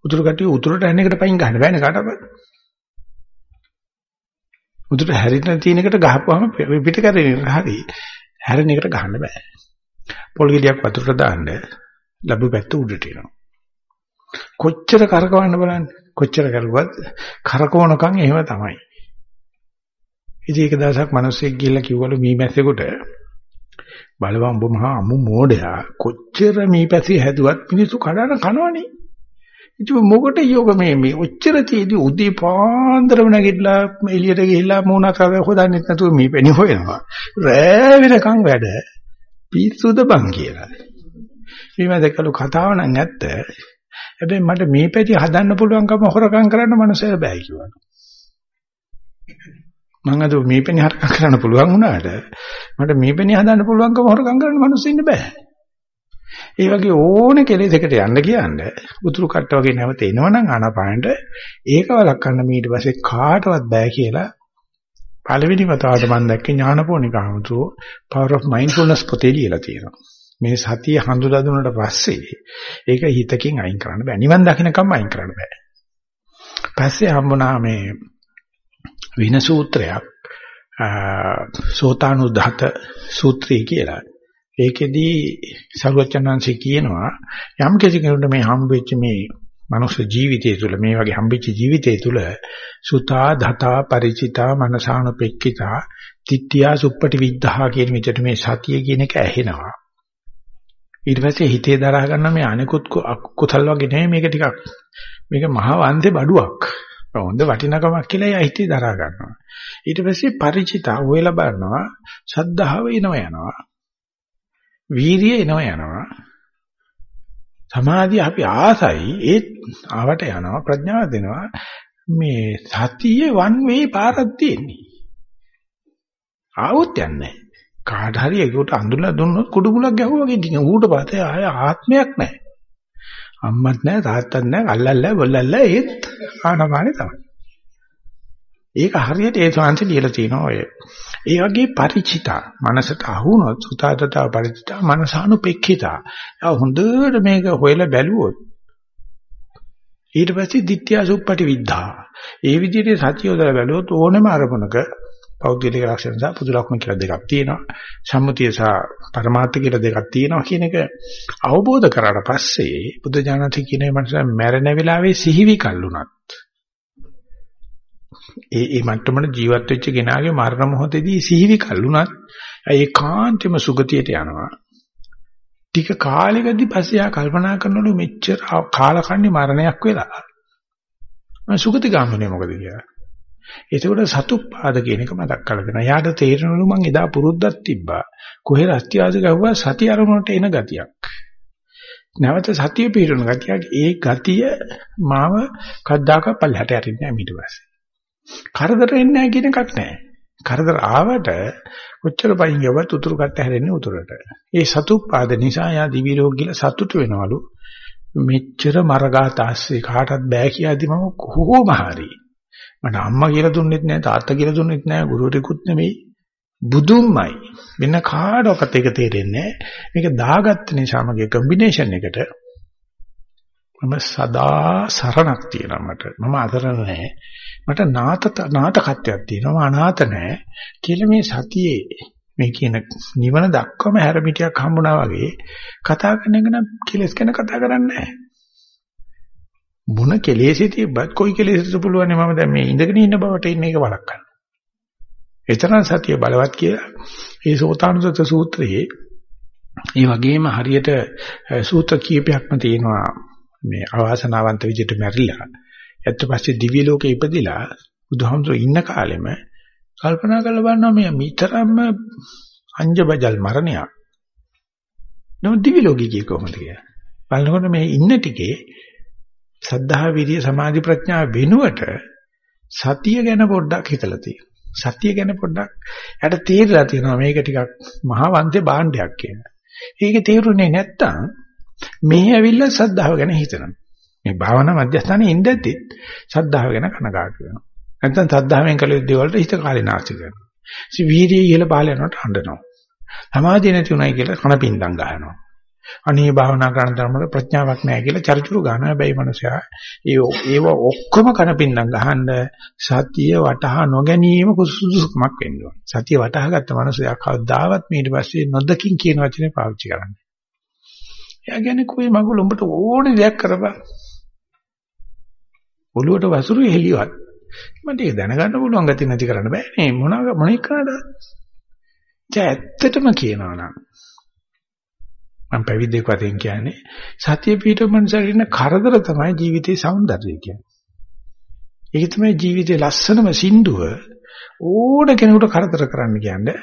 උතුරු කටුව උතුරට යන එකට පයින් ගහන්න බෑනේ කාටවත්. උතුරට හැරින්න තියෙන එකට ගහපුවාම පිට කරේ හරි. හැරෙන එකට ගහන්න බෑ. පොල් ගෙඩියක් වතුරට දාන්න ලැබු පැත්ත උඩට එනවා. කොච්චර කරකවන්න බලන්න. කොච්චර කරුවත් කරකවනකම් එහෙම තමයි. ඉතින් එක දවසක් මිනිස්සෙක් ගිහිල්ලා කිව්වලු මීමැස්සෙකුට බලවන් ඔබ මහා අමු මෝඩයා කොච්චර මීපැසි හැදුවත් මිනිස්සු කඩන කනවනේ. ඉතින් මොකට යෝග මේ මේ ඔච්චර තියදී උදේ පාන්දරම නැගිටලා එළියට ගිහිල්ලා මූණක් අර හොදන්නෙත් නැතුව මේ පෙනි හොයනවා. රෑ වෙනකන් වැඩ. පිස්සුද බං කියලා. මේ මම දැකලු කතාව නම් ඇත්ත. හැබැයි මට මේ පැටි හදන්න පුළුවන්කම හොරකම් කරන්න මනුස්සයෙක් බෑ කිව්වා. මම අද මේ පෙනි හොරකම් කරන්න පුළුවන් වුණාට මට මේ පෙනි හදන්න පුළුවන්කම හොරකම් කරන්න මනුස්සයෙක් ඉන්න බෑ. ඒ වගේ ඕනේ කෙලෙසකට යන්න කියන්නේ උතුරු කට්ට වගේ නැවත එනවනම් ආනාපානට ඒක වළක්වන්න ඊට පස්සේ කාටවත් බෑ කියලා පළවෙනි වතාවට මම දැක්කේ ඥානපෝනිකාමතු power of mindfulness පොතේ ලියලා තියෙනවා. මේ සතිය හඳුලා දුන්නාට පස්සේ ඒක හිතකින් අයින් කරන්න බෑ. නිවන් දකින්නකම් අයින් කරන්න බෑ. පස්සේ හම්බුණා මේ වින සූත්‍රයක් සෝතානුද්ධත සූත්‍රය කියලා. ඒකෙදී සරුවචනංශය කියනවා යම් කෙනෙකුට මේ හම්බෙච්ච මේ මනුෂ්‍ය ජීවිතය තුළ මේ වගේ හම්බෙච්ච ජීවිතය තුළ සුතා ධතා ಪರಿචිතා මනසානුපෙක්කිතා තිට්ඨියා සුප්පටි විද්ධා කියන විදිහට මේ සතිය කියන එක ඇහෙනවා. ඊට පස්සේ හිතේ දරා ගන්න මේ අනිකුත් කුසල් වගේ නෙමෙයි මේක ටිකක්. මේක මහ වන්දේ බඩුවක්. හොඳ වටිනකමක් කියලා එයා හිතේ දරා ගන්නවා. ඊට පස්සේ ಪರಿචිතා හොයලා බලනවා සද්ධාව එනවා යනවා. වීරිය එනවා යනවා. සමාධිය අපි ආසයි ඒත් ආවට යනවා ප්‍රඥාව දෙනවා. මේ සතියේ වන් වේ පාරක් තියෙන්නේ. ආවොත් යන්නේ. කාට හරි ඒකට අඳුරලා දුන්නොත් කුඩු මුලක් ගැහුවා වගේ ඉතින් ඌට පස්සේ ආය ආත්මයක් නැහැ. අම්මත් නැහැ තාත්තත් නැහැ අල්ලල්ලා බොල්ලල්ලා ඒත් ආනපානේ තමයි. ඒක හරියට ඒ ශාන්ති ලියලා තියෙනවා ඔය. ඒ වගේ ಪರಿචිතා මනසට අහුනොත් සුතාතත ಪರಿචිතා මනසානුපෙක්ඛිතා. ඒ හොඳට මේක හොයලා බැලුවොත් ඊට පස්සේ ditthiya suppati විද්ධා. ඒ විදිහට සත්‍යයදලා බැලුවොත් ඕනෙම අරමුණක පෞද්ගලික ලක්ෂණ සහ පුදු ලක්ෂණ කියලා දෙකක් තියෙනවා. සම්මුතිය සහ පරමාර්ථ කියලා දෙකක් තියෙනවා කියන එක අවබෝධ කරාට පස්සේ බුද්ධ ඥානති කියන මනස මැරෙන වෙලාවේ සිහිවි කල්ුණත් ඒ ඒ මට්ටමන ජීවත් වෙච්ච කෙනාගේ මරණ මොහොතේදී සිහිවි කල්ුණත් ඒකාන්තෙම සුගතියට යනවා. ටික කාලෙකදී පස්සේ ආ කල්පනා කරනලු මෙච්චර කාලකන්ණි මරණයක් වෙලා. මම සුගතිගාමනේ මොකද කියලා. එතකොට සතුප්පාද කියන එක මතක් කරලා දෙනවා. යාට තේරෙනලු මං එදා පුරුද්දක් තිබ්බා. කොහෙ රස්තියාද ගහුවා සති අරමුණට එන ගතියක්. නැවත සතිය පිරුණ ගතියක්. ඒ ගතිය මාව කද්දාක පල්ලහැට යටින්නේ නැහැ ඊට පස්සේ. කරදර එන්නේ නැහැ කියන එකක් නැහැ. කරදර ආවට කොච්චර පයින් යවත් උතුරු කට්ට හැරෙන්නේ උතුරට. ඒ සතුප්පාද නිසා යා දිවි රෝග කියලා සතුටු වෙනවලු. මෙච්චර මරගාතාස්සේ කාටවත් බෑ කියලාදි මම කොහොම හරි. මට අම්මා කියලා දුන්නෙත් නෑ තාත්තා කියලා දුන්නෙත් නෑ ගුරුවරයෙකුත් නෙමෙයි. බුදුන්මයි. වෙන කාටවත් ඒක තේරෙන්නේ නෑ. මේක දාගත්ත නිසා මගේ කම්බිනේෂන් එකට මම සදා සරණක් තියෙනවා මට. මම අතර නැහැ. මට නාත නාතකත්වයක් තියෙනවා. අනාත නැහැ. කියලා මේ සතියේ මේ කියන නිවන දක්වම හැරමිටියක් හම්බුණා වගේ කතා කරන එක නම් කෙලස් ගැන කතා කරන්නේ නැහැ. මොන කෙලෙසි තිබ්බත් කොයි කෙලෙසට පුළුවන් මම දැන් මේ ඉඳගෙන ඉන්න බවට ඉන්න එක වළක්වන්න. එතරම් සතිය බලවත් කියලා ඒ සෝතානුසත සූත්‍රයේ ඒ වගේම හරියට සූත්‍ර කීපයක්ම තියෙනවා මේ අවාසනාවන්ත විදිහට මැරිලා ඊට පස්සේ දිව්‍ය ලෝකේ ඉපදිලා බුදුහාමුදුරුවෝ ඉන්න කාලෙම කල්පනා කරලා බලනවා මේ මිතරම්ම අංජබජල් මරණයක් නෝ දිව්‍ය ලෝකේ කිය කොහොමද කියලා බලනකොට මේ ඉන්න ටිකේ සද්ධා විරිය සමාධි ප්‍රඥා වෙනුවට සතිය ගැන පොඩ්ඩක් හිතලා තියෙනවා සතිය ගැන පොඩ්ඩක් යට තේරලා තියෙනවා මේක ටිකක් මහා වංශේ භාණ්ඩයක් කියලා. ඒක තේරුනේ නැත්තම් මේ ඇවිල්ලා සද්ධාව ගැන හිතනවා. මේ භාවනා මධ්‍යස්ථානයේ ඉඳද්දි සද්ධාව ගැන කනගාටු වෙනවා. නැත්නම් සද්ධාවෙන් කළ යුතු දේවල්ට හිත කාලේ නාස්ති කරනවා. ඉතින් වීර්යය ඉහළ පහළ යනකොට හඬනවා. සමාධිය නැති උනායි කියලා කන පින්දම් ගහනවා. අනේ භාවනා කරන තරමට ප්‍රඥාවක් නැහැ කියලා චරිචුරු ගන්නවා. හැබැයි මනුස්සයා ඒ ඒව ඔක්කොම කන පින්දම් ගහන්න සතිය වටහා නොගැනීම කුසුසුකමක් වෙන්න ඕන. සතිය වටහා ගත්ත මනුස්සයා කවදාවත් ඊට පස්සේ නොදකින් කියන වචනේ පාවිච්චි කරන්නේ. එයා කියන්නේ කොයි මගුල උඹට ඕනේ දෙයක් කරපන්. ඔළුවට වසුරු එළියවත්. මට ඒක දැනගන්න පුළුවන් ගතිය නැති කරන්න බෑ නේ මොන මොනික කරාද? දැන් ඇත්තටම කියනවා නම් මම පැවිද්දෙක් වශයෙන් කියන්නේ සතිය පිට මනසට ඉන්න කරදර තමයි ජීවිතේ సౌందර්යය කියන්නේ. ඒක තමයි ජීවිතේ ලස්සනම සින්දුව ඕන කෙනෙකුට කරදර කරන්න කියන්නේ.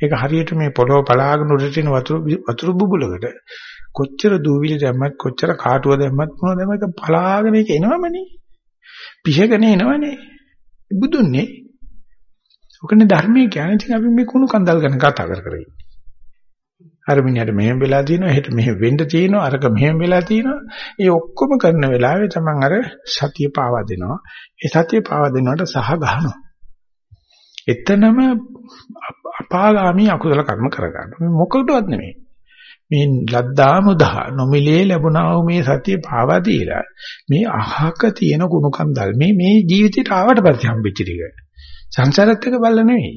ඒක හරියට මේ පොළොව පලාගෙන උඩට එන වතුර වතුර බුබුලකට කොච්චර දූවිලි දැම්මත් කොච්චර කාටුව දැම්මත් මොනවද දැම්මත් පලාගෙන ඒක එනවමනේ. පිහගෙන එනවනේ. බුදුන්නේ. ඔකනේ ධර්මයේ කියන්නේ ඉතින් අපි මේ කුණු කන්දල් ගැන කතා කර කර ඉන්නේ. අර මිනිහට මෙහෙම වෙලා තියෙනවා, හෙට මෙහෙම වෙන්න තියෙනවා, අරක මෙහෙම වෙලා තියෙනවා. ඒ ඔක්කොම කරන වෙලාවේ තමන් අර සතිය පාවා දෙනවා. ඒ සතිය පාවා දෙනවට සහ ගහනවා. එතනම අපාගාමී අකුසල කර්ම කරගන්න. මොකටවත් නෙමෙයි. මේ ලද්දා මුදා නොමිලේ ලැබුණා වූ මේ සතිය පාවා දීලා මේ අහක තියෙන කුණු කන්දල් මේ මේ ජීවිතේට ආවට පස්සේ හම්බෙච්ච ටික. සංසාරත් එක බල්ල නෙවෙයි.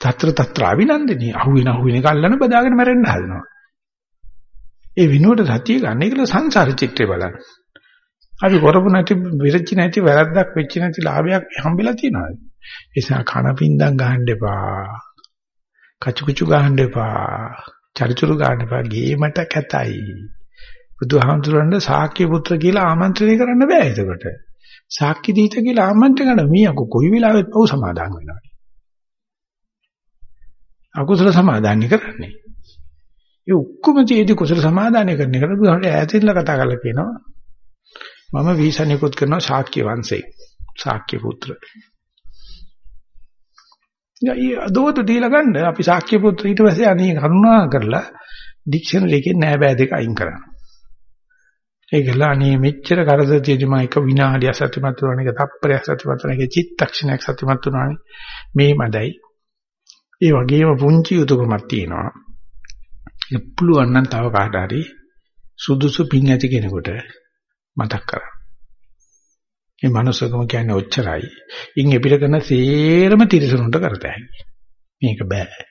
తත්‍ර తත්‍ර අවිනන්දනී. අහුවෙන අහුවෙන එක අල්ලන බදාගෙන මැරෙන්න හදනවා. ඒ විනෝඩ සතිය ගන්න ඒකල සංසාර චිත්‍රය බලන්න. අපි කරපු නැති විරච්ච නැති වැරද්දක් වෙච්ච නැති ලාභයක් හම්බෙලා තියෙනවා. ඒ නිසා කන පින්දම් ගහන්න එපා. කචුකුචු ගහන්න එපා. චරිචුරු ගහන්න එපා. ගේමට කැතයි. බුදුහාමුදුරන්ට ශාක්‍ය පුත්‍ර කියලා ආමන්ත්‍රණය කරන්න බෑ එතකොට. ශාක්‍ය දීත කියලා ආමන්ත්‍රණය කරන මීයකෝ කොයි වෙලාවෙත් පව් සමාදන් වෙනවා. අකුසල සමාදානයි කරන්නේ. ඒ ඔක්කොම තියේදී කුසල සමාදානය කරන එකට බුදුහාමුදුරේ ඈතින්ලා කතා කරලා කියනවා. මම වීසනිකුත් කරනවා ශාක්‍ය වංශේ. ශාක්‍ය පුත්‍ර. දෝත දීලා ගන්න. අපි සාක්‍ය පුත්‍ර ඊට පස්සේ අනේ කරුණා කරලා ඩික්ෂනරි එකේ නෑ බෑ දෙක අයින් කරන්න. ඒකල අනේ මෙච්චර කරදර තියෙදි මම එක විනාඩිය සතුටුමත් වුණා නේ තප්පරයක් සතුටුමත් වුණා නේ චිත්තක්ෂණයක් සතුටුමත් වුණානේ මේ මදයි. ඒ වගේම පුංචි යුතුයකමක් තියෙනවා. ඒක පුළුවන් නම් තව කාට හරි සුදුසු පින් ඇති කෙනෙකුට මතක් කරන්න. මේ මනුස්සකම කියන්නේ ඔච්චරයි. ඉන් එපිට කරන සේරම තිරසනුන්ට කරතයි. මේක බෑ.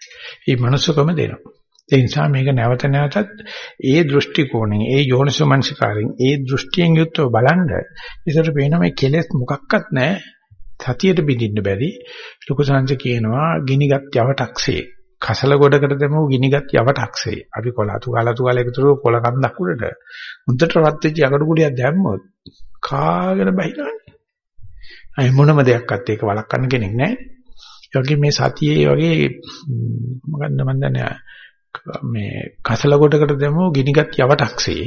මේ මනුස්සකම දෙනවා. ඒ නිසා මේක නැවත නැවතත් ඒ දෘෂ්ටි කෝණයෙන් ඒ යෝනිසෝමනසිකාරයෙන් ඒ දෘෂ්ටියෙන් යුක්තව බලනද ඉතර පේන මේ කෙලෙස් මොකක්වත් නැහැ. සතියට බිඳින්න බැරි. ලොකු සංස කියනවා ගිනිගත් යවටක්සේ. කසල ගොඩකට දැමු ගිනිගත් යවටක්සේ. අපි කොලතු කාලතු කාල එකතුරු කොල කන්දක් උඩට. මුද්දට රත් වෙච්ච යකඩ කුඩියක් දැම්මොත් කාගෙන බහිනවනේ. අය මොනම දෙයක්වත් ඒක වළක්වන්න කෙනෙක් නැහැ ඒ වගේ මේ සතියේ වගේ මොකද්ද මන් දන්නේ මේ කසල කොටකට දැමුව ගිනිගත් යවටක්සේ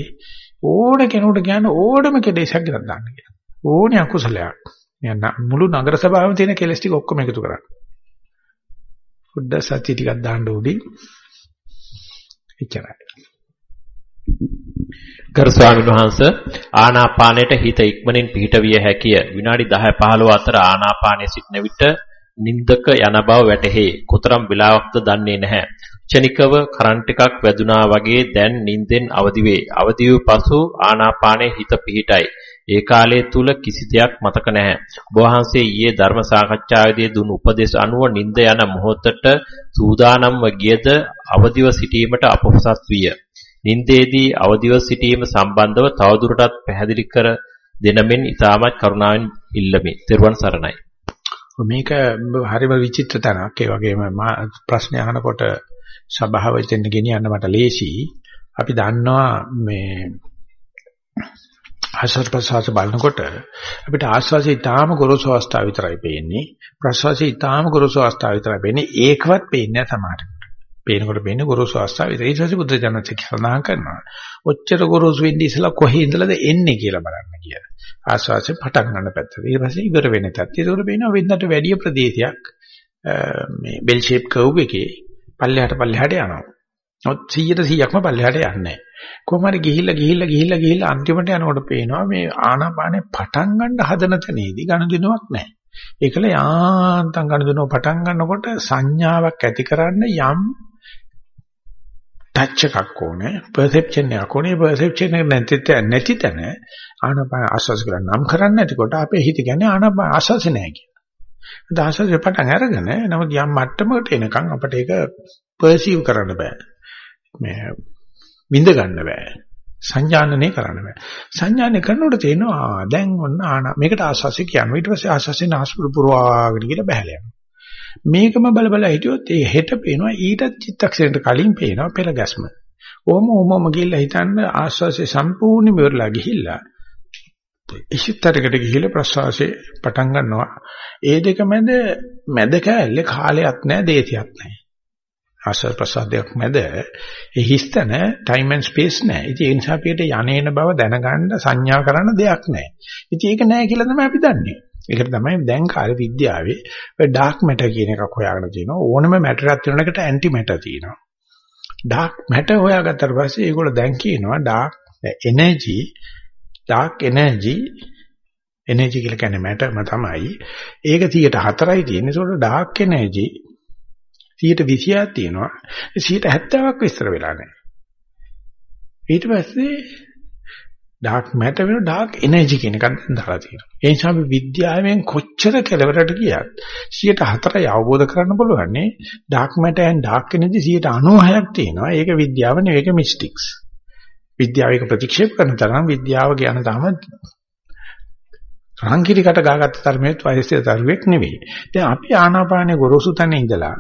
ඕන කෙනෙකුට කියන්න ඕනම කෙලෙසක් ගෙනත් දාන්න කියලා. ඕනේ අකුසලයක්. යන්න මුළු නගර සභාවෙම තියෙන කෙලස් ටික ඔක්කොම එකතු කරන්න. බුද්ධ සත්‍ය ටිකක් දාන්න උඩින්. එච්චරයි. ගරු ස්වාමීන් වහන්ස ආනාපානයට හිත ඉක්මනින් පිහිටවිය හැකිය. විනාඩි 10 15 අතර ආනාපානයේ සිටන විට නින්දක යන බව වැටහේ. කොතරම් වෙලාවක්ද දන්නේ නැහැ. ක්ෂණිකව කරන්ට් එකක් වැදුනා වගේ දැන් නිින්දෙන් අවදි වේ. අවදි වූ පසු ආනාපානයේ හිත පිහිටයි. ඒ කාලය තුල කිසි දෙයක් මතක නැහැ. ඔබ වහන්සේ ඊයේ ධර්ම සාකච්ඡාවේදී දුන් උපදේශ අනුව නිින්ද යන මොහොතට සූදානම්ව ගියද අවදිව සිටීමට අපොහසත් විය. නිින්දේදී අවදිව සිටීම සම්බන්ධව තවදුරටත් පැහැදිලි කර දෙනමින් ඉතාමත් කරුණාවෙන් ඉල්ලමි. ත්වන් සරණයි. මේක හරිම විචිත්‍ර තැනක්. ඒ වගේම ප්‍රශ්න අහනකොට සබාව දෙන්න ගෙනියන්න මට ලේසි. අපි දන්නවා මේ ආශ්වාස ප්‍රශ්වාස බලනකොට අපිට ආශ්වාසය ඊටාම ගොරෝසු අවස්ථාව විතරයි පේන්නේ. ප්‍රශ්වාසය ඊටාම ගොරෝසු අවස්ථාව විතරයි පේන්නේ. ඒකවත් පේන්නේ නැහැ සමහරට. පේනකොට පේන්නේ ගොරෝසු අවස්ථාව විතරයි. ඊට පස්සේ බුද්ධ ජනක සඳහන් කරනවා. ඔච්චර ගොරෝසු වෙන්නේ ඉස්සලා කොහේ ඉඳලාද එන්නේ කියලා බලන්න කියලා. ආශ්වාසය පටන් ගන්න පැත්තට. ඊට පස්සේ ඉවර වෙන තත්ත්වය. ඒකට පේනවා වෙනදට වැඩි ප්‍රදේශයක් මේ බෙල් ෂේප් කර්ව් එකේ පල්ලෙහාට පල්ලෙහාට යනවා. නමුත් 100ට 100ක්ම පල්ලෙහාට යන්නේ නැහැ. කොහොම හරි ගිහිල්ලා ගිහිල්ලා ගිහිල්ලා ගිහිල්ලා අන්තිමට යනකොට පේනවා මේ ආනාපානේ පටන් ගන්න හදන තැනේදී ගනුදෙනුවක් නැහැ. ඒකල යාන්තම් ගනුදෙනුව පටන් ගන්නකොට සංඥාවක් ඇති කරන්න යම් ටච් එකක් ඕනේ පර්සෙප්ෂන් එකක් ඕනේ පර්සෙප්ෂන් එක නැති නැති තැන ආනාපාන ආස්වාස කරලා නම් කරන්නේ නැතිකොට අපේ හිත කියන්නේ ආනාපාන ආස්වාස නැහැ කියලා. දාසය පටන් අරගෙන නමුත් යම් මට්ටමකට එනකන් අපිට ඒක පර්සීව් කරන්න බෑ. මේ විඳ ගන්න බෑ. සංජානනය කරන්න බෑ. සංජානනය කරනකොට තේනවා දැන් ඔන්න ආන මේකට ආස්වාසිය කියනවා. ඊට පස්සේ ආස්වාසිය නාස්පුඩු පුරවාගෙන කියලා බහැලා යනවා. මේකම බල බල හිටියොත් ඒ හෙට පේනවා ඊටත් චිත්තක්ෂණයට කලින් පේනවා පෙළ ගැස්ම. ඕම ඕමම ගිහිල්ලා හිතන්න ආස්වාසිය සම්පූර්ණයෙන්ම ඉවරලා ගිහිල්ලා ඉෂිතරකට ගිහිල්ලා ප්‍රසවාසයේ පටන් ගන්නවා. ඒ දෙක මැද මැද කෑල්ලේ කාලයක් නැහැ, දේශයක් නැහැ. ආශ්වාස ප්‍රසාදයක් මැද ඒ හිස්තන ටයිම් ඇන්ඩ් ස්පේස් නැහැ. ඉතින් ඒ නිසා අපිට යන්නේන බව දැනගන්න සංඥා කරන්න දෙයක් නැහැ. ඉතින් ඒක නැහැ කියලා තමයි අපි දන්නේ. ඒකට තමයි දැන් කාලේ විද්‍යාවේ ඔය ඩාර්ක් මැටර් කියන එකක් හොයාගෙන තියෙනවා. ඕනම මැටරයක් තියෙන එකට ඇන්ටි මැටර් තියෙනවා. ඩාර්ක් මැටර් හොයාගත්තට පස්සේ ඒගොල්ලෝ දැන් කියනවා dark energy dark energy energy කියලා කියන්නේ මැටර්ම තමයි. ඒක 104යි තියෙන්නේ. ඒකට dark energy 120ක් තියෙනවා. 70ක් විස්තර වෙලා නැහැ. ඊට පස්සේ dark matter වෙන dark energy කියන එකක් දාලා තියෙනවා. ඒ නිසා අපි විද්‍යාවෙන් කොච්චර කෙලවරට ගියත් 104යි අවබෝධ කරගන්න පුළුවන් නේ dark matter and dark energy 96ක් තියෙනවා. ඒක විද්‍යාව නෙවෙයි ඒක mystics. විද්‍යාව එක ප්‍රතික්ෂේප කරන තරම් විද්‍යාව කියන තාම රාංකිරිකට ගාගත්ත තරමේ වයසේ දරුවෙක් නෙවෙයි. දැන් අපි ආනාපානේ ගොරෝසු තැන ඉඳලා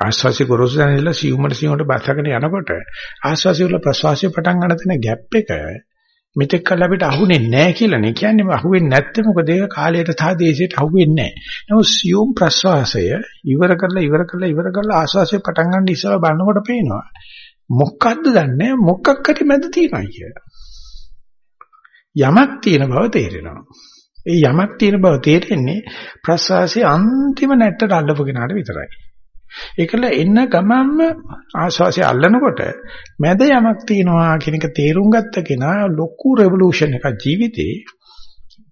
ආශ්වාසි ගොරෝසු තැන ඉඳලා සියුමට සියුමට බස්සගෙන යනකොට ආශ්වාසි වල ප්‍රශ්වාසය පටන් ගන්න තැන ગેප් එක මෙතෙක් කල් අපිට අහුනේ නැහැ කියලා නේ කියන්නේ අහුවෙන්නේ නැත්නම් මොකද ඒක කාලයට සහ දේශයට අහුවෙන්නේ නැහැ. නමුත් සියුම් ප්‍රශ්වාසය ඉවර කරලා ඉවර කරලා ඉවර කරලා ආශ්වාසය පටන් ගන්න ඉස්සලා බලනකොට පේනවා. මොකක්ද දන්නේ මොකක් හරි මැද තියෙනවා කියලා. යමක් තියෙන බව තේරෙනවා. ඒ යමක් තියෙන බව තේරෙන්නේ ප්‍රසවාසයේ අන්තිම නැට්ටට අල්ලපු කෙනාට විතරයි. ඒකල එන්න ගමන්ම ආශ්වාසය අල්ලනකොට මැද යමක් තියෙනවා කියන එක තේරුම් ගත්ත කෙනා ලොකු රෙවොලූෂන් එකක් ජීවිතේ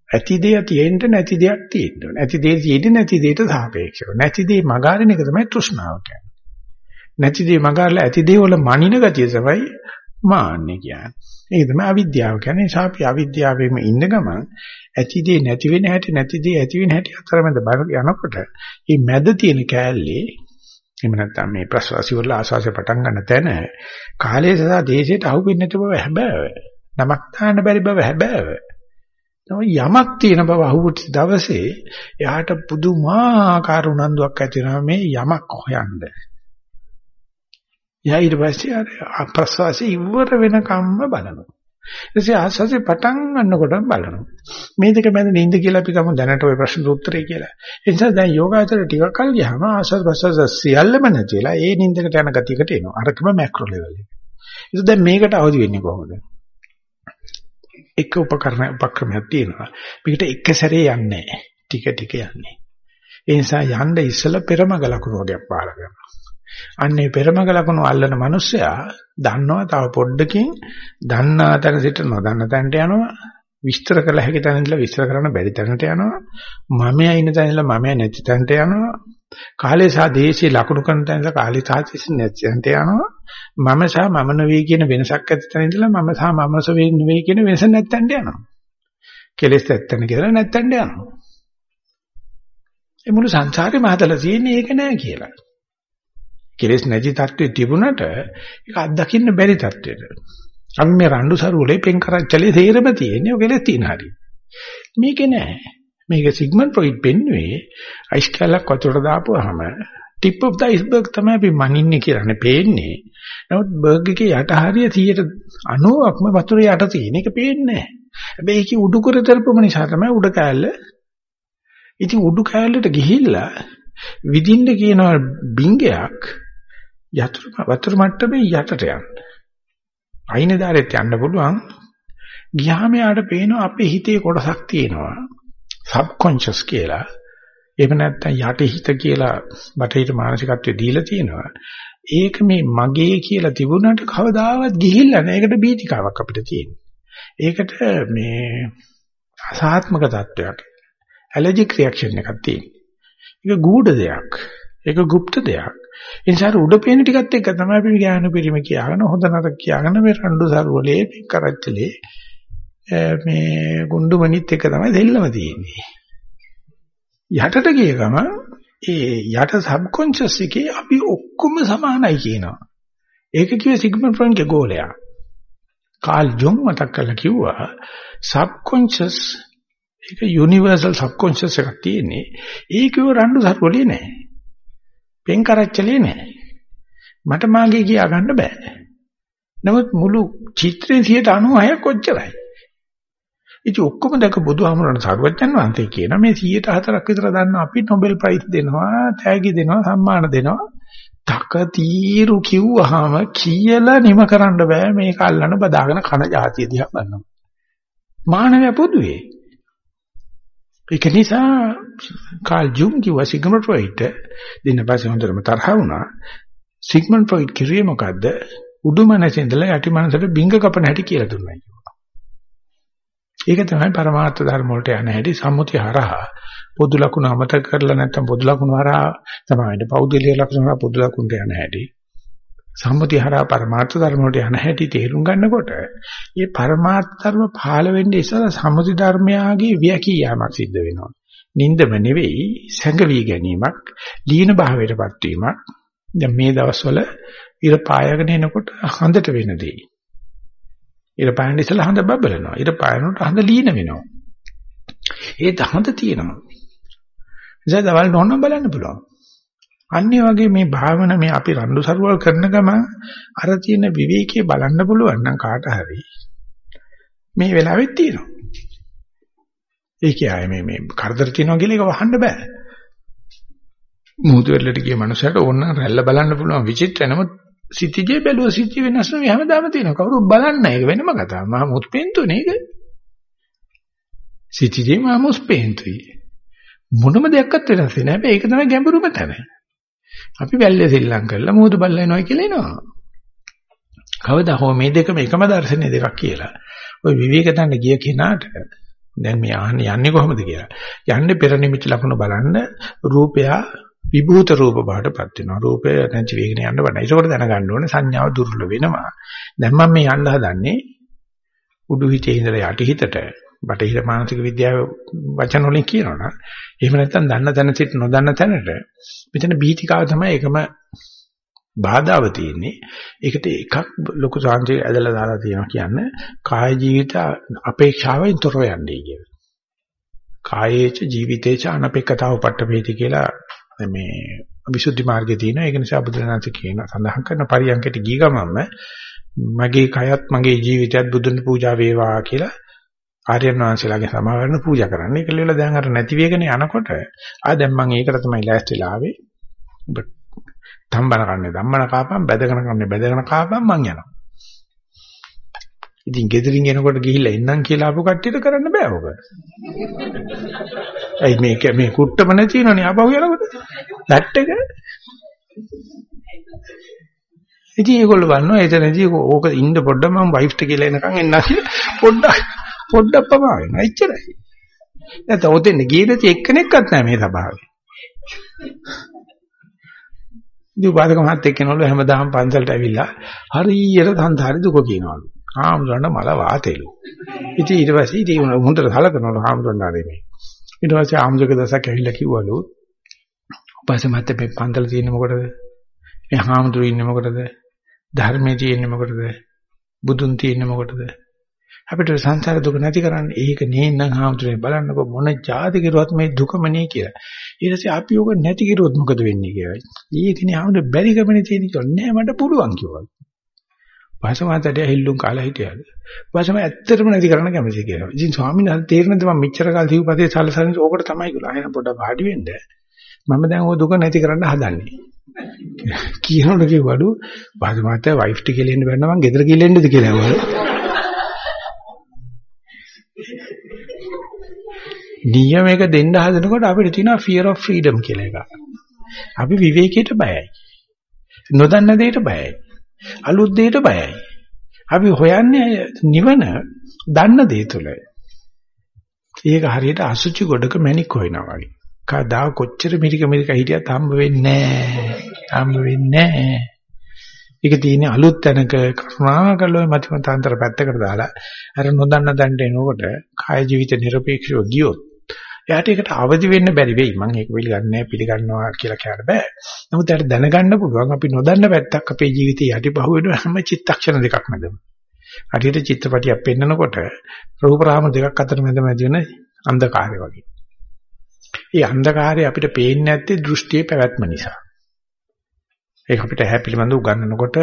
ඇති දේ තියෙන්න නැති දෙයක් තියෙන්න ඕනේ. ඇති දේ තියෙන්නේ නැති දෙයට සාපේක්ෂව. නැති දේ මගාරින එක තමයි තෘෂ්ණාව කියන්නේ. නැති දේ මගාරලා ඇති දේ වල මනින ගතිය තමයි මාන්නේ කියන්නේ. ඒක තමයි අවිද්‍යාව කියන්නේ. සාපි අවිද්‍යාවෙම ඉන්න ගමන් ඇති දේ නැති වෙන හැටි නැති දේ ඇති වෙන හැටි අතරමැද යනකොට මේ මැද තියෙන කෑල්ලේ එහෙම නැත්නම් මේ ප්‍රසවාසි වල ආශාසය පටන් ගන්න තැන කාලය සහ දේශයට අහු වෙන්නේ නැති බව හැබෑව. නමක් දාන්න බැරි බව හැබෑව. යමක් තියෙන බව අහුවට දවසේ එයාට පුදුමාකාර උනන්දුවක් ඇති වෙනවා මේ යමක් හොයන්න. එයා ඊට පස්සේ අර ප්‍රසවාසය ඉවර වෙනකම්ම බලනවා. ඊටසේ ආස්වාසේ පටන් ගන්නකොට බලනවා. මේ දෙක මැද නිින්ද කියලා අපි ගමු දැනට ওই ප්‍රශ්නට උත්තරේ කියලා. ඒ නිසා දැන් යෝගාචර ටිකක් කල් ගියාම ආස්වාද ප්‍රසවාස සියල්ලම නැතිලා ඒ නිින්දකට යන ගතියකට එනවා. අරකම මැක්‍රෝ ලෙවල් එක. ඒක දැන් මේකට අවදි වෙන්නේ කොහොමද? එක උපකරණ උපක්‍රමයක් තියෙනවා. මේකට එක සැරේ යන්නේ නැහැ. ටික ටික යන්නේ. ඒ නිසා යන්න ඉස්සලා පෙරමග ලකුණු වගේක් පාර කරනවා. අන්නේ පෙරමග ලකුණු අල්ලන මිනිස්සයා දන්නවා තව පොඩ්ඩකින් දන්නා තැන සිට නොදන්න තැනට යනවා. විස්තර කළ හැකි තැන ඉඳලා විස්තර කරන්න බැරි තැනට යනවා. මමයා ඉන්න තැන ඉඳලා මමයා නැති තැනට යනවා. කාලේ සහ දේශේ ලකුණු කරන තැන ඉඳලා කාලේ සහ දේශේ නැති තැනට යනවා. මම සහ මම නෙවෙයි කියන වෙනසක් ඇති තැන ඉඳලා මම සහ මම නෙවෙයි කියන වෙනස නැත්තැනට යනවා. කෙලෙස් නැත්තැන කියලා නැත්තැනට යනවා. ඒ මුළු සංසාරේම හදලා තියෙන්නේ ඒක නෑ කියලා. කෙලෙස් නැති තත්ත්වෙ තිබුණට ඒක අත්දකින්න බැරි තත්ත්වෙට. අපි මේ රණ්ඩු සරුවලේ පෙන් කරච්චලේ තේරෙම තියෙන්නේ ඔය කෙලෙස් තියෙන හැටි. මේකේ නෑ. මේක සිග්මන්ඩ් ෆ්‍රොයිඩ් පෙන්වුවේ අයිස් කැලක් වතුරට දාපුවාම ටිප් ඔෆ් ද අයිස්බර්ග් තමයි අපි මනින්නේ කියලානේ පේන්නේ. නමුත් බර්ග් එකේ යට හරිය 90%ක්ම වතුරේ යට තියෙන එක පේන්නේ නැහැ. හැබැයි ඒකේ උඩු කර තරපම නිසා තමයි උඩ කෑල්ල. ඉතින් උඩු කෑල්ලට ගිහිල්ලා විදින්න කියන බින්ගයක් යතුරු වතුර මට්ටමේ යටට යන්න. අයින දාරෙත් යන්න පුළුවන්. ගියාම යාට පේනවා අපේ හිතේ කොටසක් තියෙනවා. සබ්කොන්ෂස් කියලා. එහෙම නැත්නම් යටිහිත කියලා බටහිර මානසිකත්වයේ දීලා තියෙනවා. ඒක මේ මගේ කියලා තිබුණාට කවදාවත් ගිහිල්ලා නැහැ. ඒකට බීතිකාවක් අපිට තියෙනවා. ඒකට මේ අසාත්මක තත්වයක්. ඇලර්ජික් රියැක්ෂන් එකක් තියෙනවා. ඒක ගූඪ දෙයක්. ඒක গুপ্ত දෙයක්. ඒ නිසා උඩ පේන ටිකත් එක්ක තමයි අපි ඥාන පරිම කියාගෙන හොඳ නරක කියාගෙන මේ රණ්ඩු සරුවලේ කරච්චලේ මේ ගුඬුමනිත් එක තමයි දෙල්ලම තියෙන්නේ. යටට ගිය ගම ඒ යට සබ්කොන්ෂස් එකේ අපි ඔක්කොම සමානයි කියනවා. ඒක කිව්වේ සිග්මන්ඩ් ෆ්‍රොයිඩ්ගේ ගෝලයා. කාල් ජොන් මතක් කරලා කිව්වා සබ්කොන්ෂස් ඒක යුනිවර්සල් සබ්කොන්ෂස් එකක් තියෙන්නේ. ඒකව රණ්ඩු සරුවලේ නැහැ. පෙන් කරච්චලේ නැහැ. මට මාගේ කියා ගන්න බෑ. නමුත් මුළු චිත්‍රයේ 96ක් ඔච්චරයි. ඉතින් ඔක්කොම දැක බුදුහාමුදුරන් සරුවච්චන් වහන්සේ කියන මේ 104ක් විතර දන්න අපි නොබෙල් ප්‍රයිස් දෙනවා, තෑගි දෙනවා, සම්මාන දෙනවා. තක තීරු කිව්වහම කියලා නිම කරන්න බෑ මේක අල්ලන බදාගෙන කන જાතිය දිහා බලනවා. මානවය පොදුවේ ඒක නිසා කාල් ජුන් කිව්වා සිග්මන්ඩ් ෆ්‍රොයිඩ් දින පස්සේ හොඳටම තරහ වුණා. සිග්මන්ඩ් ෆ්‍රොයිඩ් කිව්වේ මොකද්ද? උඩුමනසේ ඉඳලා යටි මනසට බිංග කපන හැටි කියලා දුන්නා කිව්වා. ඒක තමයි පරමාර්ථ ධර්ම වලට යන හැටි සම්මුතිය හරහා පොදු ලකුණු අමතක කරලා නැත්නම් පොදු ලකුණු හරහා තමයි පෞද්ගලික ලකුණු හරහා පොදු ලකුණට යන හැටි. සම්මුතිය හරහා පරමාර්ථ ධර්ම වලට යන හැටි තේරුම් ගන්නකොට මේ පරමාර්ථ ධර්ම පහළ වෙන්නේ ඉස්සලා සම්මුති ධර්මයාගේ ව්‍යකී යාමක් සිද්ධ වෙනවා. නින්දම නෙවෙයි සැඟවි ගැනීමක්, ලීන භාවයටපත් වීමක්. දැන් මේ දවස්වල ඉර පායගෙන එනකොට හඳට වෙන දේ. ඉර පායන ඉස්සලා හඳ බබලනවා. ඉර පායනකොට හඳ ලීන වෙනවා. ඒ හඳ තියෙනවා. ඉතින් දවල් නොන්න බලන්න පුළුවන්. අන්නේ වගේ මේ භාවන මේ අපි රණ්ඩු සරුවල් කරන ගමන් අර තියෙන විවේකයේ බලන්න පුළුවන් නම් කාට හරි මේ වෙලාවෙත් තියෙනවා. ඒකයි මේ මේ කරදර තියෙනවා කියලා ඒක වහන්න බෑ. මුහුදු වෙල්ලට ගිය මනුස්සයට ඕන රැල්ල බලන්න පුළුවන් විචිත්‍ර නමුත් සිටිජේ බැලුව සිටි වෙනස් නෙවෙයි හැමදාම තියෙනවා. කවුරුත් බලන්නේ නැහැ. ඒක වෙනම කතාවක්. මහා මුස්පෙන්තුනේ ඒක. සිටිජේ මහා මුස්පෙන්තුයි. මොනම දෙයක්වත් වෙනස් වෙන්නේ නැහැ. ඒක තමයි ගැඹුරුම තැන. අපි වැල්ලේ සෙල්ලම් කරලා මොහොත බල්ලා එනවා කියලා එනවා. කවදා හෝ මේ දෙකම එකම දර්ශනේ දෙකක් කියලා. ওই විවේක තන්න ගිය කෙනාට දැන් මේ අහන්නේ යන්නේ කොහොමද කියලා. යන්නේ පෙර නිමිති ලකුණ බලන්න රූපය විභූත රූප බාටපත් වෙනවා. රූපය නැති වෙගෙන යන්න බෑ. ඒකෝට දැනගන්න ඕනේ සංඥාව දුර්වල වෙනවා. දැන් මම මේ යන්න හදන්නේ උඩු හිතේ ඉඳලා යටි හිතට බටහිර මානසික විද්‍යාව වචන වලින් කියනවනම් එහෙම නැත්නම් දන්න තැන සිට නොදන්න තැනට මෙතන බීතිකාව තමයි එකම බාධාව තියෙන්නේ. ඒකට එකක් ලොකු සාංශය ඇදලා දාලා තියෙනවා කියන්නේ කාය ජීවිත අපේක්ෂාවෙන් තොරව යන්නේ කියලා. කායේච ජීවිතේච අනපේක්ෂතාව පට්ඨපේති කියලා මේ විසුද්ධි මාර්ගයේ තියෙනවා. ඒක නිසා බුදුරජාණන් කියන සඳහන් කරන පරියන්කට ගිය ගමන්ම මගේ කයත් මගේ ජීවිතයත් බුදුන් පූජා වේවා කියලා ආර්යයන් වහන්සේලාගේ සමාවරණ පූජා කරන්න. ඒක ලෙවල දැන් අර නැති වෙගෙන යනකොට ආ දැන් මම ඒකට තමයි ලෑස්තිලා ආවේ. ඔබ තම්බන කන්නේ ධම්මන කාපම් බැදගෙන කන්නේ බැදගෙන කාපම් මං යනවා. ඉතින් ගෙදරින් එනකොට ගිහිල්ලා එන්නම් කියලා ආපු කට්ටියට කරන්න බෑ ඔබ. ඇයි මේක මේ කුට්ටම නැතිනවනේ ආපහු යනකොට. ලැට් එක. ඉතින් ඒගොල්ලෝ බලනවා එතනදී ඕක ඉන්න පොඩ්ඩක් මම වයිෆ්ට කියලා එනකන් එන්න කියලා පොඩ්ඩක් පොඩ්ඩක් පවා වෙනවා. එච්චරයි. නැත්නම් ඔතෙන් ගියේද එක්කෙනෙක්වත් නැහැ මේ සභාවේ. ඉතින් උපාසක මහත්තයෙක් කෙනවලු හැමදාම පන්සලට ඇවිල්ලා හරියට සංසාරේ දුක කියනවලු. ආම්දුරන්න මල වාතෙලු. ඉතින් ඊට පස්සේ ඉතින් හොඳට සලකනවලු ආම්දුරන්න ආදේ මේ. ඊට පස්සේ ආම්දුරක දසක් ඇවිල්ලා කිව්වලු උපාසක මහත්තයා මේ පන්සල තියෙන්නේ මොකටද? මේ ආම්දුර ඉන්නේ මොකටද? ධර්මයේ තියෙන්නේ මොකටද? බුදුන් තියෙන්නේ මොකටද? අපිට සංසාර දුක නැති කරන්න ඒක නේනම් හාමුදුරනේ බලන්නකො මොන જાති කිරුවත් මේ දුකම නේ කියලා. ඊට පස්සේ අපි උග නැති කිරුවොත් මොකද වෙන්නේ කියලා. ඒකනේ හාමුදුර බැරි ගමනේ තියෙන කිව්වා නෑ මට පුළුවන් කිව්වා. වාසමාතට හිල්ලුම් කාලා හිටියද. වාසම ඇත්තටම නැති කරන්න කැමති කියලා. ඉතින් ස්වාමීන් වහන්සේ තේරෙනද මම මෙච්චර කාල දීපතේ සලසන ඕකට තමයි කිව්වා. අයන පොඩ්ඩක් වාඩි වෙන්න. මම දැන් ওই දුක නැති කරන්න හදන්නේ. කියනකොට කිව්වලු වාසමාතට වයිෆ්ට කියලා එන්න බැන්න මං ගෙදර කියලා එන්නද කියලා. වල. නියමයක දෙන්න හදනකොට අපිට තියෙනවා fear of freedom කියලා එකක්. අපි විවේකයට බයයි. නොදන්න දෙයට බයයි. අලුත් දෙයට බයයි. අපි හොයන්නේ නිවන දන්න දේ තුල. ඒක හරියට අසුචි ගොඩක මැණික් හොයනවා වගේ. කදා කොච්චර මිරික මිරික හිටියත් හම්බ වෙන්නේ නැහැ. හම්බ වෙන්නේ නැහැ. ඒක තියෙන අලුත් තැනක කරුණාකරලා මතිමතාන්තර පැත්තකට දාලා අර නොදන්න තැනට එනකොට කාය ජීවිත নিরপেক্ষව ගියොත් එයාට ඒකට අවදි වෙන්න බැරි වෙයි මම ඒක පිළිගන්නේ පිළිගන්නවා කියලා කියන්න බෑ නමුත් එයාට දැනගන්න පුළුවන් අපි නොදන්න පැත්තක් අපේ ජීවිතේ යටිපහුව වෙන හැම චිත්තක්ෂණ දෙකක් මැදම හරියට චිත්‍රපටියක් පෙන්නකොට රූප රාම දෙකක් අතර මැද මැද වෙන අන්ධකාරය වගේ. ඒ අන්ධකාරය අපිට පේන්නේ නැත්තේ දෘෂ්ටියේ පැවැත්ම නිසා. ඒක අපිට ඇහැ පිළිබඳව උගන්වනකොට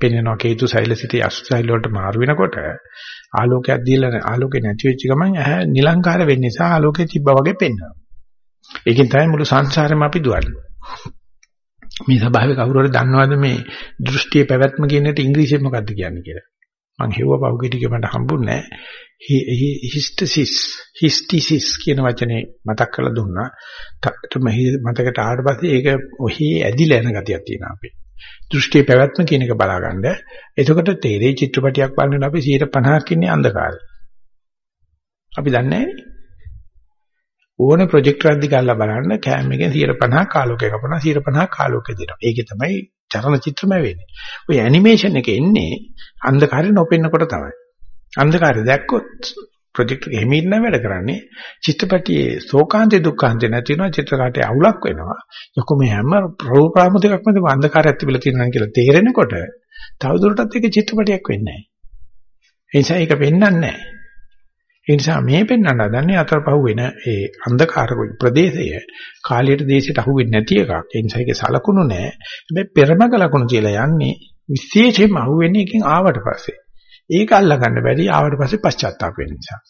පෙන්වනවා කේතු සෛල සිටි අසු සෛල වලට මාරු වෙනකොට ආලෝකයක් දීලා ආලෝකේ නැති වෙච්ච ගමන් ඇහැ නිලංකාර වෙන්න නිසා ආලෝකේ තිබ්බා වගේ පෙන්වනවා. ඒකෙන් තමයි මුළු සංසාරෙම අපි දුවන්නේ. මේ ස්වභාවය කවුරු හරි දන්නවද මේ දෘෂ්ටියේ පැවැත්ම කියන එකට ඉංග්‍රීසියෙන් මොකක්ද කියන්නේ කියලා? මම හෙව්ව පහුගිය ටික මට හම්බුන්නේ නැහැ. හිස්ටසිස් හිස්ටිසිස් කියන වචනේ මතක් කරලා දුන්නා. තාත්තම මතකට ආවට පස්සේ ඒක ඔහි ඇදිලා යන ගතියක් තියෙනවා අපේ. දෘෂ්ටි පැවැත්ම කියන එක බලාගන්න. එතකොට තේරෙයි චිත්‍රපටියක් බලනකොට අපි 150ක් ඉන්නේ අන්ධකාරේ. අපි දන්නේ ඕනේ ප්‍රොජෙක්ටර් එකක් දිගල්ලා බලන්න කැම් එකෙන් 150ක් ආලෝකය කපනවා 150ක් ආලෝකය දෙනවා. ඒකේ තමයි චලන චිත්‍රම වෙන්නේ. ඔය ඇනිමේෂන් එක එන්නේ අන්ධකාරේ නොපෙන්නකොට තමයි. අන්ධකාරය දැක්කොත් ප්‍රොජෙක්ට් එක හිමින් නම් වැඩ කරන්නේ. චිත්‍රපටියේ ශෝකාන්තේ දුක්ඛාන්තේ නැති වෙනවා. චිත්‍රකාටේ අවුලක් වෙනවා. යකෝ මේ හැම ප්‍රෝග්‍රෑම් දෙකක්ම මැද අන්ධකාරයක් තිබිලා තියෙනවා කියලා තේරෙනකොට තවදුරටත් ඒක චිත්‍රපටියක් වෙන්නේ නැහැ. ඒ නිසා ඒක පෙන්වන්නේ නැහැ. ඒ නිසා මේ පෙන්වන්න හදන්නේ අතරපහුව වෙන ඒ අන්ධකාර ප්‍රදේශය කාලයට දේශයට අහු වෙන්නේ නැති එකක් ඒ නිසා ඒක සලකුණු නැහැ හැබැයි පෙරමග ලකුණු කියලා යන්නේ විශේෂයෙන්ම අහු වෙන්නේ එකෙන් ආවට පස්සේ ඒක අල්ලගන්න බැරි ආවට පස්සේ පශ්චාත්තාප වෙන නිසා.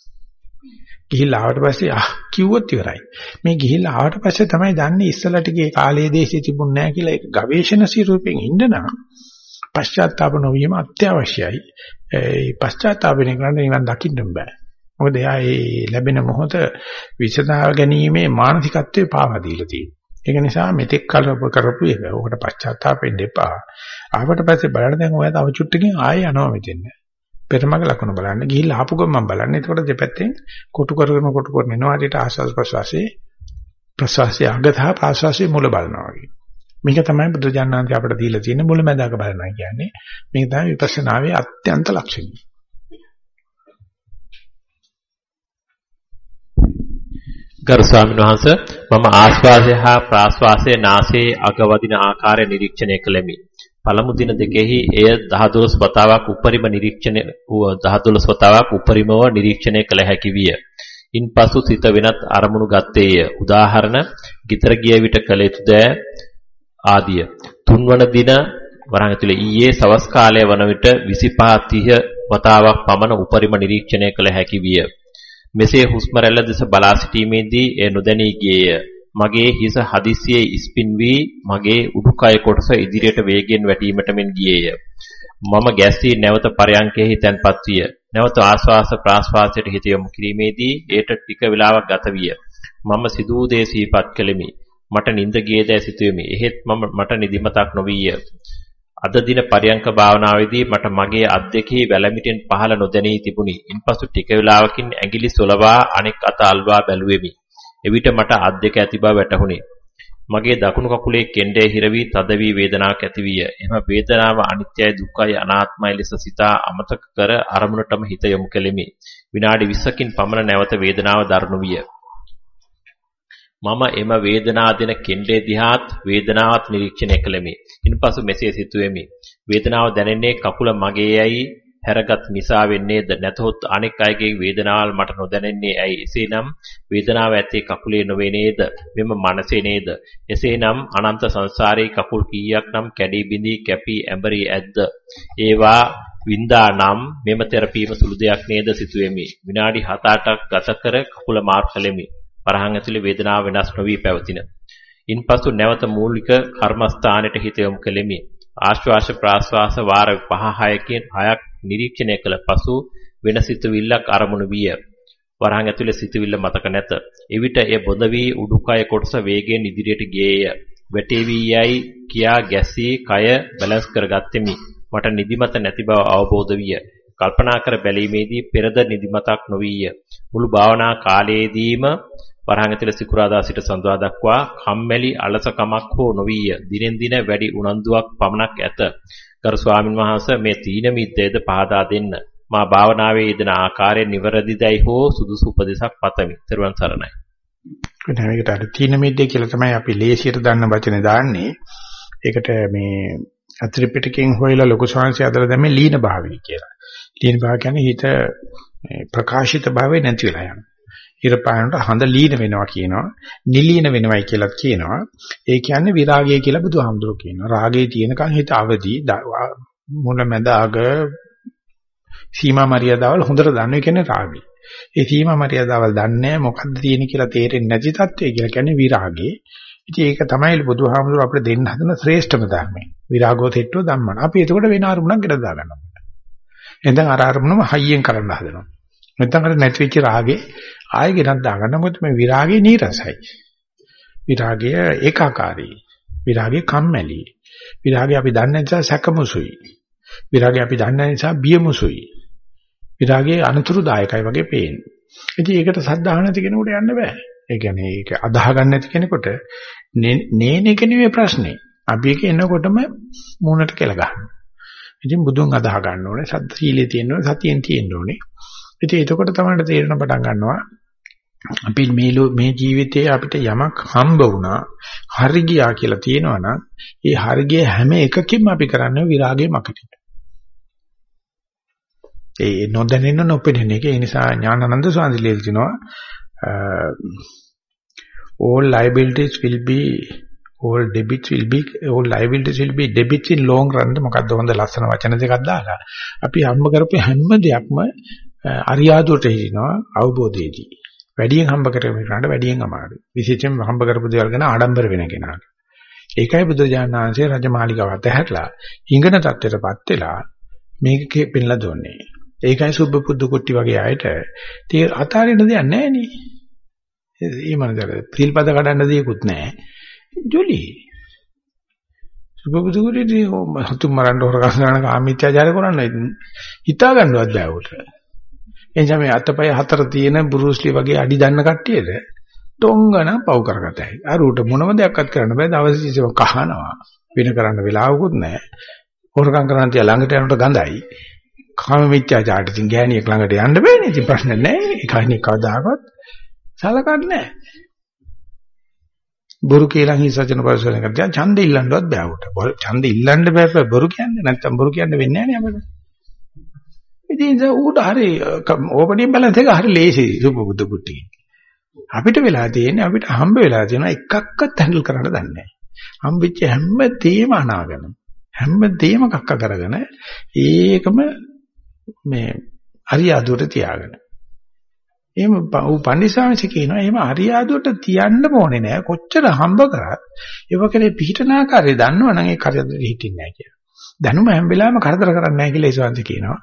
ගිහිල්ලා ආවට පස්සේ ආ කිව්වොත් ඉවරයි. මේ ගිහිල්ලා ආවට පස්සේ තමයි දන්නේ ඉස්සලා ටිකේ කාලයේ දේශේ තිබුණ නැහැ කියලා ඒක ගවේෂණ ස්වරූපයෙන් ඉන්න නම් පශ්චාත්තාප නොවීම අත්‍යවශ්‍යයි. ඒ පශ්චාත්තාප වෙන කරන්නේ නිවන් දකින්න බෑ. මොකද එයා ඒ ලැබෙන මොහොත විසඳා ගැනීමේ මානසිකත්වයේ පාවා දීලා තියෙනවා. ඒක නිසා මෙතෙක් කලප කරපු එක ඔකට පශ්චාත්තාපෙන්න එපා. ආවට පස්සේ බලන්න දැන් ඔයා තව චුට්ටකින් ආයෙ යනවා මෙතෙන්. පෙරමග ලකුණ බලන්න ගිහිල්ලා ආපු ගමන් බලන්න. එතකොට දෙපැත්තෙන් කොටු කරගෙන කොටු කරගෙන එනවා. ඊට ආස්වාද ප්‍රසවාසයේ ප්‍රසවාසයේ අගතහ ප්‍රසවාසයේ මුල බලනවා වගේ. මේක තමයි බුදුජානනාන්ති අපිට දීලා තියෙන මුලැමැදාක බලනවා කියන්නේ. මේක තමයි විපස්සනාවේ අත්‍යන්ත ලක්ෂණය. ගරු ස්වාමීන් වහන්ස මම ආශ්වාසය හා ප්‍රාශ්වාසයේ නාසයේ අග වදින ආකාරය නිරීක්ෂණය කළෙමි. පළමු දින දෙකෙහි එය 10 12 වතාවක් උපරිම නිරීක්ෂණය 10 12 වතාවක් උපරිමව නිරීක්ෂණය කළ හැකි විය. ඉන්පසු සිත වෙනත් අරමුණු ගත්තේය. උදාහරණ ගිතර ගිය විට කළ යුතු දෑ ආදිය. තුන්වන දින වරහන් ඇතුලේ ඊයේ සවස් කාලය වන විට 25 30 වතාවක් පමණ උපරිම නිරීක්ෂණය කළ හැකි විය. මෙසේ හුස්ම රැල්ල දෙස බලා සිටීමේදී එය නොදැනී ගියේය. මගේ හිස හදිස්සියේ ඉස්පින් වී මගේ උඩුකය කොටස ඉදිරියට වේගෙන් වැටීමට මෙන් ගියේය. මම ගැස්සී නැවත පරයන්කෙහි තැන්පත් විය. නැවත ආශ්වාස ප්‍රාශ්වාසයට හිත යොමු කිරීමේදී ඒට ටික වේලාවක් ගත විය. මම සිදූ දේ සිහිපත් කළෙමි. මට නිින්ද ගියේද සිතුවෙමි. එහෙත් මම මට නිදිමතක් නොවිය. අද දින පරියංක භාවනාවේදී මට මගේ අත් දෙකේ වැලමිටෙන් පහළ නොදැනී තිබුණි. ඉන්පසු ටික වේලාවකින් ඇඟිලි සොලවා අනෙක් අත අල්වා බැලුවෙමි. එවිට මට අත් දෙක ඇති බව වැටහුණි. මගේ දකුණු කකුලේ කෙන්ඩේ හිර වී තද වී වේදනාවක් ඇති විය. එම වේදනාව අනිත්‍යයි දුක්ඛයි අනාත්මයි ලෙස සිතා අමතක කර අරමුණටම හිත යොමු කෙලිමි. විනාඩි 20කින් පමණ නැවත වේදනාව දරුණු විය. මම එම වේදනා දෙන කෙන්ඩේ දිහාත් වේදනාවත් නිරීක්ෂණය කළෙමි. ඉන්පසු මෙසේ සිතුවෙමි. වේදනාව දැනෙන්නේ කකුල මගේ යයි හැරගත් නිසා වෙන්නේද නැතහොත් අනෙක් අයගේ වේදනාවල් මට නොදැනෙන්නේ ඇයි? එසේනම් වේදනාව ඇත්තේ කකුලේ නොවේ නේද? මෙම මනසේ නේද? එසේනම් අනන්ත සංසාරේ කකුල් කීයක් නම් කැඩී බිඳී කැපී ඇඹරී ඇද්ද? ඒවා වින්දා නම් මෙම තෙරපීම සුළු දෙයක් නේද? සිතුවෙමි. විනාඩි 7-8ක් ගත කර කකුල මාර්ක් කළෙමි. වරහන් ඇතුලේ වේදනාව වෙනස් නොවි පැවතින. ඉන්පසු නැවත මූලික කර්මස්ථානයට හිත යොමු කෙලෙමි. ආශ්වාස ප්‍රාශ්වාස වාර 5-6කින් 6ක් නිරීක්ෂණය කළ පසු වෙන සිතුවිල්ලක් අරමුණු විය. වරහන් ඇතුලේ සිතුවිල්ල මතක නැත. එවිට එය බොඳ වී උඩුකය කොටස වේගයෙන් ඉදිරියට ගියේය. වැටේවි යයි කියා ගැසී කය බැලන්ස් කරගත්තෙමි. මට නිදිමත නැති බව අවබෝධ විය. කල්පනා කර බැලීමේදී පෙරද නිදිමතක් නොවිය. මුළු භාවනා කාලයේදීම වරහන් ඇතුළේ සිකුරාදා සිට සඳුදා දක්වා කම්මැලි අලසකමක් හෝ නොවිය. දිනෙන් දින වැඩි උනන්දුවක් පමණක් ඇත. ගරු ස්වාමින් වහන්සේ මේ තීන මිද්දේද පහදා දෙන්න. මා භාවනාවේ යෙදෙන ආකාරය නිවැරදිදයි හෝ සුදුසු උපදේශක් පතමි. ත්වන් සරණයි. මේකට අර තීන මිද්දේ කියලා තමයි අපි ලේසියට දාන්න වචනේ දාන්නේ. ඒකට මේ අත්‍රිපිටකයෙන් හොයලා ලොකු ශාංශය අදලා දැම්මේ ලීන භාවය කියලා. ලීන භාව කියන්නේ හිත ප්‍රකාශිත භාවය නැති වෙලා යනවා. ඉර පානට හඳ ලීන වෙනවා කියනවා. නිලීන වෙනවයි කියලාත් කියනවා. ඒ කියන්නේ විරාගය කියලා බුදුහාමුදුරුවෝ කියනවා. රාගයේ තියෙනකන් හිත අවදි මුල මැද අග සීමා මරියාදාවල් හොඳට දන්නේ කියන්නේ රාගය. ඒ සීමා මරියාදාවල් දන්නේ මොකද්ද තියෙන්නේ කියලා තේරෙන්නේ නැති තත්ත්වය කියලා කියන්නේ විරාගය. ඉතින් ඒක තමයි බුදුහාමුදුරුවෝ අපිට දෙන්න හදන ශ්‍රේෂ්ඨම ධර්මය. විරාගෝ තෙට්ටෝ ධම්මන. අපි එතකොට වෙන අරමුණක් ගෙට දාගන්නවා. එතෙන් අර අරමුණම හයියෙන් කරන්න හදනවා. නැත්නම් අර නැති වෙච්ච රාගේ ආයෙ ගෙනත් දාගන්න මොකද මේ විරාගේ නීරසයි. විරාගය ඒකාකාරී. විරාගේ කම්මැලි. විරාගය අපි දන්නේ නිසා සැකමුසුයි. විරාගය අපි දන්නේ නිසා බියමුසුයි. විරාගයේ අනතුරුදායකයි වගේ පේන්නේ. ඉතින් ඒකට සද්ධාහ නැති කෙනෙකුට යන්න බෑ. ඒ කියන්නේ ඒක අදාහ ගන්න නැති කෙනෙකුට නේන එක නෙවෙයි ප්‍රශ්නේ. අපි එක එනකොටම මූණට කෙල ගන්නවා. ඉතින් බුදුන් අදාහ ගන්න ඕනේ, සද්ද සීලයේ තියෙන්න ඕනේ, සතියෙන් තියෙන්න ඕනේ. ඉතින් එතකොට තමයි තේරෙන පටන් ගන්නවා. අපි මේ මේ ජීවිතේ අපිට යමක් හම්බ වුණා හරි ගියා කියලා තියෙනවනම් ඒ හරි ගිය හැම එකකින්ම අපි කරන්නේ විරාගයේ මකටින්. ඒ නොදැනෙන නොපෙනෙන එක. ඒ නිසා ඥානানন্দ සාන්දිලේ කියනවා all liabilities will be all debits will be all liabilities will be debits in long run. මොකද්ද හොඳ ලස්සන වචන දෙකක් දාලා. අපි හම්බ කරපු හැම දෙයක්ම අරියාදුවට හිරිනවා අවබෝධයේදී වැඩියෙන් හම්බ කරගෙන වැඩියෙන් අමාරුයි. විශේෂයෙන්ම හම්බ කරපු දේවල් ගැන ආඩම්බර වෙන කෙනාට. ඒකයි බුදුජානනාංශයේ රජමාලිගාව අතහැරලා හිඟන තත්ත්වයටපත් වෙලා මේක පෙන්ලා දුන්නේ. ඒකයි සුබ්බ පුදු කුට්ටි වගේ අයට තේ අතාරින්න දෙයක් නැහැ නේ. ඒ මනදර පිල්පද කඩන්න දෙයක්වත් නැහැ. ජොලි. සුබබුදුගුරුදී හතුම් මරන්න හොරගස් ගන්න කාමීත්‍යාචාරය කරන්න හිතා ගන්නවත් බෑ උට. එනිසා මේ අතපය හතර තියෙන බුරුස්ලි වගේ අඩි දන්න කට්ටියට ඩොංගන පව් කරගතයි. අර උට මොනම දෙයක්වත් කරන්න බෑ දවස් 30 කහනවා. වෙන කරන්න වෙලාවකුත් නැහැ. හොරකම් කරන් තියා ළඟට යනකොට ගඳයි. කාම මිත්‍යාචාරට ඉතින් ගෑණියෙක් ළඟට යන්න බෑනේ. ඉතින් ප්‍රශ්න නැහැ. ඒ කන්නේ කවදාකවත් සලකන්නේ නැහැ. බොරු කියලා හිසචන පරිසරයෙන් කරලා ඡන්ද ඉල්ලන්නවත් බෑ උට. ඡන්ද ඉල්ලන්න බෑ බොරු කියන්නේ. නැත්තම් බොරු කියන්න වෙන්නේ නැහැ නේ අපිට. ඉතින් ඌට හරි ඕපනින් බැලන්ස් එක හරි ලේසි සුබබුද්ධ කුටි. අපිට වෙලා තියෙන්නේ අපිට හම්බ වෙලා තියෙන එකක්වත් හැන්ඩල් කරන්න දන්නේ නැහැ. හම්බෙච්ච හැම තේම අනාගෙන හැම තේම කක්ක කරගෙන ඒකම මේ අරියාදුවට තියාගෙන. එහෙම ඌ පන්දිසාංශ කියනවා එහෙම අරියාදුවට තියන්න ඕනේ නෑ කොච්චර හම්බ කරත් ඒව කෙනේ පිහිටන ආකාරය දන්නවනම් ඒ කරදරෙ හිටින්නේ නෑ කියලා. දැනුම හැම වෙලාවෙම කරදර කරන්නේ නෑ කියලා ඒසවන්ත කියනවා.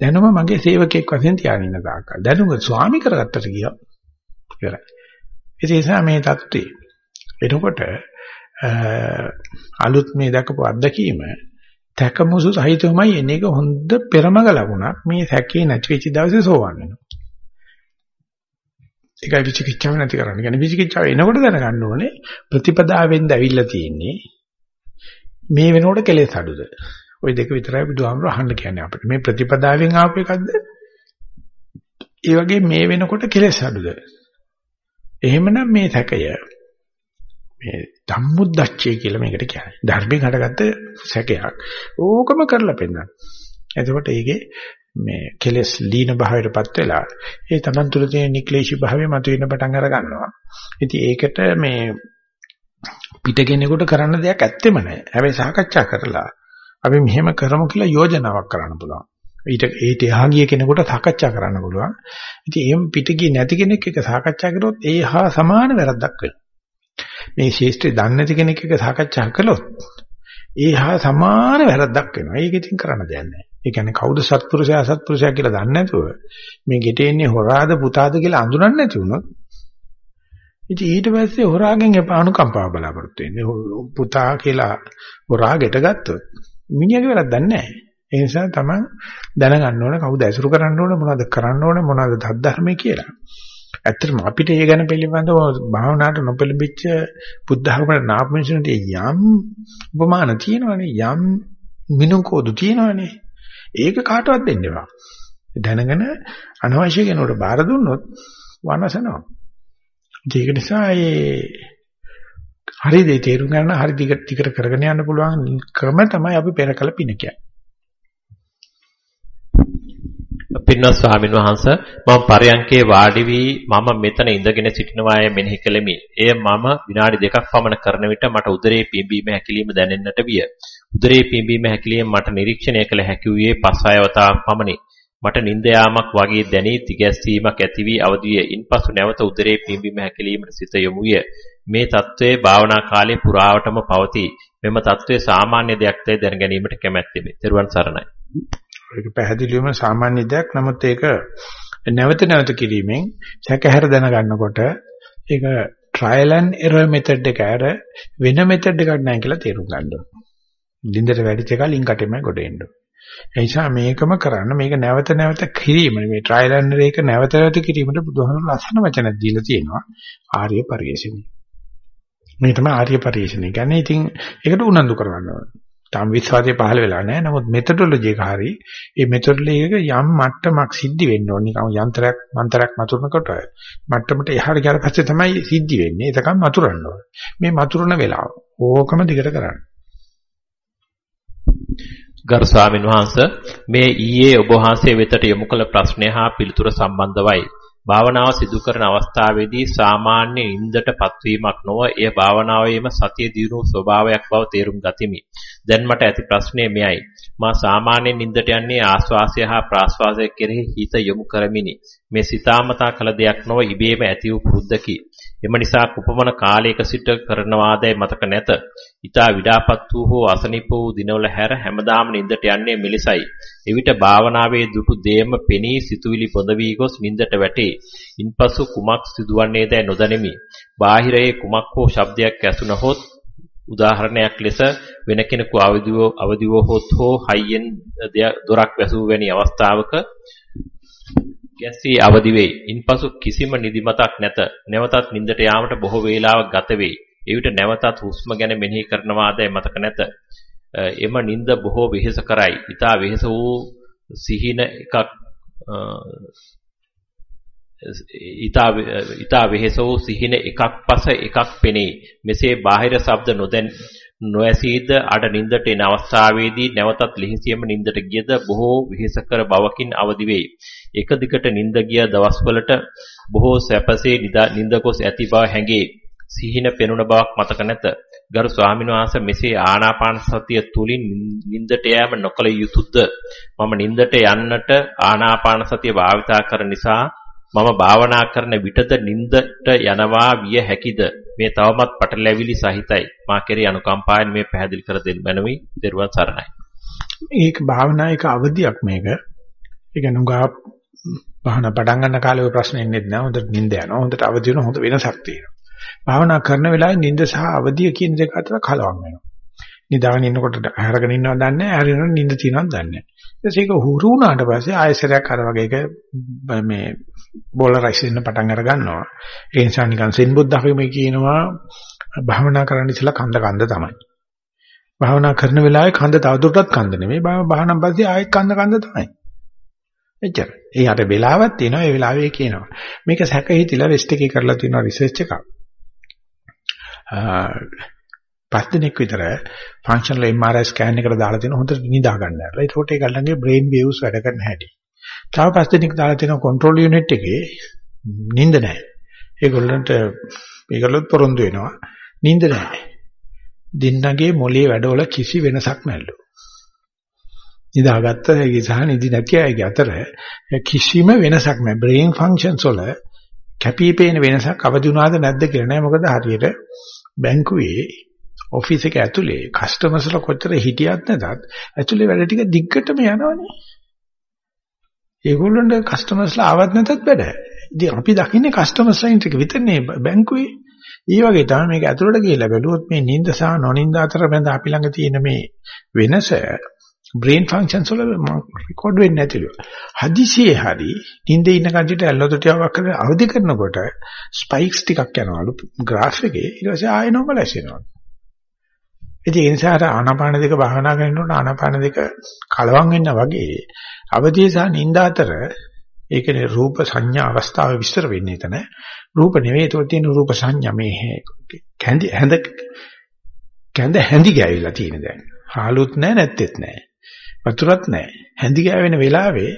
දැනුම මගේ සේවකෙක් වශයෙන් තියාගෙන ඉන්න තාක්කල්. දැනුම ස්වාමි කරගත්තට ගියා. ඉවරයි. ඒ නිසා මේ தත්ත්වය. එතකොට අලුත් මේ දක්වපු අත්දැකීම තැකමුසු සහිතවමයි එන්නේ. ඒක හොඳ පෙරමග ලකුණක්. මේ සැකේ නැති වෙච්ච දවසේ සෝවන් වෙනවා. ඒකයි විචිකිච්ඡාව නැති කරන්නේ. කියන්නේ විචිකිච්ඡාව එනකොට දැනගන්න ඕනේ ප්‍රතිපදාවෙන්ද ඇවිල්ලා තියෙන්නේ. මේ වෙනකොට කෙලෙස් අඩුද? ওই දෙක විතරයි බුදුහාමුදුර අහන්න කියන්නේ අපිට. මේ ප්‍රතිපදාවෙන් ආපු එකක්ද? ඒ වගේ මේ වෙනකොට කෙලෙස් අඩුද? එහෙමනම් මේ සැකය මේ ධම්මුද්දච්චය කියලා මේකට කියන්නේ. ධර්මයෙන් හටගත්ත සැකයක්. ඕකම කරලා පෙන්නන්න. එතකොට ඒකේ මේ කෙලස් ලීන භාවයටපත් වෙලා ඒ තමන් තුළ තියෙන නික්ලේශී භාවය මතුවෙන්න පටන් අර ගන්නවා. ඉතින් ඒකට මේ පිටගෙනෙකුට කරන්න දෙයක් ඇත්තෙම නැහැ. හැබැයි සාකච්ඡා කරලා අපි මෙහෙම කරමු කියලා යෝජනාවක් කරන්න පුළුවන්. ඊට ඊට එහා ගිය කෙනෙකුට සාකච්ඡා කරන්න පුළුවන්. ඉතින් එහෙම පිට ගියේ නැති කෙනෙක් එක්ක සාකච්ඡා කරොත් ඒ හා සමාන වැරද්දක් වෙනවා. මේ ශේෂ්ත්‍රය දන්නේ නැති කෙනෙක් එක්ක සාකච්ඡා කළොත් ඒ හා සමාන වැරද්දක් වෙනවා. ඒක ඉතින් කරන්න දෙයක් නැහැ. ඒ කියන්නේ කවුද සත්පුරුෂයා අසත්පුරුෂයා කියලා දන්නේ නැතුව මේ ගෙට එන්නේ හොරාද පුතාද කියලා අඳුරන්නේ නැති වුණොත් ඉතින් ඊට පස්සේ හොරාගෙන් එපා අනුකම්පාව බලාපොරොත්තු වෙන්නේ. පුතා කියලා හොරා ගෙට ගත්තොත් මිනිහාගේ වැරද්දක් නැහැ. ඒ නිසා තමයි දැනගන්න ඕනේ කවුද ඇසුරු කරන්න ඕනේ මොනවද කරන්න ඕනේ මොනවද ධර්මයේ කියලා. ඇත්තටම අපිට ඒ ගැන පිළිබඳව භාවනාවට නොපෙළඹිච්ච බුද්ධ ධර්මයට නාපමිෂුන්ට යම් උපමාන තියෙනවනේ යම් මිනුකෝදු තියෙනවනේ. ඒක කාටවත් දෙන්න එපා. දැනගෙන අනවශ්‍ය කෙනෙකුට බාර දුන්නොත් වනසනවා. ඒක නිසා ඒ හරි දේ තේරුම් ගන්න හරි දිගට ටිකට කරගෙන යන්න පුළුවන් ක්‍රම තමයි අපි පෙර කළ පින කියන්නේ. පින්වත් ස්වාමින් වහන්සේ මම පරයන්කේ වාඩි වී මම මෙතන ඉඳගෙන සිටිනවාය මෙනෙහි කෙලෙමි. එය මම විනාඩි දෙකක් පමණ කරන විට මට උදරයේ පිම්බීම හැකිලිම දැනෙන්නට විය. උදරයේ පිම්බීම හැකිලිම මට නිරීක්ෂණය කළ හැකි වූයේ පස් ආයවතාවක් පමණි. මට නිින්ද යාමක් වගේ දැනී තිගැස්සීමක් ඇති වී අවදි විය. ඉන්පසු නැවත උදරයේ පිම්බීම හැකිලීමට සිත යොමු විය. මේ தત્ත්වයේ භාවනා කාලයේ පුරාවටම පවතී. මෙම தત્ත්වයේ සාමාන්‍ය දෙයක් තේ දැන ගැනීමට කැමැත්තෙමි. තෙරුවන් සරණයි. ඒක පැහැදිලිවම සාමාන්‍ය දෙයක්. නමුත් ඒක නැවත නැවත කිරීමෙන් සැකහැර දැනගන්නකොට ඒක trial and error method එක ඇර වෙන method එකක් නැහැ කියලා තේරුම් ගන්න ඕනේ. දින්දට වැඩිච එක ලින්කටෙම ගොඩ එන්න. ඒ නිසා මේකම කරන්න මේක නැවත නැවත කිරීම මේ trial and error එක නැවත නැවත කිරීමට බුදුහාමුදුරුවෝ ලස්සන වචන දීලා තියෙනවා ආර්ය පරිශීලනය. මේ තමයි ආර්ය පරිශ්‍රණය. කියන්නේ ඉතින් ඒකට උනන්දු කරවන්න ඕනේ. තාම විශ්වාසය පහළ වෙලා නැහැ. නමුත් මෙතඩොලොජි එක හරි. මේ මෙතඩොලොජි එක යම් මට්ටමක් සිද්ධ වෙන්න ඕනේ. නිකන් යන්ත්‍රයක් මන්ත්‍රයක් මතුරනකොට මට්ටමට එහාට ගියාට පස්සේ තමයි සිද්ධ වෙන්නේ. ඒකම මතුරන්න ඕනේ. මේ මතුරන වෙලාව. ඕකම දිගට කරන්න. ගරු ස්වාමීන් වහන්ස මේ ඊයේ ඔබ වහන්සේ වෙතට යොමු කළ ප්‍රශ්නය හා පිළිතුර සම්බන්ධවයි. භාවනාව සිදු කරන අවස්ථාවේදී සාමාන්‍ය නින්දටපත් වීමක් නොව එය භාවනාවේම සතිය දිනු ස්වභාවයක් බව තේරුම් ගතිමි. දැන් මට ඇති ප්‍රශ්නය මෙයයි. මා සාමාන්‍යයෙන් නිින්දට යන්නේ ආස්වාසය හා ප්‍රාස්වාසය කෙරෙහි හිත යොමු කරමිනි. මේ සිතාමතා කළ දෙයක් නොව ඉබේම ඇති වූ පුරුද්දකි. එම නිසා කුපමණ කාලයක සිට කරනවාදයි මතක නැත. ඊතා විඩාපත් වූ හෝ අසනීප වූ දිනවල හැර හැමදාම නිින්දට යන්නේ මෙලෙසයි. එවිට භාවනාවේ දුටු දේම පෙනී සිතුවිලි පොඳ වී ගොස් නිින්දට වැටේ. ඉන්පසු කුමක් සිදුවන්නේදයි නොදැනෙමි. බාහිරයේ කුමක් හෝ ශබ්දයක් ඇසුනහොත් උදාහරණයක් ලෙස වෙන කෙනෙකු අවදිව අවදිව හොත් හෝ හයියෙන් දොරක් වැසූ වැනි අවස්ථාවක ගැස්සී අවදි වෙයි. ඉන්පසු කිසිම නිදිමතක් නැත. නැවතත් නිින්දට යාමට බොහෝ වේලාවක් ගත වෙයි. එවිට නැවතත් හුස්ම ගැන මෙනෙහි කරනවාදයි මතක නැත. එම නිින්ද බොහෝ වෙහෙස කරයි. ඊට වෙහෙස වූ සිහින එකක් ඊතා ඊතා වෙහෙස වූ සිහින එකක් පස එකක් පෙනේ. මෙසේ බාහිර ශබ්ද නොදැන් නොඇසීද අඩ නින්දට එන අවස්ථාවේදී නැවතත් ලිහිසියම නින්දට ගියද බොහෝ වෙහෙසකර බවකින් අවදි වෙයි. එක දිගට නින්ද ගිය දවස්වලට බොහෝ සැපසේ නින්ද ගොස් ඇති බව හැඟේ. සිහින පෙනුන බවක් මතක නැත. ගරු ස්වාමීන් වහන්සේ මෙසේ ආනාපාන සතිය තුලින් නින්දට යෑම නොකළ යුතුයද? මම නින්දට යන්නට ආනාපාන සතිය භාවිතා කරන නිසා මම භාවනා කරන විටද නින්දට යනවා විය හැකිද මේ තවමත් පටලැවිලි සහිතයි. මා කෙරේ අනුකම්පාවෙන් මේ පැහැදිලි කර දෙන්න මැනවි. දරුවන් සරණයි. ඒක භාවනා එක අවදියක් මේක ඒක නුගා භාවනා පටන් ගන්න කාලේ ඔය ප්‍රශ්න එන්නේ නැහැ හොඳට නිින්ද යනවා. හොඳට අවදි වෙනවා. හොඳ වෙනසක් තියෙනවා. භාවනා කරන වෙලාවේ නිින්ද සහ අවදිය කියන දෙක අතර කලවම් වෙනවා. නිදාගෙන ඉන්නකොට අරගෙන ඉන්නවද දන්නේ නැහැ. හරිනොත් නිින්ද තියෙනවද දන්නේ නැහැ. ඊට පස්සේ ඒක හුරු වුණාට පස්සේ ආයෙසරයක් අර වගේ එක මේ බෝලරයිස් වෙන්න පටන් අර ගන්නවා. ඒ නිසා නිකන් සෙන් බුද්ධ학මේ කියනවා භාවනා කරන්න ඉස්සලා කන්ද කන්ද තමයි. භාවනා කරන වෙලාවේ කන්ද තවදුරටත් කන්ද නෙමෙයි. භාවනා පස්සේ ආයෙත් කන්ද කන්ද තමයි. එච්චර. ඒ යට වෙලාවක් තියෙනවා. ඒ වෙලාවේ කියනවා. මේක සැක හිතිලා වෙස්ට් එකේ කරලා තියෙනවා රිසර්ච් එකක්. පස් දිනක් විතර ෆන්ක්ෂනල් MRI ස්කෑන් එකකට දාලා තියෙන හොඳට නිදා ගන්න ඇරලා. ඒකට ඒගොල්ලන්ගේ බ්‍රේන් වේව්ස් වැඩ කරන හැටි. තව පස් දිනක් දාලා තියෙන කන්ට්‍රෝල් යුනිට් එකේ නිින්ද නැහැ. ඒගොල්ලන්ට ඒගොල්ලොත් පොරොන්දු වෙනවා. නිින්ද නැහැ. දින්නගේ මොලේ වැඩවල කිසි වෙනසක් නැල්ලු. නිදාගත්ත ඒ සහ නිදි නැති අයගේ අතර කිසිම වෙනසක් නැහැ. බ්‍රේන් ෆන්ක්ෂන්ස් වල කැපිපේන වෙනසක් අවදි වුණාද නැද්ද කියලා නෑ. මොකද හරියට බැංකුවේ ඔෆිස් එක ඇතුලේ කස්ටමර්ස්ලා කොච්චර හිටියත් නැතත් ඇතුලේ වැඩ ටික දිග්ගටම යනවනේ. ඒගොල්ලන්ට කස්ටමර්ස්ලා ආවත් නැතත් වැඩ. ඉතින් අපි දකින්නේ කස්ටමර්ස්ලා ඉන්ට්‍රික විතරනේ බැංකුවේ. ඒ වගේ තමයි මේක ඇතුළට ගිහිල්ලා බැලුවොත් මේ නිින්ද සහ නොනිින්ද අතර මැද අපි ළඟ තියෙන මේ වෙනස බ්‍රේන් ෆන්ක්ෂන්ස් වල රෙකෝඩ් වෙන්නේ නැතිලු. හදිසියේ හරි නිින්දේ ඉන්න කන්ටිට ඇල්ලොතටියාවක් කරලා අවදි කරනකොට ස්පයික්ස් ටිකක් යනවලු ග්‍රාෆ් එකේ. ඊට පස්සේ ආයෙ නොමලස් වෙනවා. ඉතින් ඒ නිසා අර ආනාපාන දෙක භාවනා කරනකොට ආනාපාන දෙක කලවම් වෙන්න වගේ අවදිය සහ නිින්ද අතර ඒ කියන්නේ රූප සංඥා අවස්ථාව විස්තර වෙන්නේ එතන රූප නෙවෙයි ඒතකොට තියෙන රූප සංඥා මේ කැඳි හැඳ කැඳ හැඳි ගෑවිලා තියෙන දැන්. හාලුත් නැහැ නැත්තේත් නැහැ වතුරත් නැහැ හැඳි ගෑවෙන වෙලාවේ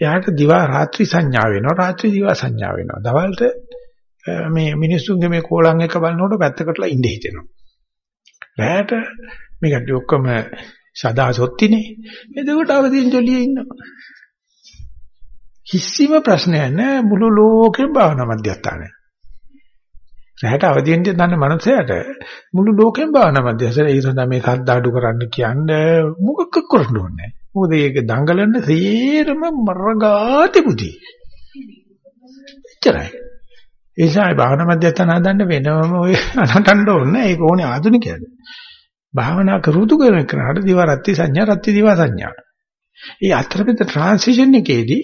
එයාට දිවා රාත්‍රී සංඥා වෙනවා රාත්‍රී දිවා සංඥා වෙනවා. දවල්ට මේ මිනිස්සුන්ගේ මේ කෝලම් එක බලනකොට පැත්තකටලා ඉඳ හිතෙනවා. රැයට මේ කට්ටිය ඔක්කොම සදා සොත්තිනේ. එතකොට අවදීන් ජොලියේ ඉන්නවා. කිසිම ප්‍රශ්නයක් නැහැ මුළු ලෝකෙම භාවනා මධ්‍යස්ථානය. රැයට අවදීන් දන්න මනුස්සයට මුළු ලෝකෙම භාවනා මධ්‍යස්ථානය. ඒ සඳහා මේ සද්ද අඩු කරන්න කියන්නේ මොකක් කරන්න ඕනේ. මොකද ඒක දඟලන සේරම මරගාති බුදි. එච්චරයි. ඒ නිසා භාවනා මධ්‍යස්ථාන හදන්න වෙනම ඔය අනටන්න ඕනේ. ඒක ඕනේ ආධුනිකයද. භාවනා කරුතු කරන කෙනාට දිවා රත්ති සංඥා රත්ති දිවා සංඥා. ඒ අතරමැද ට්‍රාන්සිෂන් එකේදී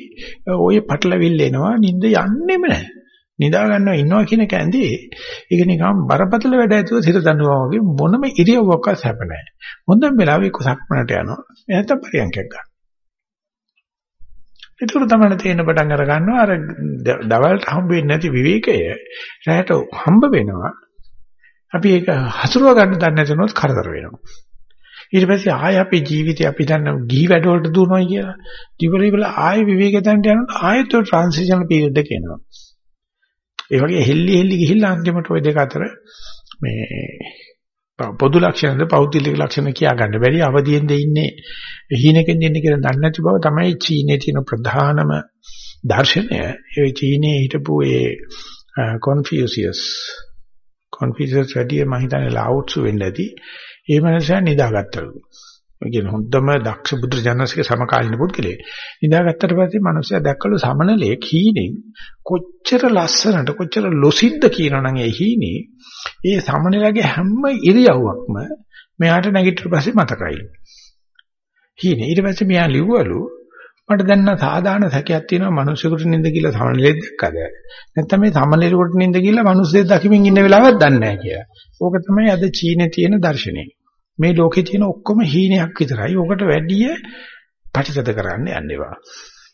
ඔය පටලවිල්ල එනවා නිින්ද යන්නෙම නැහැ. නිදා ගන්නවා ඉන්නවා කියන කැඳේ ඒක නිකම් බරපතල වැඩ ඇතුව සිත දඬුවා වගේ මොනම ඉරියව්වක සැප නැහැ. හොඳම වෙලාවෙ කුසක්මනට යනවා. එහත පරියන්කයක් ගන්න. ඒකට තමයි තේින්න පටන් අර ගන්නවා අර දවල්ට හම්බ වෙන්නේ නැති විවේකය රැයට හම්බ වෙනවා. අපි ඒක හසුරුව ගන්න දන්නේ නැතුනොත් කරදර වෙනවා. ඊට පස්සේ ආය අපේ ජීවිතේ අපි දන්න ගිහි වැඩවලට දුවනවා කියලා. ටිකලි වල ආය විවේක තැනට යනකොට ආයෙත් ඔය ට්‍රාන්සිෂන් පීරියඩ් එක එනවා. ඒ වගේ හෙල්ලි හෙල්ලි ගිහිල්ලා අන්තිමට ওই දෙක අතර මේ පොදු ලක්ෂණද පෞද්ගලික ලක්ෂණ කියා ගන්න බැරි අවදියෙන් ඉන්නේ හීනකින් ඉන්නේ කියලා දන්නේ නැති බව තමයි චීනයේ තියෙන ප්‍රධානම දර්ශනය. ඒ චීනයේ හිටපු ඒ කොන්ෆියුසියස් කොන්ෆියුසියස් වැඩි මම හිතන්නේ ලාවුට්සු වෙන්න ඇති. ඒ මනුස්සයා නිදාගත්තලු. කියන හොඳම දක්ෂ බුදු ජානසික සමකාලීන පුද්ගලයෙක්. නිදාගත්තට පස්සේ මනුස්සයා දැක්කලු සමනලේ කීනෙන් කොච්චර ලස්සනට කොච්චර ලොසිද්ද කියනවනම් ඒ හීනේ ඒ සමනලගේ හැම ඉරියව්වක්ම මෙයාට නැගිටිට පස්සේ මතකයිලු. හීනේ ඊට පස්සේ මෙයා ලිව්වලු මට දැන් සාධාරණ සැකයක් තියෙනවා මිනිස්සුන්ට නිින්ද කියලා සමනලෙක් දැක්කද නැත්නම් මේ සමනලෙකට නිින්ද කියලා මිනිස්සුෙක් දකිමින් ඉන්න වෙලාවක් දන්නේ නැහැ කියලා. ඕක තමයි අද චීනේ තියෙන දර්ශනය. මේ ලෝකේ තියෙන ඔක්කොම හීනයක් විතරයි. ඕකට වැඩිය පටිසද කරන්න යන්න එපා.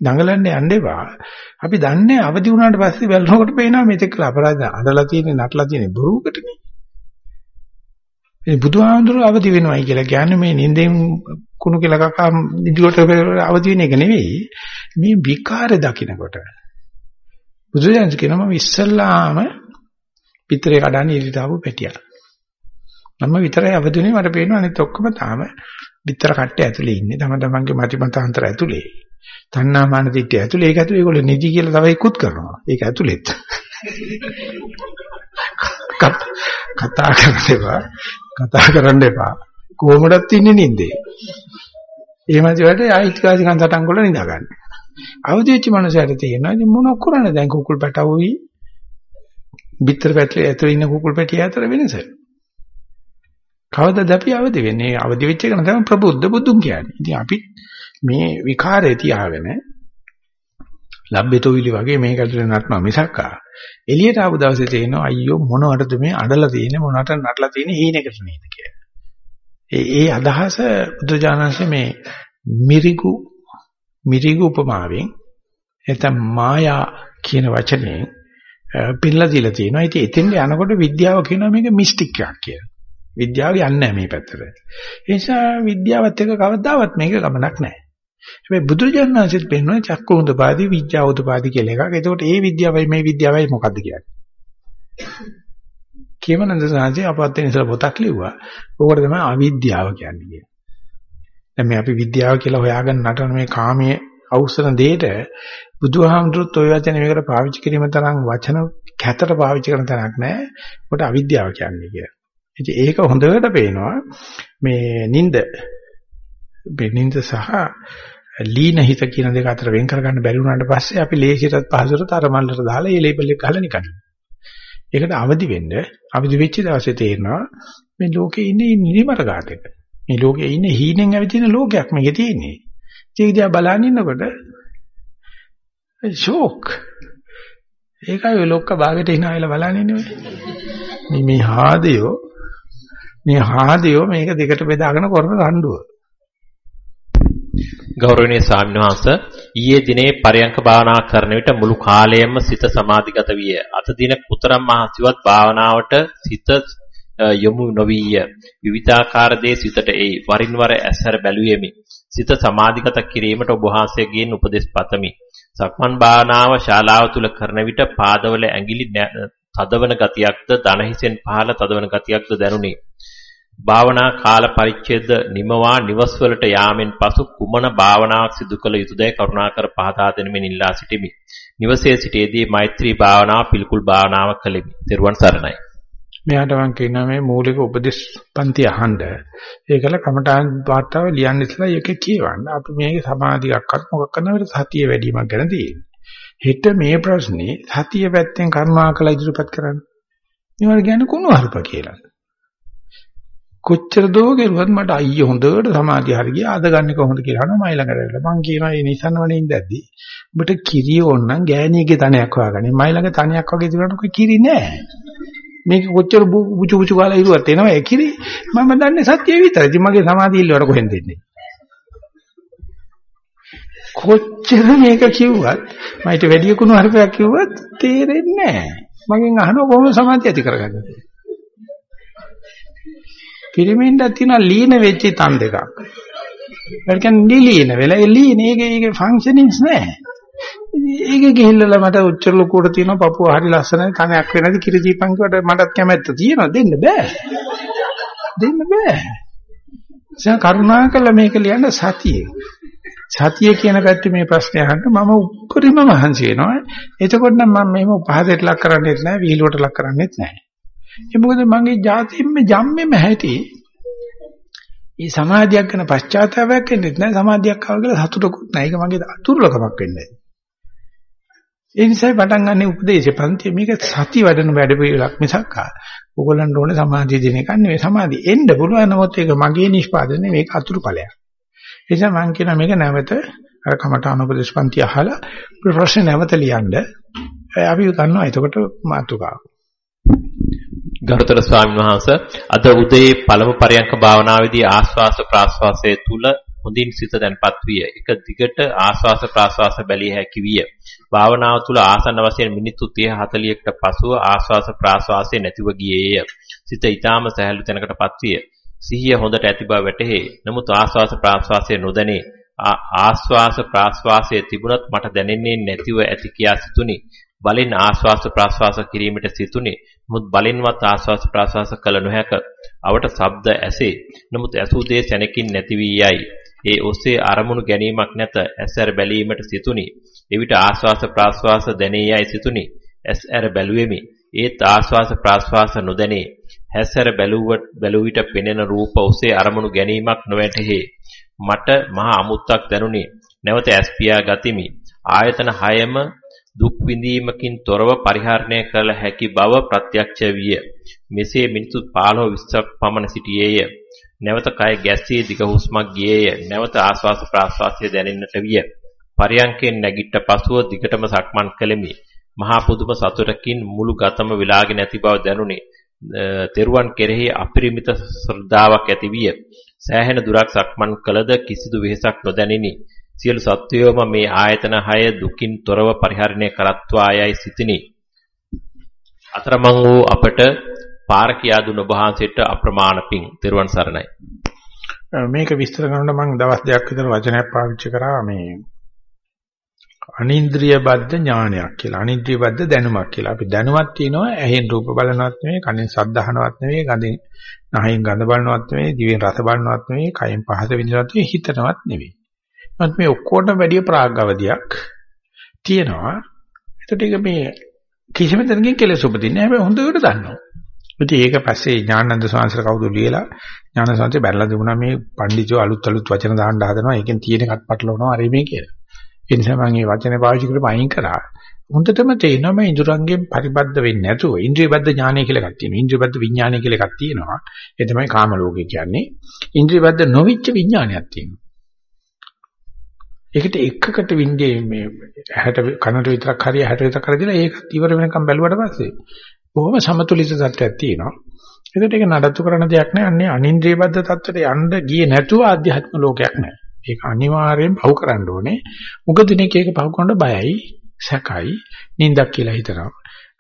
දඟලන්න යන්න එපා. අපි දන්නේ අවදි වුණාට පස්සේ බැලනකොට පේනවා මේක අපරාධ අඬලා තියෙන්නේ නටලා තියෙන්නේ බොරුවකටනේ. මේ බුදුහාමුදුරුවෝ අවදි වෙනවයි කියලා කියන්නේ මේ නින්දෙන් කුණු කියලා කකා ඉදිරියට අවදි වෙන එක නෙවෙයි. මේ විකාර දකින්නකොට. බුදුදහම කියනවා මම ඉස්සල්ලාම පිටරේ කඩන්නේ ඉරිතාවු පැටියා. මම විතරයි අවදිනේ මට පේනවා අනිත් ඔක්කොම තාම විතර කට්ටය ඇතුලේ ඉන්නේ. තම තමන්ගේ මතිමතාන්තර ඇතුලේ. තණ්හාමාන දිට්ඨිය ඇතුලේ ඒක ඇතුලේ ඒගොල්ලෝ නිදි කියලා තව ඉක්ුත් කරනවා. ඒක ඇතුලෙත්. කතා කරන්න එපා. කතා කරන්න එපා. කොහොමදත් ඉන්නේ නින්දේ. ඒ මැදිවට ආයිත්කාසිකන් සටන් වල නිදා ගන්න. අවදි වෙච්ච මනුස්සයට තේරෙනවා ඉතින් මොන කරන්නේ දැන් කුකුල් පැටවුයි බිත්තර පැටලේ ඇතුලේ ඉන්න කුකුල් පැටිය අතර වෙනස. කවදාද අපි අවදි වෙන්නේ? අවදි වෙච්ච එක තමයි ප්‍රබුද්ධ බුදුන් කියන්නේ. ඉතින් අපි මේ විකාරේ තියාගෙන ලබ්බේතොවිලි වගේ මේක ඇතුලේ නටනවා මිසක්කා එළියට ආපු දවසේ තේරෙනවා අයියෝ මොනවටද මේ අඬලා තියෙන්නේ මොනවට නටලා තියෙන්නේ හීනෙකට නේද කියලා. ඒ ඒ අදහස බුදුජානන්සේ මේ මිරිගු මිරිගු උපමාවෙන් එතන මායා කියන වචනේ පිළිලා දීලා තියෙනවා. ඉතින් එතෙන්ට යනකොට විද්‍යාව කියනවා මේක මිස්ටික් එකක් කියලා. විද්‍යාව යන්නේ නැහැ මේ පැත්තට. ඒ නිසා විද්‍යාවත් එක්ක කවදාවත් මේක ගමනක් නැහැ. මේ බුදුරජාණන් වහන්සේත් පෙන්වන චක්කෝන්දපාදී විඥාෝදපාදී කියලා එකක්. එතකොට ඒ විද්‍යාවයි මේ විද්‍යාවයි මොකද්ද කියන්නේ? කේමනන්ද සාංශේ අපවත් වෙන ඉස්සලා පොතක් ලිව්වා. ඕකට තමයි අවිද්‍යාව කියන්නේ කියලා. දැන් මේ අපි විද්‍යාව කියලා හොයාගෙන නටන මේ කාමයේ අවසන දෙයට බුදුහාමුදුරුත් ওই වචනේ මේකට පාවිච්චි කිරීම තරම් වචන කැතට පාවිච්චි කරන තරක් නැහැ. ඒකට අවිද්‍යාව කියන්නේ කියලා. ඉතින් ඒක හොඳට පේනවා මේ නිින්ද නිନ୍ଦ සහ ලීන හිත කියන දෙක අතර වෙන් කරගන්න බැරි වුණාට පස්සේ අපි ලේසියටත් පහසුට අර මල්ලට දාලා ඒ ලේබල් එක ගහලා නිකන්. ඒකට අවදි වෙන්න අවදි වෙච්ච දවසේ තේරෙනවා මේ ලෝකේ ඉන්නේ නිදිමර ගාතක. මේ ලෝකේ ඉන්නේ හීනෙන් ඇවිදින ලෝකයක් මේකේ තියෙන්නේ. ඒක දිහා බලන් ඉන්නකොට ෂෝක්. ඒකයි ඔය ලොක්ක භාගයට hina වෙලා බලන් ඉන්නේ. මේ මේ හාදයෝ මේ හාදයෝ මේක දෙකට බෙදාගෙන කරන රණ්ඩුව. ගෞරවනීය ස්වාමීන් වහන්සේ ඊයේ දිනේ පරයන්ක භාවනා කරන විට මුළු කාලයම සිත සමාධිගත විය. අත දින කුතරම් මහසිවත් භාවනාවට සිත යොමු නොවිය. විවිධාකාර දේ සිතට එයි. වරින් වර ඇසර බැලුවෙමි. සිත සමාධිගත කිරීමට ඔබ වහන්සේගෙන් උපදෙස් පතමි. සක්මන් භාවනාව ශාලාව තුල කරන විට පාදවල ඇඟිලි තදවන ගතියක්ද දන හිසෙන් පහළ තදවන ගතියක්ද දැනුනි. භාවනා කාල පරිච්ඡේද නිමවා නිවස් වලට යාමෙන් පසු කුමන භාවනාවක් සිදු කළ යුතුදයි කරුණාකර පහදා දෙනමින් ඉල්ලා සිටිමි. නිවසේ සිටේදී මෛත්‍රී භාවනාව පිළිකුල් භාවනාවක් කළෙමි. ත්වන් සරණයි. මෙයාට මම කියනවා මේ මූලික උපදේශ පන්ති අහන්න. ඒකල කමඨාන් වාර්තාව ලියන්න ඉස්සලා ඒක කියවන්න. අපි මේකේ සමාධියක්වත් මොකක් කරනවද සතිය වැඩිවීමක් ගැන තියෙන්නේ. හෙට මේ ප්‍රශ්නේ සතිය පැත්තෙන් කරුණාකර ඉදිරිපත් කරන්න. මේවට කියන්නේ කුණු හරුප කියලා. කොච්චර දෝ කෙරුවත් මට අයිය හොඳට සමාධිය හරි ගියා. අද ගන්න කොහොමද කියලා අහනවා මයි ළඟට ඇවිල්ලා. මං කියනවා මේ නිසන්වනේ ඉඳද්දි ඔබට කිරි ඕනනම් ගෑණියගේ තනයක් හොයාගන්න. මයි ළඟ තනයක් වගේ තිබුණාට කොයි කිරි නෑ. මේක කොච්චර බුචු බුචු කාලා ඉරුවත් එනවා ඒ කිරි. මම දන්නේ සත්‍ය විතරයි. ඉතින් මගේ සමාධිය ඉල්ලවට කොහෙන්ද දෙන්නේ කොච්චර මේක කිව්වත් මයිට වැඩි කුණු හරිපයක් කිව්වත් තේරෙන්නේ නෑ. මගෙන් අහනවා කොහොමද සමාධිය ඇති කරගන්නේ? පිරමීඩක් තියෙනවා ලීන වෙච්ච තන් දෙකක්. ඒ කියන්නේ නිලීන වෙලා ඒ ලීන ඒකේ ඒකේ ෆන්ක්ෂනින්ග්ස් නැහැ. ඒක ගිහිල්ලා මට උච්චර ලොකුවට තියෙනවා පපුව හරි ලස්සනයි කණයක් වෙනද කිරි දීපන් කිව්වට මටත් කැමැත්ත තියෙනවා දෙන්න බෑ. දෙන්න බෑ. දැන් කරුණාකරලා මේක ලියන්න සතියේ. සතිය කියන පැත්තේ මේ ප්‍රශ්නේ අහන්න මම උපරිම මහන්සි වෙනවා. එතකොට නම් මම මේව පහදට ලක් කරන්නේත් නැහැ, විහිළුවට ලක් කරන්නේත් නැහැ. ඒ මොකද මගේ જાතියෙම ජම්මෙම හැටි. මේ සමාධියක් ගැන පශ්චාත්තාවයක් වෙන්නේ නැහැ. සමාධියක් ආව කියලා සතුටකුත් නැහැ. ඒක මගේ අතුරුලකමක් වෙන්නේ නැහැ. ඒ නිසා පටන් ගන්න උපදේශය පන්ති මේක සති වැඩන වැඩ පිළිලක් මිසක් ඕගොල්ලන්ට ඕනේ සමාධිය දෙන එක නෙවෙයි සමාධිය එන්න පුළුවන් නමුත් ඒක මගේ නිෂ්පාදනය මේක අතුරුඵලයක්. ඒ නිසා මම කියන මේක නැවත අර කමඨාන උපදේශ පන්ති අහලා ප්‍රශ්න නැවත ලියන්න අපි ගන්නවා එතකොට මාතුකාව. ගරුතර ස්වාමීන් වහන්සේ අද උදේ පළමු පරයන්ක භාවනාවේදී ආස්වාස ප්‍රාස්වාසයේ තුල හොඳින් සිත දැන්පත් විය. එක දිගට ආස්වාස ප්‍රාස්වාස බැලිය හැකි විය. භාවනාව තුල ආසන්න වශයෙන් මිනිත්තු 30 40කට පසුව ආස්වාස ප්‍රාස්වාසයේ නැතිව ගියේය. සිත ඊටාම සහැල්ලු තැනකටපත් විය. සිහිය හොඳට ඇති බව වැටහේ. නමුත් ආස්වාස ප්‍රාස්වාසයේ නොදැනේ. ආස්වාස ප්‍රාස්වාසයේ තිබුණත් මට දැනෙන්නේ නැතිව ඇති කියා සිතුනි. බලින් ආස්වාස ප්‍රාස්වාස කිරීමට සිතුනි. නමුත් බලින්වත් ආස්වාස ප්‍රාස්වාස කළ නොහැක. අවට ශබ්ද ඇසේ. නමුත් ඇසූ දේ සැනකින් නැති වී යයි. ඒ ඔස්සේ අරමුණු ගැනීමක් නැත. ඇසර බැලීමට සිතුනි. එවිට ආස්වාස ප්‍රාස්වාස දැනේ යයි සිතුනි. ඇස් ඇර බැලුවෙමි. ඒත් ආස්වාස ප්‍රාස්වාස නොදැනේ. හැස්සර බැලුවට බැලුව විට පෙනෙන රූප ඔස්සේ අරමුණු ගැනීමක් නොවැටහි. මට මහා අමුත්තක් දැනුනි. නැවත ඇස් පියා ගතිමි. ආයතන හයම දුක් විඳීමකින් තොරව පරිහරණය කළ හැකි බව ප්‍රත්‍යක්ෂ විය. මෙසේ මිනිත්තු 15 20ක් පමණ සිටියේය. නැවත කය ගැස්සී දිග හුස්මක් ගියේය. නැවත ආස්වාස ප්‍රාස්වාසය දැනෙන්නට විය. පරියංකෙන් නැගිට පසුව දිගටම සක්මන් කළෙමි. මහා පුදුම සතුටකින් මුළු ගතම විලාගෙන නැති බව දැනුනි. තෙරුවන් කෙරෙහි අපරිමිත ශ්‍රද්ධාවක් ඇති විය. සෑහෙන දුරක් සක්මන් කළද කිසිදු වෙහෙසක් නොදැනිනි. සියලු සත්වයෝම මේ ආයතන 6 දුකින් තොරව පරිහරණය කරත්වා යයි සිතිනි. අතරමං වූ අපට පාර කියා දුන ඔබ වහන්සේට අප්‍රමාණ පිං තෙරුවන් සරණයි. මේක විස්තර කරනකොට මම දවස් දෙකක් විතර වචනයක් පාවිච්චි කරා මේ අනින්ද්‍රිය බද්ධ ඥානයක් කියලා. අනින්ද්‍රිය බද්ධ දැනුමක් කියලා. අපි දැනුමක් තියෙනවා ඇහෙන් රූප බලනවත් නෙවෙයි, කනෙන් ශබ්ද අහනවත් නෙවෙයි, ගඳෙන් නහයෙන් ගඳ බලනවත් නෙවෙයි, දිවෙන් රස බලනවත් නෙවෙයි, කයෙන් පහස විඳිනවත් නෙවෙයි, හිතනවත් නෙවෙයි. නමුත් මේ ඔක්කොටම වැඩිය ප්‍රාග්ගවදියක් තියෙනවා. ඒකට ඒක මේ කිසිම තැනකින් කෙලෙස් උපදින්නේ නැහැ. හැබැයි හොඳට දන්නවා. ඉතින් ඒක පස්සේ ඥානන්ද සාංශර කවුද ලියලා ඥාන සාංශේ බැලලා තිබුණා මේ පඬිජෝ අලුත් අලුත් වචන දාන්න හදනවා. ඒකෙන් තියෙන එකත් පටලවනවා අර මේ කියලා. ඒ නිසා මම මේ වචනේ පාවිච්චි කරලා අයින් කරා. හොඳටම තේරෙනවා මේ ඉඳුරංගෙන් පරිබද්ධ වෙන්නේ නැතුව ඉන්ද්‍රිය බද්ධ ඥානය කියලා එකක් තියෙනවා. ඉන්ද්‍රිය බද්ධ විඥානය කියලා එකක් තියෙනවා. ඒ තමයි කාම ලෝකේ කියන්නේ. ඉන්ද්‍රිය බද්ධ නොවිච්ච විඥානයක් තියෙනවා. ඒකට එකකට වින්දේ මේ ඇහැට කනට විතරක් හරිය ඇහැට විතරක් හරිය දීලා ඒක ඉවර වෙනකම් බැලුවට පස්සේ බොහොම සමතුලිත තත්ත්වයක් තියෙනවා. ඒකට ඒක නඩත්තු කරන දෙයක් නෑ. අන්නේ අනින්ද්‍රිය බද්ධ තත්ත්වයට යන්න ගියේ නැතුව ආධ්‍යාත්ම ලෝකයක් නෑ. ඒක අනිවාර්යෙන් පහු කරන්න ඕනේ. මොකද දිනේක ඒක පහු කරනකොට බයයි, සැකයි, නින්දක් කියලා හිතනවා.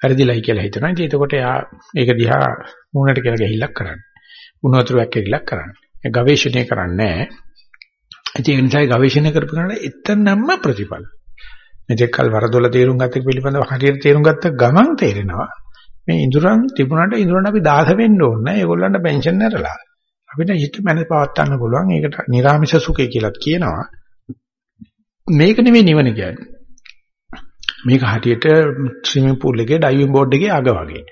වැරදිලයි කියලා හිතනවා. ඉතින් එතකොට එයා ඒක දිහා මූණට කියලා ගහිල්ලක් කරන්නේ. උණු වතුරක් කියලා කරන්නේ. ඒ ගවේෂණය කරන්නේ නැහැ. ඉතින් ඒ නිසා ගවේෂණය කරපු කෙනාට එතනම ප්‍රතිඵල. මෙතෙක් කල් වරදොල තේරුම් ගත්ත පිළිබඳව හරියට තේරුම් ගත්ත ගමන් තේරෙනවා. මේ ඉඳුරන් තිබුණාට ඉඳුරන් අපි දාස වෙන්න ඕනේ නැහැ. ඒගොල්ලන්ට පෙන්ෂන් නැරලා. අපිට හිත මනස පවත් ගන්න පුළුවන්. ඒකට නිර්ාමිෂ සුඛය කියලා කියනවා. මේක නෙවෙයි නිවන කියන්නේ. මේක හරියට ස්විමින් pool එකේ ඩයිවිං බෝඩ් එකේ අග වගේ.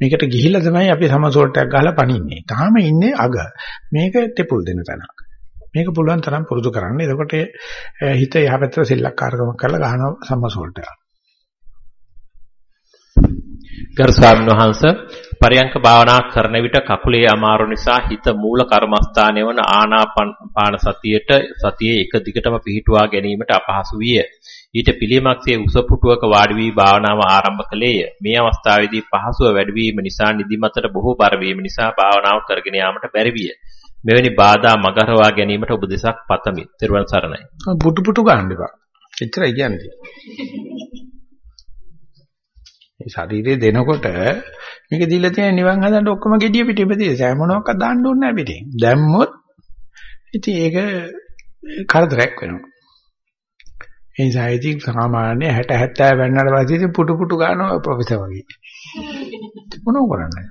මේකට ගිහිල්ලා තමයි අපි සමසෝල්ට් එකක් ගහලා පනින්නේ. තාම ඉන්නේ අග. මේක තෙපුල් දෙන තැනක්. මේක පුළුවන් තරම් පුරුදු කරන්න. එතකොට හිත යහපැත්තට සෙල්ලක්කාරකමක් කරලා ගහනවා සමසෝල්ට් එක. ගරු ස්වාමීන් වහන්සේ පරයන්ක භාවනා කරන විට කකුලේ අමාරු නිසා හිත මූල කර්මස්ථානයේ වන ආනාපාන සතියට සතියේ එක දිගටම පිහිටුවා ගැනීමට අපහසු විය. ඊට පිළියමක්සේ උස පුටුවක වාඩි වී භාවනාව ආරම්භ කළේය. මේ අවස්ථාවේදී පහසුව වැඩි වීම නිසා නිදිමතට බොහෝ බර වීම නිසා භාවනාව කරගෙන යාමට බැරි විය. මෙවැනි බාධා මගහරවා ගැනීමට උපදෙසක් පතමි. ත්වන් සරණයි. පුටු පුටු ගන්න එපා. එච්චරයි කියන්නේ. මේ ශරීරය දෙනකොට මේක දීලා තියෙන නිවන් හදන්න ඔක්කොම gediya පිටේ ඉපදී සෑ මොනවාක්වත් දාන්න ඕනේ නැහැ පිටින්. දැම්මොත් ඉතින් ඒක කරදරයක් වෙනවා. ඒ නිසා ඉතින් සාමාන්‍ය 60 70 වෙන්නට පස්සේ පුටු පුටු ගන්නවා ප්‍රොෆෙසර් වගේ. මොනව කරන්නේ?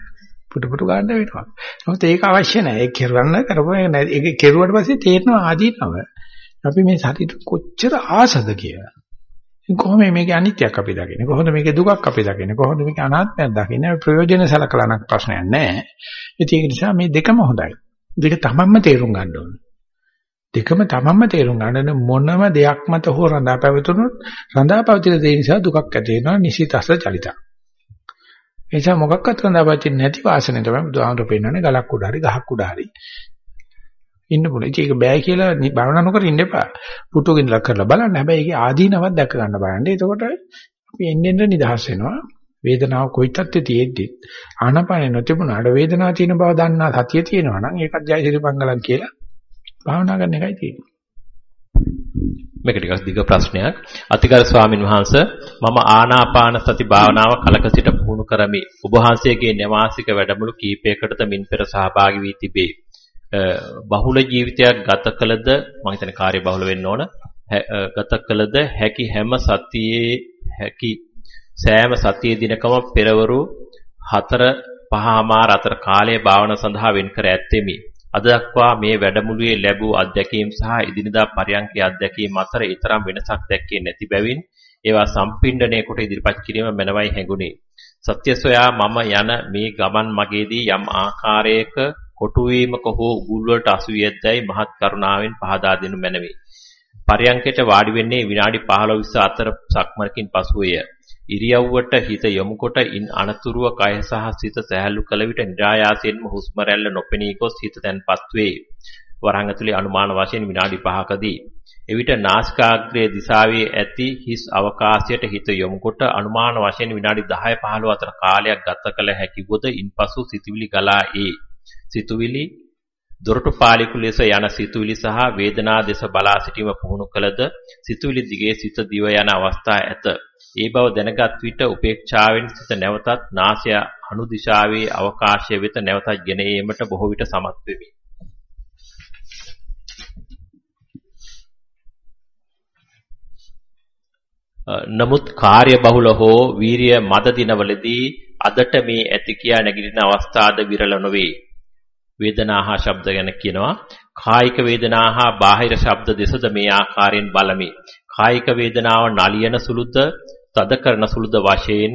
පුටු පුටු ගන්න වෙනවා. නමුත් ඒක අවශ්‍ය නැහැ. ඒක කරන්න කරපුවා ඒක කෙරුවට පස්සේ තේරෙනවා ආදීනව. අපි මේ සතියට කොච්චර ආසද කියලා. කොහොම මේකේ අනිත්‍යයක් අපි දකින්නේ කොහොමද මේකේ දුකක් අපි දකින්නේ කොහොමද මේකේ අනාත්මයක් දකින්නේ ප්‍රයෝජන සලකලානක් ප්‍රශ්නයක් නැහැ ඒක නිසා මේ දෙකම හොඳයි දෙක තමන්ම තේරුම් ගන්න ඕනේ දෙකම තමන්ම තේරුම් ගන්න මොනම දෙයක් මත හෝ රඳා පැවතුනොත් රඳා පැවතින දේ නිසා දුකක් ඇති වෙනවා නිසිතස චලිත ඒ නිසා මොකක්වත් රඳා පැවතින්නේ නැති වාසනේ තමයි බුදුහාමුදුරු පෙන්නන්නේ ගලක් උඩ හරි ගහක් උඩ හරි ඉන්න පුළුවන්. ඒක බෑ කියලා භාවනා නොකර ඉන්න එපා. පුටුවකින් ඉඳලා කරලා බලන්න. හැබැයි ඒකේ ආදීනවක් දැක ගන්න බලන්න. එතකොට අපි එන්නෙන් නිදහස් වෙනවා. වේදනාව කොයි තත්ත්වයේ තියෙද්දි ආනපානෙ නොතිබුණාට වේදනාව තියෙන බව දන්නා සතිය තියෙනවා නම් ඒකත් ජයසිරිපංගලම් කියලා භාවනා කරන එකයි තියෙන්නේ. මේක ටිකක් දිග ප්‍රශ්නයක්. අතිගර ස්වාමින් වහන්සේ මම ආනාපාන සති භාවනාව කලක සිට පුහුණු කරමි. ඔබ වහන්සේගේ නවාසික වැඩමුළු කීපයකටද මින් පෙර සහභාගී වී තිබේ. බහුල ජීවිතයක් ගත කළද මම හිතන්නේ කාර්ය බහුල වෙන්න ඕන ගත කළද හැකි හැම සතියේ හැකි සෑම සතියේ දිනකම පෙරවරු 4 පහමාර අතර කාලයේ භාවනා සඳහා වෙන් කර ඇත්තෙමි. අද දක්වා මේ වැඩමුළුවේ ලැබූ අත්දැකීම් සහ ඉදිනදා පරයන්කේ අත්දැකීම් අතර ඊතරම් වෙනසක් දැක්කේ නැති බැවින් ඒවා සම්පින්ඩණය කොට ඉදිරිපත් කිරීම මැනවයි හැඟුණේ. සත්‍ය සොයා මම යන මේ ගමන් මගේදී යම් ආකාරයක කොටු වීමක හෝ උගුල් වලට අසු වියද්දයි මහත් කරුණාවෙන් පහදා දෙනු මැනවි. පරයන්කයට වාඩි වෙන්නේ විනාඩි 15 අතර සක්මරකින් පසුවය. ඉරියව්වට හිත යොමු කොට ඉන් අනතුරුව කය සහ සිත සැහැල්ලු කළ විට નિરાයාසයෙන්ම හුස්ම රැල්ල නොපෙනී ගොස් හිත තැන්පත් වේ. වරහන් ඇතුලේ අනුමාන වශයෙන් විනාඩි 5කදී එවිට නාසිකාග්‍රයේ දිශාවේ ඇති හිස් අවකාශයට හිත යොමු කොට අනුමාන වශයෙන් විනාඩි 10 15 අතර කාලයක් ගත කළ හැකි වොද ඉන්පසු සිතවිලි ගලා ඒ සිතුවිලි දොරටු පාලිකු ලෙස යන සිතුවිලි සහ වේදනා දෙස බලා සිටීම පුහුණු කළද සිතුවිලි දිගේ සිත දිව යන අවස්ථා ඇත. ඒ බව දැනගත් විට උපේක්ෂාවෙන් සිත නැවතත් නාසය අනු දිශාවේ අවකාශය වෙත නැවතත් ගෙන ඒමට බොහෝ විට සමත් වෙමි. නමුත් කාර්ය බහුල හෝ වීරිය මද දිනවලදී අදට මේ ඇති කියා නැගිටින අවස්ථාද විරල නොවේ. වේදනා හා ශබ්ද ගැන කියනවා. කායික වේදනා හා බාහිර ශබ්ද දෙසද මේ ආකාරයෙන් බලමි. කායික වේදනාව නලියන සුළුද, තද කරන සුළුද වශයෙන්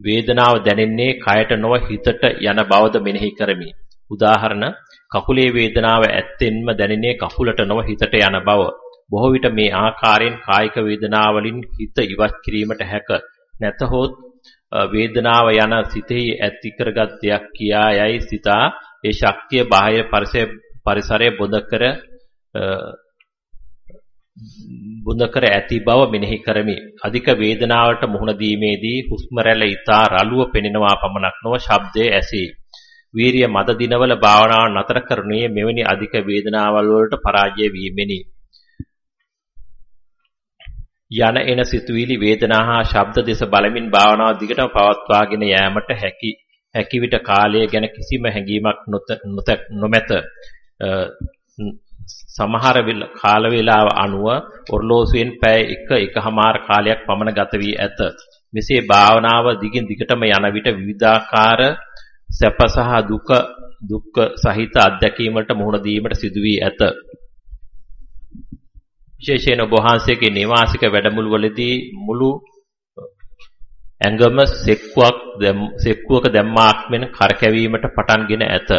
වේදනාව දැනෙන්නේ කයට නොව හිතට යන බවද මෙනෙහි කරමි. උදාහරණ කකුලේ වේදනාව ඇත්තෙන්ම දැනෙන්නේ කකුලට නොව හිතට යන බව. බොහෝ විට මේ ආකාරයෙන් කායික වේදනාවලින් හිත ඉවත් කිරීමට හැක. නැතහොත් වේදනාව යන සිතෙහි ඇති කරගත් දෙයක් කියා යයි සිතා ඒ ශක්තිය බාහිර පරිසරයේ බොඳ කර බොඳ කර ඇති බව මෙනෙහි කරමි. අධික වේදනාවට මුහුණ දීමේදී හුස්ම රැල්ල ඊතා රළුව පෙනෙනවා පමණක් නොව ශබ්දයේ ඇසේ. වීරිය මද දිනවල භාවනාව නතර කරුණේ මෙවැනි අධික වේදනාවල් වලට පරාජය වීමෙනි. යන එන සිතුවිලි වේදනා හා ශබ්ද දෙස බලමින් භාවනාව දිගටම පවත්වාගෙන යෑමට හැකි හැකි විට කාලය ගැන කිසිම හැඟීමක් නොමැත සමහර කාල වේලාව අනුව ඔර්ලෝසුවෙන් පැය 1 එකහමාර කාලයක් පමණ ගත වී ඇත මෙසේ භාවනාව දිගින් දිගටම යන විට විවිධාකාර සැප සහ දුක දුක්ඛ සහිත අත්දැකීම් වලට මුහුණ දීමට සිදු වී ඇත විශේෂයෙන් ඔබ වහන්සේගේ නිවාසික වැඩමුළු වලදී මුළු ඇඟම සෙක්කුවක් සෙක්කුවක දැම්මාක් මෙන් කරකැවීමට පටන්ගෙන ඇත.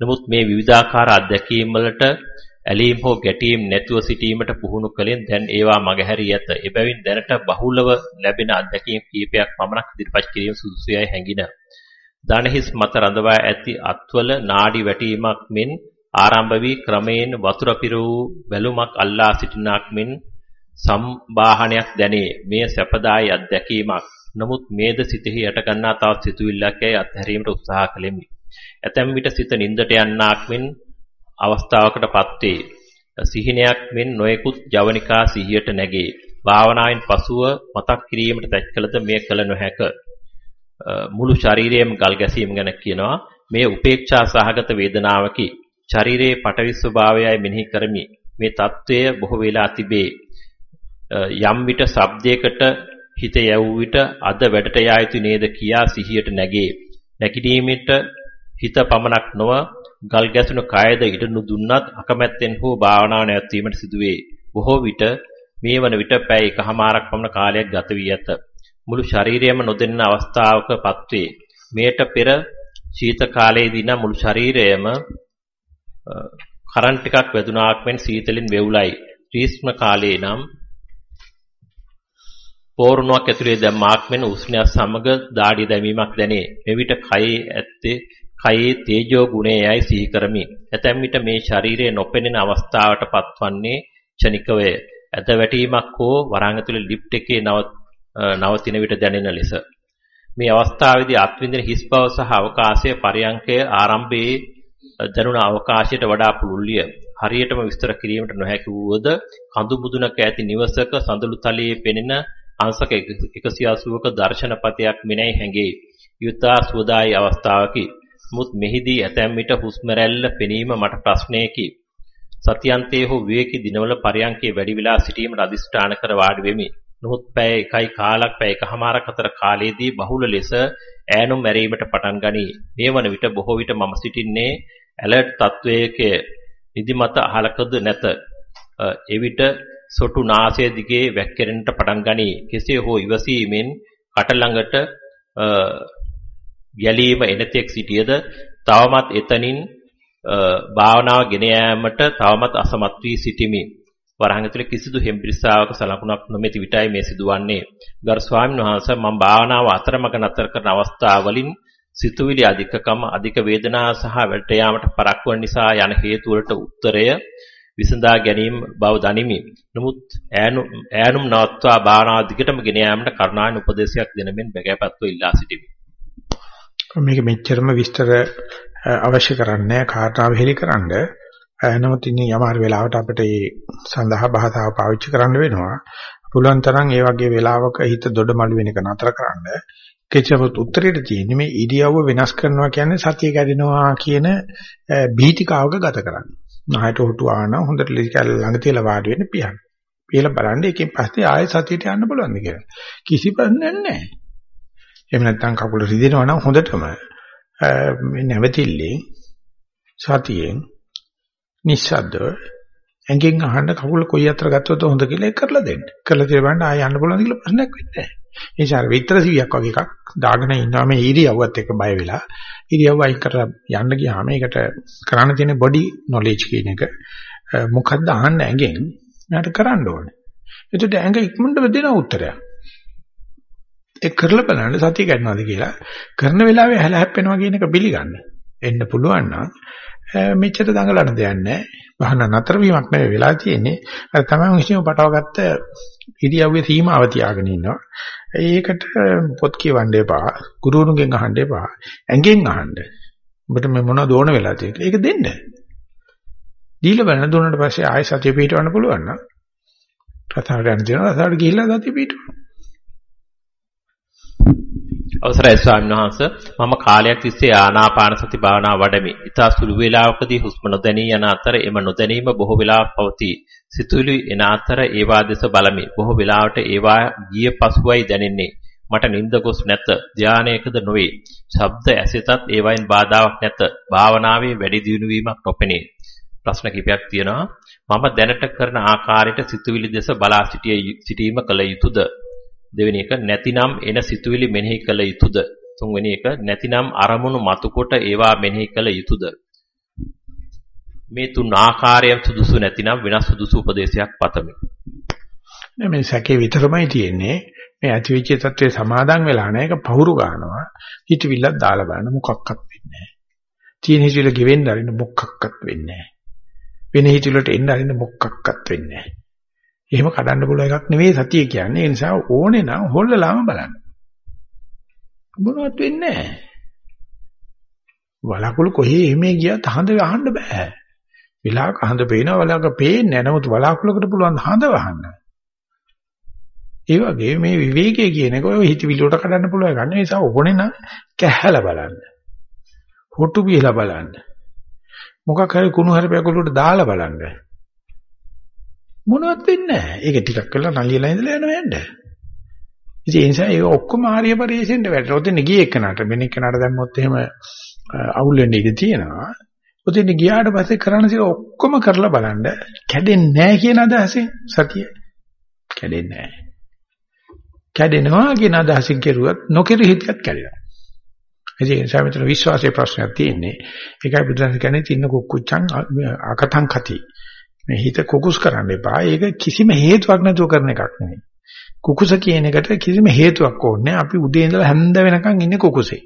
නමුත් මේ විවිධාකාර අත්දැකීම් වලට ඇලීම් හෝ ගැටීම් නැතුව සිටීමට පුහුණු කලින් දැන් ඒවා මගහැරී ඇත. එබැවින් දැනට බහුලව ලැබෙන අත්දැකීම් කීපයක් පමණක් ඉදිරිපත් කිරීම සුදුසුයයි හැඟින. දණහිස් මත රඳවා ඇති අත්වල නාඩි වැටීමක් මෙන් ආරම්භ වී ක්‍රමයෙන් වතුර පිර වූ වැලුමක් අල්ලා සිටිනාක් මෙන් සම්බාහනයක් දැනේ. මේ සැපදායි අත්දැකීමක්. නමුත් මේද සිතෙහි යට ගන්නා තවත් සිතුවිල්ලක් යයි අත්හැරීමට උත්සාහ කළෙමි. ඇතැම් විට සිත නින්දට යන්නාක් මෙන් අවස්ථාවකටපත් වේ. සිහිනයක් මෙන් නොයෙකුත් ජවනිකා සිහියට නැගේ. භාවනාවෙන් පසුව මතක් කිරීමට දැක්කලද මේ කල නොහැක. මුළු ශරීරයම ගල් ගැසීම ගැන කියනවා. මේ උපේක්ෂා සහගත වේදනාවකි. ශරීරයේ පටවි ස්වභාවයයි මෙනෙහි කරමි. මේ తත්වය බොහෝ වෙලා තිබේ. යම් විට ශබ්දයකට හිත යැවූ විට අද වැඩට යා යුතු නේද කියා සිහියට නැගේ. නැගිටීමට හිත පමණක් නොව ගල් ගැසුණු කායද ඉඩ නුදුන්නත් අකමැත්තෙන් හෝ භාවනාව නැවැත්වීමට සිදුවේ. බොහෝ විට මේ වන විට පැය එකහමාරක් පමණ කාලයක් ගත වී ඇත. මුළු ශරීරයම නොදෙන්න අවස්ථාවකපත් වේ. මේට පෙර ශීත කාලයේදී නම් මුළු ශරීරයම කරන්ට් ටිකක් වැදුනාක් මෙන් සීතලින් වෙවුලයි. ග්‍රීස්ම කාලයේ නම් පෝරණුවක් ඇතුලේ දැම්මාක් මෙන් උෂ්ණය සමග දාඩිය දැමීමක් දැනේ. මෙවිට කයේ ඇත්තේ කයේ තේජෝ ගුණයයි සිහි කරමි. ඇතැම් විට මේ ශරීරයේ නොපෙනෙන අවස්ථාවට පත්වන්නේ ක්ෂණිකවය. ඇද වැටීමක් හෝ වරහන් ඇතුලේ ලිෆ්ට් එකේ නවතින විට දැනෙන ලෙස. මේ අවස්ථාවේදී අත්විඳින හිස් බව සහ අවකාශය පරියංකය ආරම්භයේ දැනුණ අවකාශයට වඩා පුළුල්ය. හරියටම විස්තර කිරීමට නොහැකි වූවද කඳු මුදුනක ඇති නිවසක සඳලු තලයේ පෙනෙන අංශක 180ක දර්ශනපතයක් මෙනයි හැඟේ. යුතා සුවදායි අවස්ථාවකි. මුත් මෙහිදී ඇතැම් විට හුස්ම රැල්ල පෙනීම මට ප්‍රශ්නයකි. සතියන්තයේ හෝ විවේකී දිනවල පරියන්කේ වැඩි වෙලා සිටීමට අදිෂ්ඨාන කර වාඩි වෙමි. නමුත් පැය එකයි කාලක් පැය එකහමාරක් අතර කාලයේදී බහුල ලෙස ඈනුම් මැරීමට පටන් ගනී. මේ වන විට බොහෝ විට මම සිටින්නේ ඇලර්ට් තත්වයක නිදිමත අහලකද නැත. එවිට සොටු නාසය දිගේ වැක්කිරෙන්නට පටන් ගනී. කෙසේ හෝ ඉවසීමෙන් කට ළඟට ගැලීම එනතෙක් සිටියද තවමත් එතනින් භාවනාව ගෙන යාමට තවමත් අසමත් වී සිටිමි. වරහන් ඇතුලේ කිසිදු හෙම්පිරිසාවක සලකුණක් නොමැති විටයි මේ සිදුවන්නේ. ගරු ස්වාමීන් වහන්සේ මම භාවනාව අතරමඟ නතර කරන අවස්ථාවලින් සිතුවිලි අධිකකම අධික වේදනා සහ වැට යාමට පරක් වන නිසා යන හේතු වලට උත්තරය විසඳා ගැනීම බව දනිමි. නමුත් ඈනුම් නවත්වා භාවනාව දිගටම ගෙන යාමට කරුණාවෙන් උපදේශයක් දෙන මෙන් බැගෑපත්ව ඉල්ලා සිටිමි. මේක මෙච්චරම විස්තර අවශ්‍ය කරන්නේ කාටාව හෙලිකරනද නමුත් ඉන්නේ යමාර වෙලාවට අපිට මේ සඳහා භාෂාව පාවිච්චි කරන්න වෙනවා. පුළුවන් තරම් ඒ වගේ වෙලාවක හිත දොඩමළු වෙන එක නතර කරන්න. කෙචවොත් උත්තරේට තියෙන්නේ මේ ඉරියව්ව වෙනස් කරනවා කියන්නේ සතිය කැඩෙනවා කියන බීතිකාවක ගත කරන්න. නහයට හොටු ආන හොඳට ලිකල් ළඟ තියලා වාඩි වෙන්න පියන්න. පියලා බලන්න එකෙන් පස්සේ ආයෙ සතියට යන්න පුළුවන්ද කියලා. කිසි ප්‍රශ්නයක් නැහැ. එහෙම නැත්නම් කකුල රිදෙනවා නම් හොඳටම මේ නැවතිල්ලෙන් සතියෙන් නිස්සද්දව ඇඟෙන් අහන්න කකුල කොයි අතර ගත්තොත් හොඳ කියලා ඒක කරලා දෙන්න. කරලා තියලා බලන්න ආය යන්න පුළුවන්ද කියලා ප්‍රශ්නයක් වෙන්නේ නැහැ. ඒ නිසා විතර සිවියක් වගේ එකක් දාගෙන ඉන්නවා මේ ඉරියව්වත් එක්ක බය වෙලා. ඉරියව්ව අයින් කරලා යන්න ගියාම ඒකට කරන්න තියෙන බොඩි නොලෙජ් කියන එක මොකද්ද අහන්න ඇඟෙන් මට කරන්න ඕනේ. එතකොට ඇඟ ඉක්මනට දෙන උත්තරයක්. ඒක කරලා බලන්න සතිය ගන්නවාද කියලා කරන වෙලාවේ හැල හැප්පෙනවා කියන එක පිළිගන්න. එන්න පුළුවන් නම් මෙච්චර දඟලන දෙයක් නැහැ. වහන නතර වීමක් නෙවෙයි වෙලා තියෙන්නේ. අර තමයි විශ්ීම පටවගත්ත ඉරියව්වේ සීමාව තියාගෙන ඉන්නවා. ඒකට පොත් කියවන්න එපා. ගුරුවරුන්ගෙන් අහන්න එපා. ඇඟෙන් අහන්න. ඔබට මේ මොනවද ඕන වෙලා තියෙන්නේ? ඒක දෙන්න. දීලා බලන දුන්නාට පස්සේ ආයෙ සතිය පිටවන්න පුළුවන් නම් කතාවට යන දේ රසාවට ගිහිල්ලා සතිය පිටවන්න. අවසරයි ස්වාමීන් වහන්ස මම කාලයක් තිස්සේ ආනාපාන සති භාවනාව වඩමි. ඊතා සුළු වේලාවකදී හුස්ම නොදැනී යන අතර එම නොදැනීම බොහෝ වෙලාවක් පවතී. සිතුවිලි එන අතර ඒවා දෙස බලමි. බොහෝ වෙලාවට ඒවා ගිය පසුවයි දැනෙන්නේ. මට නිින්ද ගොස් නැත. ධානයකද නොවේ. ශබ්ද ඇසෙතත් ඒවයින් බාධාවක් නැත. භාවනාවේ වැඩි දියුණු වීමක් නොපෙනේ. ප්‍රශ්න කිපයක් තියෙනවා. මම දැනට කරන ආකාරයට සිතුවිලි දෙස බලා සිටීම කළ යුතුයද? දෙවෙනි එක නැතිනම් එන සිතුවිලි මෙනෙහි කළ යුතුයද? තුන්වෙනි එක නැතිනම් අරමුණු මතුකොට ඒවා මෙනෙහි කළ යුතුයද? මේ තුන් ආකාරයෙන් සුදුසු නැතිනම් වෙනස් සුදුසු උපදේශයක් පතමි. මේ සැකේ විතරමයි තියෙන්නේ. මේ ඇතිවිච්ච තත්ත්වයේ සමාදන් වෙලා නැහැ. ඒක පහුරු ගන්නවා. හිතවිල්ලක් දාලා බලන්න මොකක්වත් වෙන්නේ නැහැ. තියෙන හිතවිල්ල ගෙවෙන්න අරින්න මොකක්වත් වෙන්නේ නැහැ. වෙන හිතවිල්ලට එන්න අරින්න මොකක්වත් වෙන්නේ නැහැ. එහෙම කඩන්න පුළුවන් එකක් නෙවෙයි සතිය කියන්නේ. ඒ නිසා ඕනේ නම් හොල්ලලාම බලන්න. මොනවත් වෙන්නේ නැහැ. වලාකුළු කොහේ එමේ ගියත් හඳ වහන්න බෑ. විලාක හඳ පේනවා වලාක පේන්නේ නැහැ. නමුත් වලාකුළකට පුළුවන් හඳ වහන්න. ඒ වගේ මේ විවේකයේ කියන එක ඔය හිතවිලි වලට කඩන්න පුළුවන් එකක් නෙවෙයි. ඒ නිසා ඕනේ නම් කැහැලා බලන්න. හොටු පිහලා බලන්න. මොකක් හරි කුණු හරි පැකලුවට දාලා බලන්න. මොනවත් වෙන්නේ නැහැ. ඒක ටිකක් කරලා නලියලා ඉඳලා යනවා යන්න. ඉතින් ඒ නිසා ඒ ඔක්කොම ආර්ය පරිශෙන්ද වැටෙනවා. ඔතෙන් ගියේ එකනට මෙන්න එකනට දැම්මොත් එහෙම අවුල් වෙන්න ඉඩ තියෙනවා. ඔතෙන් ගියාට පස්සේ කරන්න තියෙන ඔක්කොම කරලා බලන්න කැඩෙන්නේ නැහැ කියන අදහසෙන් සතිය කැඩෙන්නේ නැහැ. කැඩෙනවා කියන අදහසින් කෙරුවත් නොකිරු හිතයක් කැඩෙනවා. ඒ නිසා මෙතන විශ්වාසයේ ප්‍රශ්නයක් තියෙන්නේ. ඒකයි බුදුන් කියන්නේ තින්න කුක්කුච්චං අකතං කති. මේ හිත කුකුස් කරන්න එපා. ඒක කිසිම හේතුවක් නැතුව කරන එකක් නෙවෙයි. කුකුස කියන එකට කිසිම හේතුවක් ඕනේ අපි උදේ ඉඳලා හැන්ද වෙනකන් ඉන්නේ කුකුසේ.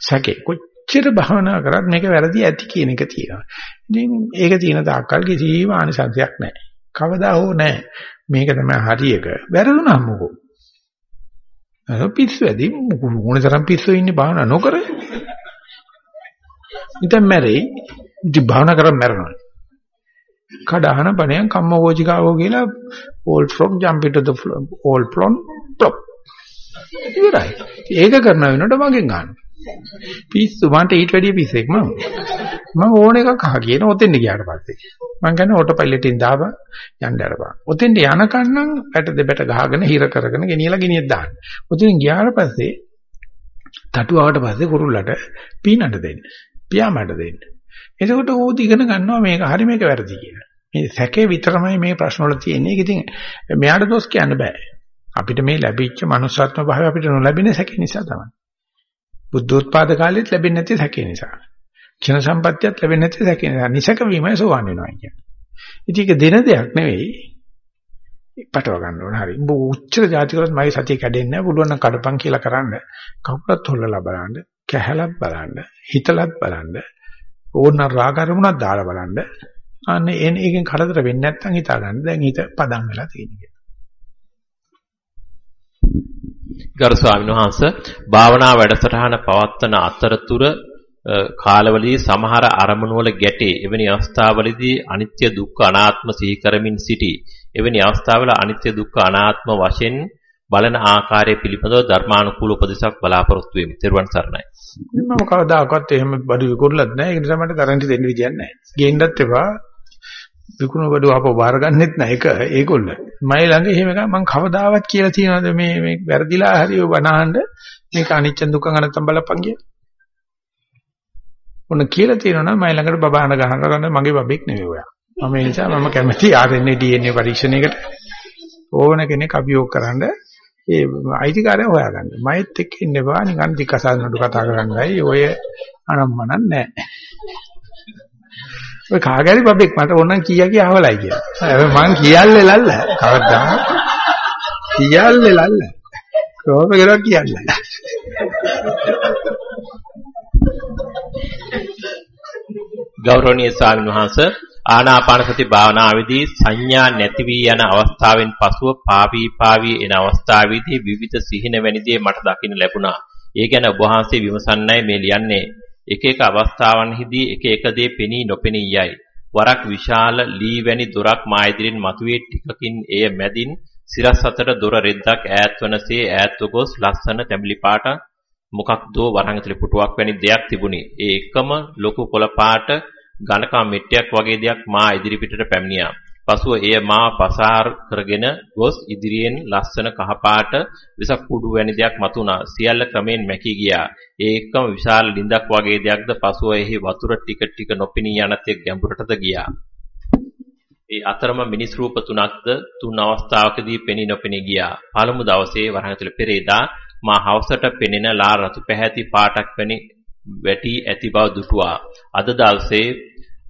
සැකේ කොච්චර භවනා කරත් මේක වැරදි ඇති කියන එක තියෙනවා. ඉතින් ඒක තියෙන තාක්කල් කිසිම ආනිසංශයක් නැහැ. කවදා හෝ නැහැ. මේක තමයි හරි එක. වැරදුනම මොකෝ? අර පිස්සු ඇදි මොනේ තරම් පිස්සු ඉන්නේ භාවනා නොකර. ඉතින් මැරෙයි. ඉතින් භාවනා කරා මැරෙනවා. කඩහන පණයන් කම්මෝජිකාවෝ කියලා all frog jump into the all plon top. ඉවරයි. ඒක කරන වෙනකොට මගෙන් ගන්න. පිස්සු මන්ට ඊට වැඩිය පිස්සෙක් මම. මම ඕන එකක් අහ කියන ඔතෙන් ගියාට පස්සේ. මම කියන්නේ ඕටෝ පයිලට් එකෙන් දාපන් යන්න අරපන්. ඔතෙන් යනකන් නම් පැට දෙබැට ගහගෙන හිර කරගෙන ගෙනියලා ගෙනියත් දාන්න. ඔතෙන් ගියාට පස්සේ තටුවාවට පස්සේ කුරුල්ලට පීනන්න දෙන්න. පියාඹන්න දෙන්න. එතකොට ඌත් ඉගෙන ගන්නවා මේක හරි මේක වැරදි කියලා. මේ සැකේ විතරමයි මේ ප්‍රශ්න වල තියෙන්නේ. ඒක ඉතින් මෙයාට දොස් කියන්න බෑ. අපිට මේ ලැබිච්ච manussත්ව භාවය අපිට නොලැබෙන සැකේ නිසා තමයි. බුද්ධෝත්පාද කාලෙත් ලැබෙන්නේ නැති සැකේ නිසා. ක්ෂණ සම්පත්තියත් ලැබෙන්නේ නැති සැකේ නිසා. නිසක වීමයි සෝවන් වෙනවා කියන්නේ. ඉතින් ඒක දෙන දෙයක් නෙවෙයි. පටව ගන්න ඕන හරි. උඹ උච්චර જાති කරත් මගේ සතිය කැඩෙන්නේ නැහැ. පුළුවන් නම් කඩපන් කියලා කරන්න. කවුරුත් හොල්ලලා බලන්න. කැහැලක් බලන්න. හිතලත් බලන්න. ඕන රාග අරමුණක් දාලා බලන්න. අනේ එන එකෙන් කරදර වෙන්නේ නැත්නම් හිතා ගන්න. දැන් හිත පදම් වෙලා තියෙනවා. ගරු ස්වාමීන් වහන්ස භාවනා වැඩසටහන පවත්වන අතරතුර කාලවලදී සමහර අරමුණු වල ගැටේ එවැනි අවස්ථාවලදී අනිත්‍ය දුක්ඛ අනාත්ම සිහි කරමින් සිටී එවැනි අවස්ථාවල අනිත්‍ය දුක්ඛ අනාත්ම වශයෙන් බලන ආකාරය පිළිබඳව ධර්මානුකූල උපදේශක් බලාපොරොත්තු වෙමි. ත්වන් සරණයි. මම කවදාකවත් එහෙම බඩු විකුණලත් නැහැ. ඒ නිසා මට තරන්ටි දෙන්න විදියක් නැහැ. ගේන්නත් එපා. විකුණු බඩු ආපහු බාර ගන්නෙත් නැහැ. ඒක ඒගොල්ල. මම ළඟ එහෙම එකක් මම කවදාවත් කියලා තියනවාද මේ මේ වැරදිලා හරි ඔය බනහන්න මේක අනිච්ච දුක්ඛ අනත්තම් බලපන් කියලා. ඔන්න කියලා තියෙනවා නම් මම ළඟට බබාන ගහන ගන්න මගේ බබෙක් නෙවෙයි ඔයා. මම ඒ නිසා මම කැමති RNA DNA පරීක්ෂණයකට ඕන කෙනෙක් අභියෝග කරන්න ඒ අයිතිකාරය හොයාගන්න. මයිත් එක්ක ඉන්න බා නිකන් දික්කසාර නඩු කතා කරන්නයි ඔය අනම්මනක් නැහැ. ඔය කාගෑරි බබෙක් මට ඕනනම් කීයා කිය අහවලයි කියලා. හැබැයි මං කියල්ලේ ලල්ල. කවදා කියල්ලේ ලල්ල. කොහොම කියලා කියන්නේ. ගෞරවනීය ස්වාමීන් වහන්සේ ආනාපාන සති භාවනාවේදී සංඥා නැති වී යන අවස්ථාවෙන් පසුව පාවී පාවී එන අවස්ථාවේදී විවිධ සිහින වැනි දේ මට දකින්න ලැබුණා. ඒ ගැන ඔබ වහන්සේ විමසන්නයි මේ ලියන්නේ. එක එක අවස්ථාවන්හිදී එක එක දේ පෙනී නොපෙනී යයි. වරක් විශාල ලී වැනි දොරක් මා ඉදිරින් මතුවේ ටිකකින් එය මැදින් සිරස් අතර දොර රෙද්දක් ඈත් වනසේ ඈත්ව ගොස් ලස්සන තැඹිලි පාට මොකක්දෝ වරහන් ඇතුලේ පුටුවක් වැනි දෙයක් තිබුණි. ඒ එකම ලොකු කොළ පාට ඝනකම් මෙට්ටයක් වගේ දෙයක් මා ඉදිරිපිටට පැමිණියා. පසුව එය මා පසාර කරගෙන ගොස් ඉදිරියෙන් ලස්සන කහපාට විසක් කුඩු වැනි දෙයක් මතුණා. සියල්ල ක්‍රමෙන් මැකී ගියා. ඒ එක්කම විශාල ලිඳක් වගේ දෙයක්ද පසුව එහි වතුර ටික ටික නොපෙනී යන තෙක් ගැඹුරටද ගියා. ඒ අතරම මිනිස් රූප තුනක්ද තුන් අවස්ථාවකදී පෙනී නොපෙනී ගියා. පළමු දවසේ වරහතුල පෙරේදා මා හවසට පෙනෙන ලා රතු පැහැති පාටක් වැනි වැටි ඇති බව දුටුවා. අද දවසේ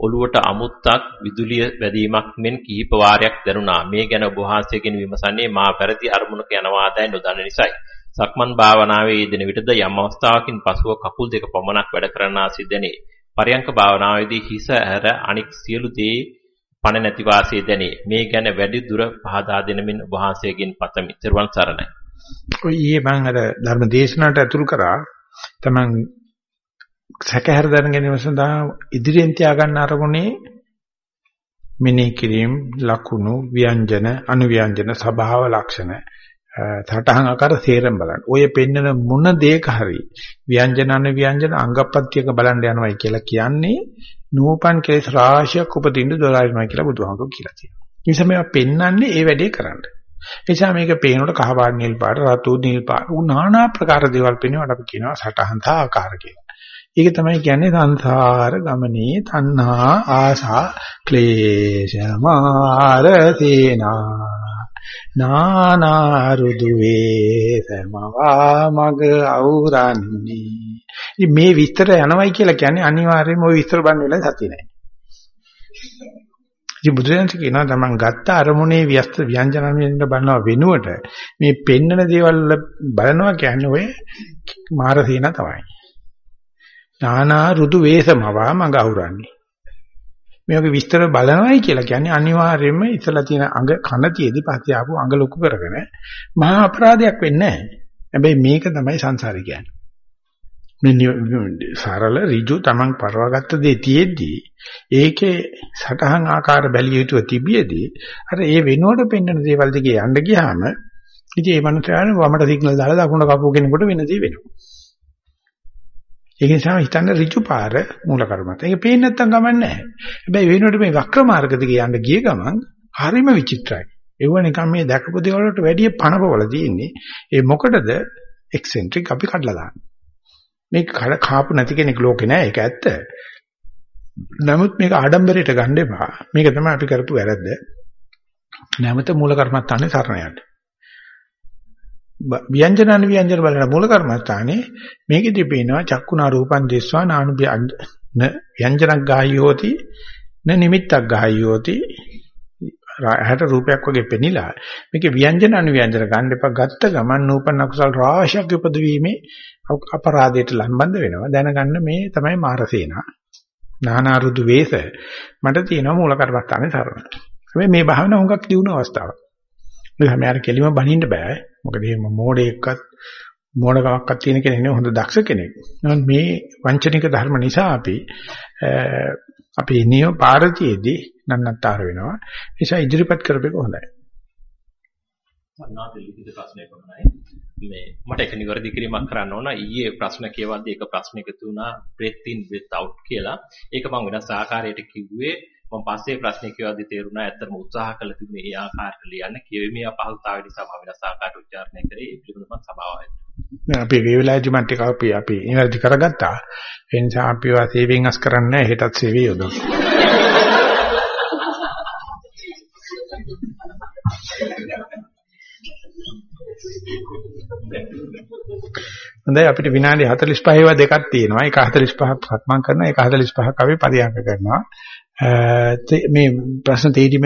ඔළුවට අමුත්තක් විදුලිය වැදීමක් මෙන් කිහිප වාරයක් දැනුණා. මේ ගැන ඔබ වහන්සේගෙන් විමසන්නේ මා පෙරදි අරමුණක යනවාදයි නොදන්න නිසායි. සක්මන් භාවනාවේ යෙදෙන විටද යම් අවස්ථාවකින් පසුව කකුල් දෙක පමණක් වැඩ කරනා සිදෙනේ. පරයන්ක භාවනාවේදී හිස ඇර අනික් සියලු දේ පණ නැති වාසිය දැනේ. මේ ගැන වැඩි දුර පහදා දෙනමින් ඔබ වහන්සේගෙන් පතමි. ත්වන් සරණයි. ඔය ඊයේ මම අර ධර්ම දේශනාවට ඇතුළු කරා තමන් සැකහැර දැන ගැනීම සඳහා ඉදිරියෙන් තියාගන්න අරමුණේ මෙනෙහි කිරීම ලකුණු ව්‍යංජන අනුව්‍යංජන ස්වභාව ලක්ෂණ සටහන් ආකාර තේරෙන් බලන්න. ඔය පෙන්නන මොන දෙයක හරි ව්‍යංජන අනුව්‍යංජන අංගපත්‍යක බලන්න යනවයි කියලා කියන්නේ නූපන් කෙලෙස් රාශියක් උපදින්න දොරාරිනවා කියලා බුදුහාමුදුරුවෝ කියලා තියෙනවා. ඒ නිසා මේවා පෙන්වන්නේ ඒ වැඩේ කරන්න. නිසා මේක පේනකොට කහ පාට නිල් පාට රතු නිල් පාට නානා ප්‍රකාර දේවල් පේනවට අපි කියනවා සටහන් සහ ආකාර කියලා. ඒක තමයි කියන්නේ සංසාර ගමනේ තණ්හා ආසා ක්ලේශමාර තේනා නානා රුදු වේසමවා මග අවරන්නේ. මේ විස්තර යනවයි කියලා කියන්නේ අනිවාර්යයෙන්ම ওই විස්තර බලන්න වෙලාවේ සතිය නැහැ. ඉතින් බුදුරජාණන් කියනවා තමන් ගත්ත අරමුණේ ව්‍යස්ත ව්‍යංජනමින් බලනවා වෙනුවට මේ පෙන්නන දේවල් බලනවා කියන්නේ ඔය මාරසීන තමයි. නානා රුදු වේසමවා මඟ අහුරන්නේ. මේක විස්තර බලනවායි කියලා කියන්නේ අනිවාර්යයෙන්ම ඉතලා තියෙන අඟ කන තියේදී පස්සේ ආපු අඟ ලොකු කරගෙන මහා අපරාධයක් වෙන්නේ නැහැ. හැබැයි මේක තමයි සංසාරය කියන්නේ. මේ සරල ඍජු තමන් පරවාගත්ත දේ තියෙද්දි ඒකේ සටහන් ආකාර බැලිය යුතුව තිබියදී අර ඒ වෙනුවට පෙන්වන දේවල් දිගේ යන්න ගියාම ඉතින් ඒ මනුස්සයාට වමට සිග්නල් දාලා දකුණට කපුව කෙනෙකුට වෙන දේ වෙනවා. ඒක නිසා හිතන්න ඍජු පාර මූල කර්මත. ඒක පේන්නේ නැත්තම් ගමන් නැහැ. හැබැයි වෙනුවට මේ වක්‍ර මාර්ග දිගේ යන්න ගිය ගමන් හරිම විචිත්‍රයි. ඒව නිකන් මේ දැකපු දේවල් වලට වැඩිය පණපවල තියෙන්නේ. ඒ මොකටද එක්සෙන්ට්‍රික් අපි කඩලා දාන්නේ. මේක කාපු නැති කෙනෙක් ලෝකේ නෑ ඒක ඇත්ත. නමුත් මේක ආඩම්බරයට ගන්න එපා. මේක තමයි අපි කරපු වැරද්ද. නැමත මූල කර්මත්තානේ සරණ යන්න. ව්‍යංජන අනුව්‍යංජන බලන මූල කර්මස්ථානේ මේකෙදි පේනවා චක්කුණා රූපං දිස්වා නානු ව්‍යංජනක් ගායියෝති න නිමිත්තක් ගායියෝති හැට රූපයක් වගේ පෙනිලා මේකේ ව්‍යංජන අනුව්‍යංජන ගන්න එපා ගත්ත ගමන් නූපන් අකුසල් රාශියක් උපදවීමේ අපරාධයට ලම්බන්ද වෙනවා දැනගන්න මේ තමයි මාරසේනා නානා රුදු වේස මට තියෙනවා මූල කර්මස්ථානේ සරණ හැබැයි මේ භාවනාව හුඟක් දියුණු අවස්ථාවක් මේ හැමයාට කෙලිම බනින්න බෑ මොකද එහෙම මෝඩයෙක්වත් මෝඩකමක්වත් තියෙන කෙනෙක් නෙවෙයි හොඳ දක්ෂ කෙනෙක්. නමුත් මේ වංචනික ධර්ම නිසා අපි අපේ නියම පාරතියේදී නන්නත්තර වෙනවා. නිසා ඉදිරිපත් කරපේක හොඳයි. සන්නාත ලිඛිත ප්‍රශ්නය පමණයි. මේ මට එක නිවැරදි කිරීමක් කරන්න ඕන. ඊයේ ප්‍රශ්න කියවද්දී එක ප්‍රශ්නයක තුනා breath in breath out කියලා. ඒක මම වෙනස් ආකාරයකට කිව්වේ මම පස්සේ ප්‍රශ්නේ කියවද්දි තේරුණා ඇත්තටම උත්සාහ කළ තිබුණේ ඒ ආකාරයට ලියන්න කියවීමේ අපහසුතාවය නිසා මම වෙනස් ආකාරයට උච්චාරණය කරේ ඒ පිළිබඳව මම සභාවයි. අපි මේ වෙලාවේදී මම ටික අපි අපි ඉනර්ජි කරගත්තා. ඒ නිසා අපි වා සේවයෙන් අස් කරන්නේ හෙටත් සේවය යොදමු. හොඳයි අපිට විනාඩි 45 ඒවා දෙකක් තියෙනවා. එක 45ක් සක්මන් කරනවා, එක 45ක් අපි පරියන්ක කරනවා. මේ ප්‍රශ්න තේරීම